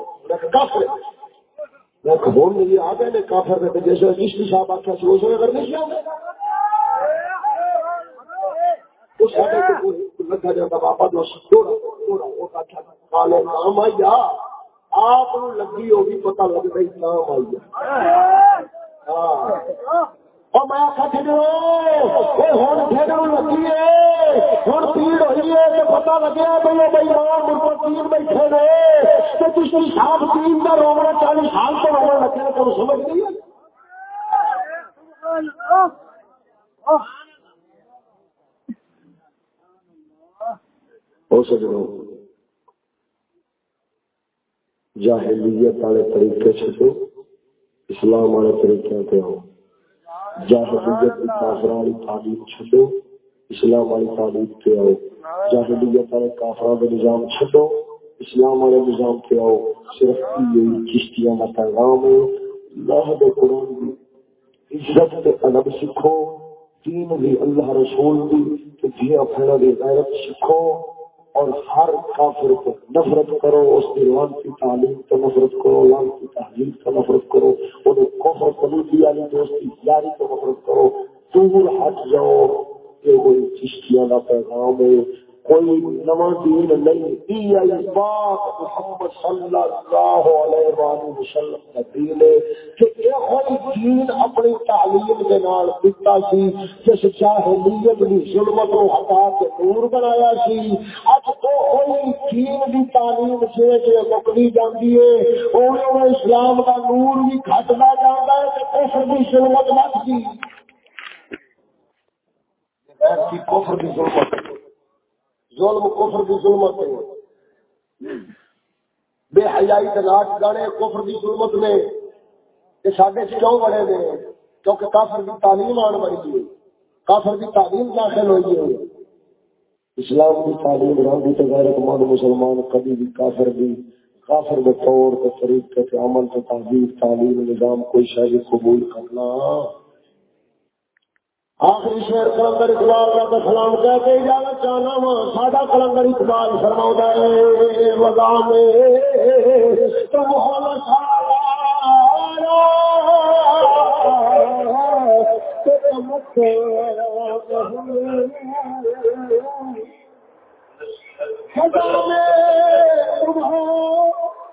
میں نہیں آ گئے کافر جیسے کشتی صاحب آخیا سی اس نے کرنے لگا جاتا بابا دوست کالے کام آئی آپ لگی ہوگی پتا لگ رہی کام آئی میں لگی ہوں پیڑ ہوئی ہے پتا لگیا بھائی بھائی تین بیٹھے تو تین کا رونا چالیس سال تو رونا لگے تو سمجھ گئی ہو سکتا جاہلیت والے طریقے چھٹو اسلام والے طریقے پہ آؤ جاہلیت کی کافر والی تعلیم چھڈو، اسلام والی تعلیم پہ آؤ جاہلیت والے کافر کا نظام چھڈو، اسلام والے نظام پہ آؤ صرف یہی چشتیاں کا پیغام ہے۔ اللہ کے قرآن کی عزت کے ادب سیکھو دین بھی اللہ رسول بھی تو دیا پھیلا بھی غیرت سیکھو اور ہر کافر کو نفرت کرو، اس کی لان کی تعلیم کو نفرت کرو لان کی تعلیم کو نفرت کرو، انہیں کفر قبولی والی دوستی یاری کو نفرت کرو۔ دور ہٹ جاؤ کہ کوئی چشتیاں کا پیغام ہے۔ کوئی نواں دین نہیں آئی پاک محمد صلی اللہ علیہ وآلہ وسلم کا دین ہے کہ یہ دین اپنی تعلیم کے نال دیتا سی، جس جاہلیت دی ظلمت کو ہٹا کے نور بنایا سی۔ اج تو کوئی دین دی تعلیم سے جے مکلی جاندی ہے اوے اسلام دا نور بھی گھٹدا جاندا ہے تے کفر دی ظلمت بڑھدی کفر دی ظلمت۔ ظلم، کفر دی ظلمت ہے۔ بے حیائی کے گانے کفر دی ظلمت نے کہ سڈے کیوں بڑے نے؟ کیونکہ کافر کی تعلیم آن بڑی ہے کافر کی تعلیم داخل ہوئی ہے اسلام کی تعلیم رہی تو غیرت مند مسلمان کبھی بھی کافر بھی کافر کے طور طریقے کے عمل کے تہذیب تعلیم، نظام کوئی شاید قبول کرنا۔ آخری شیر کلندر اقبال کا سلام کہہ کے اجازت چاہنا وا، ساڈا کلندر اقبال فرما ہے مدام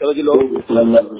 چلو جی لوگ۔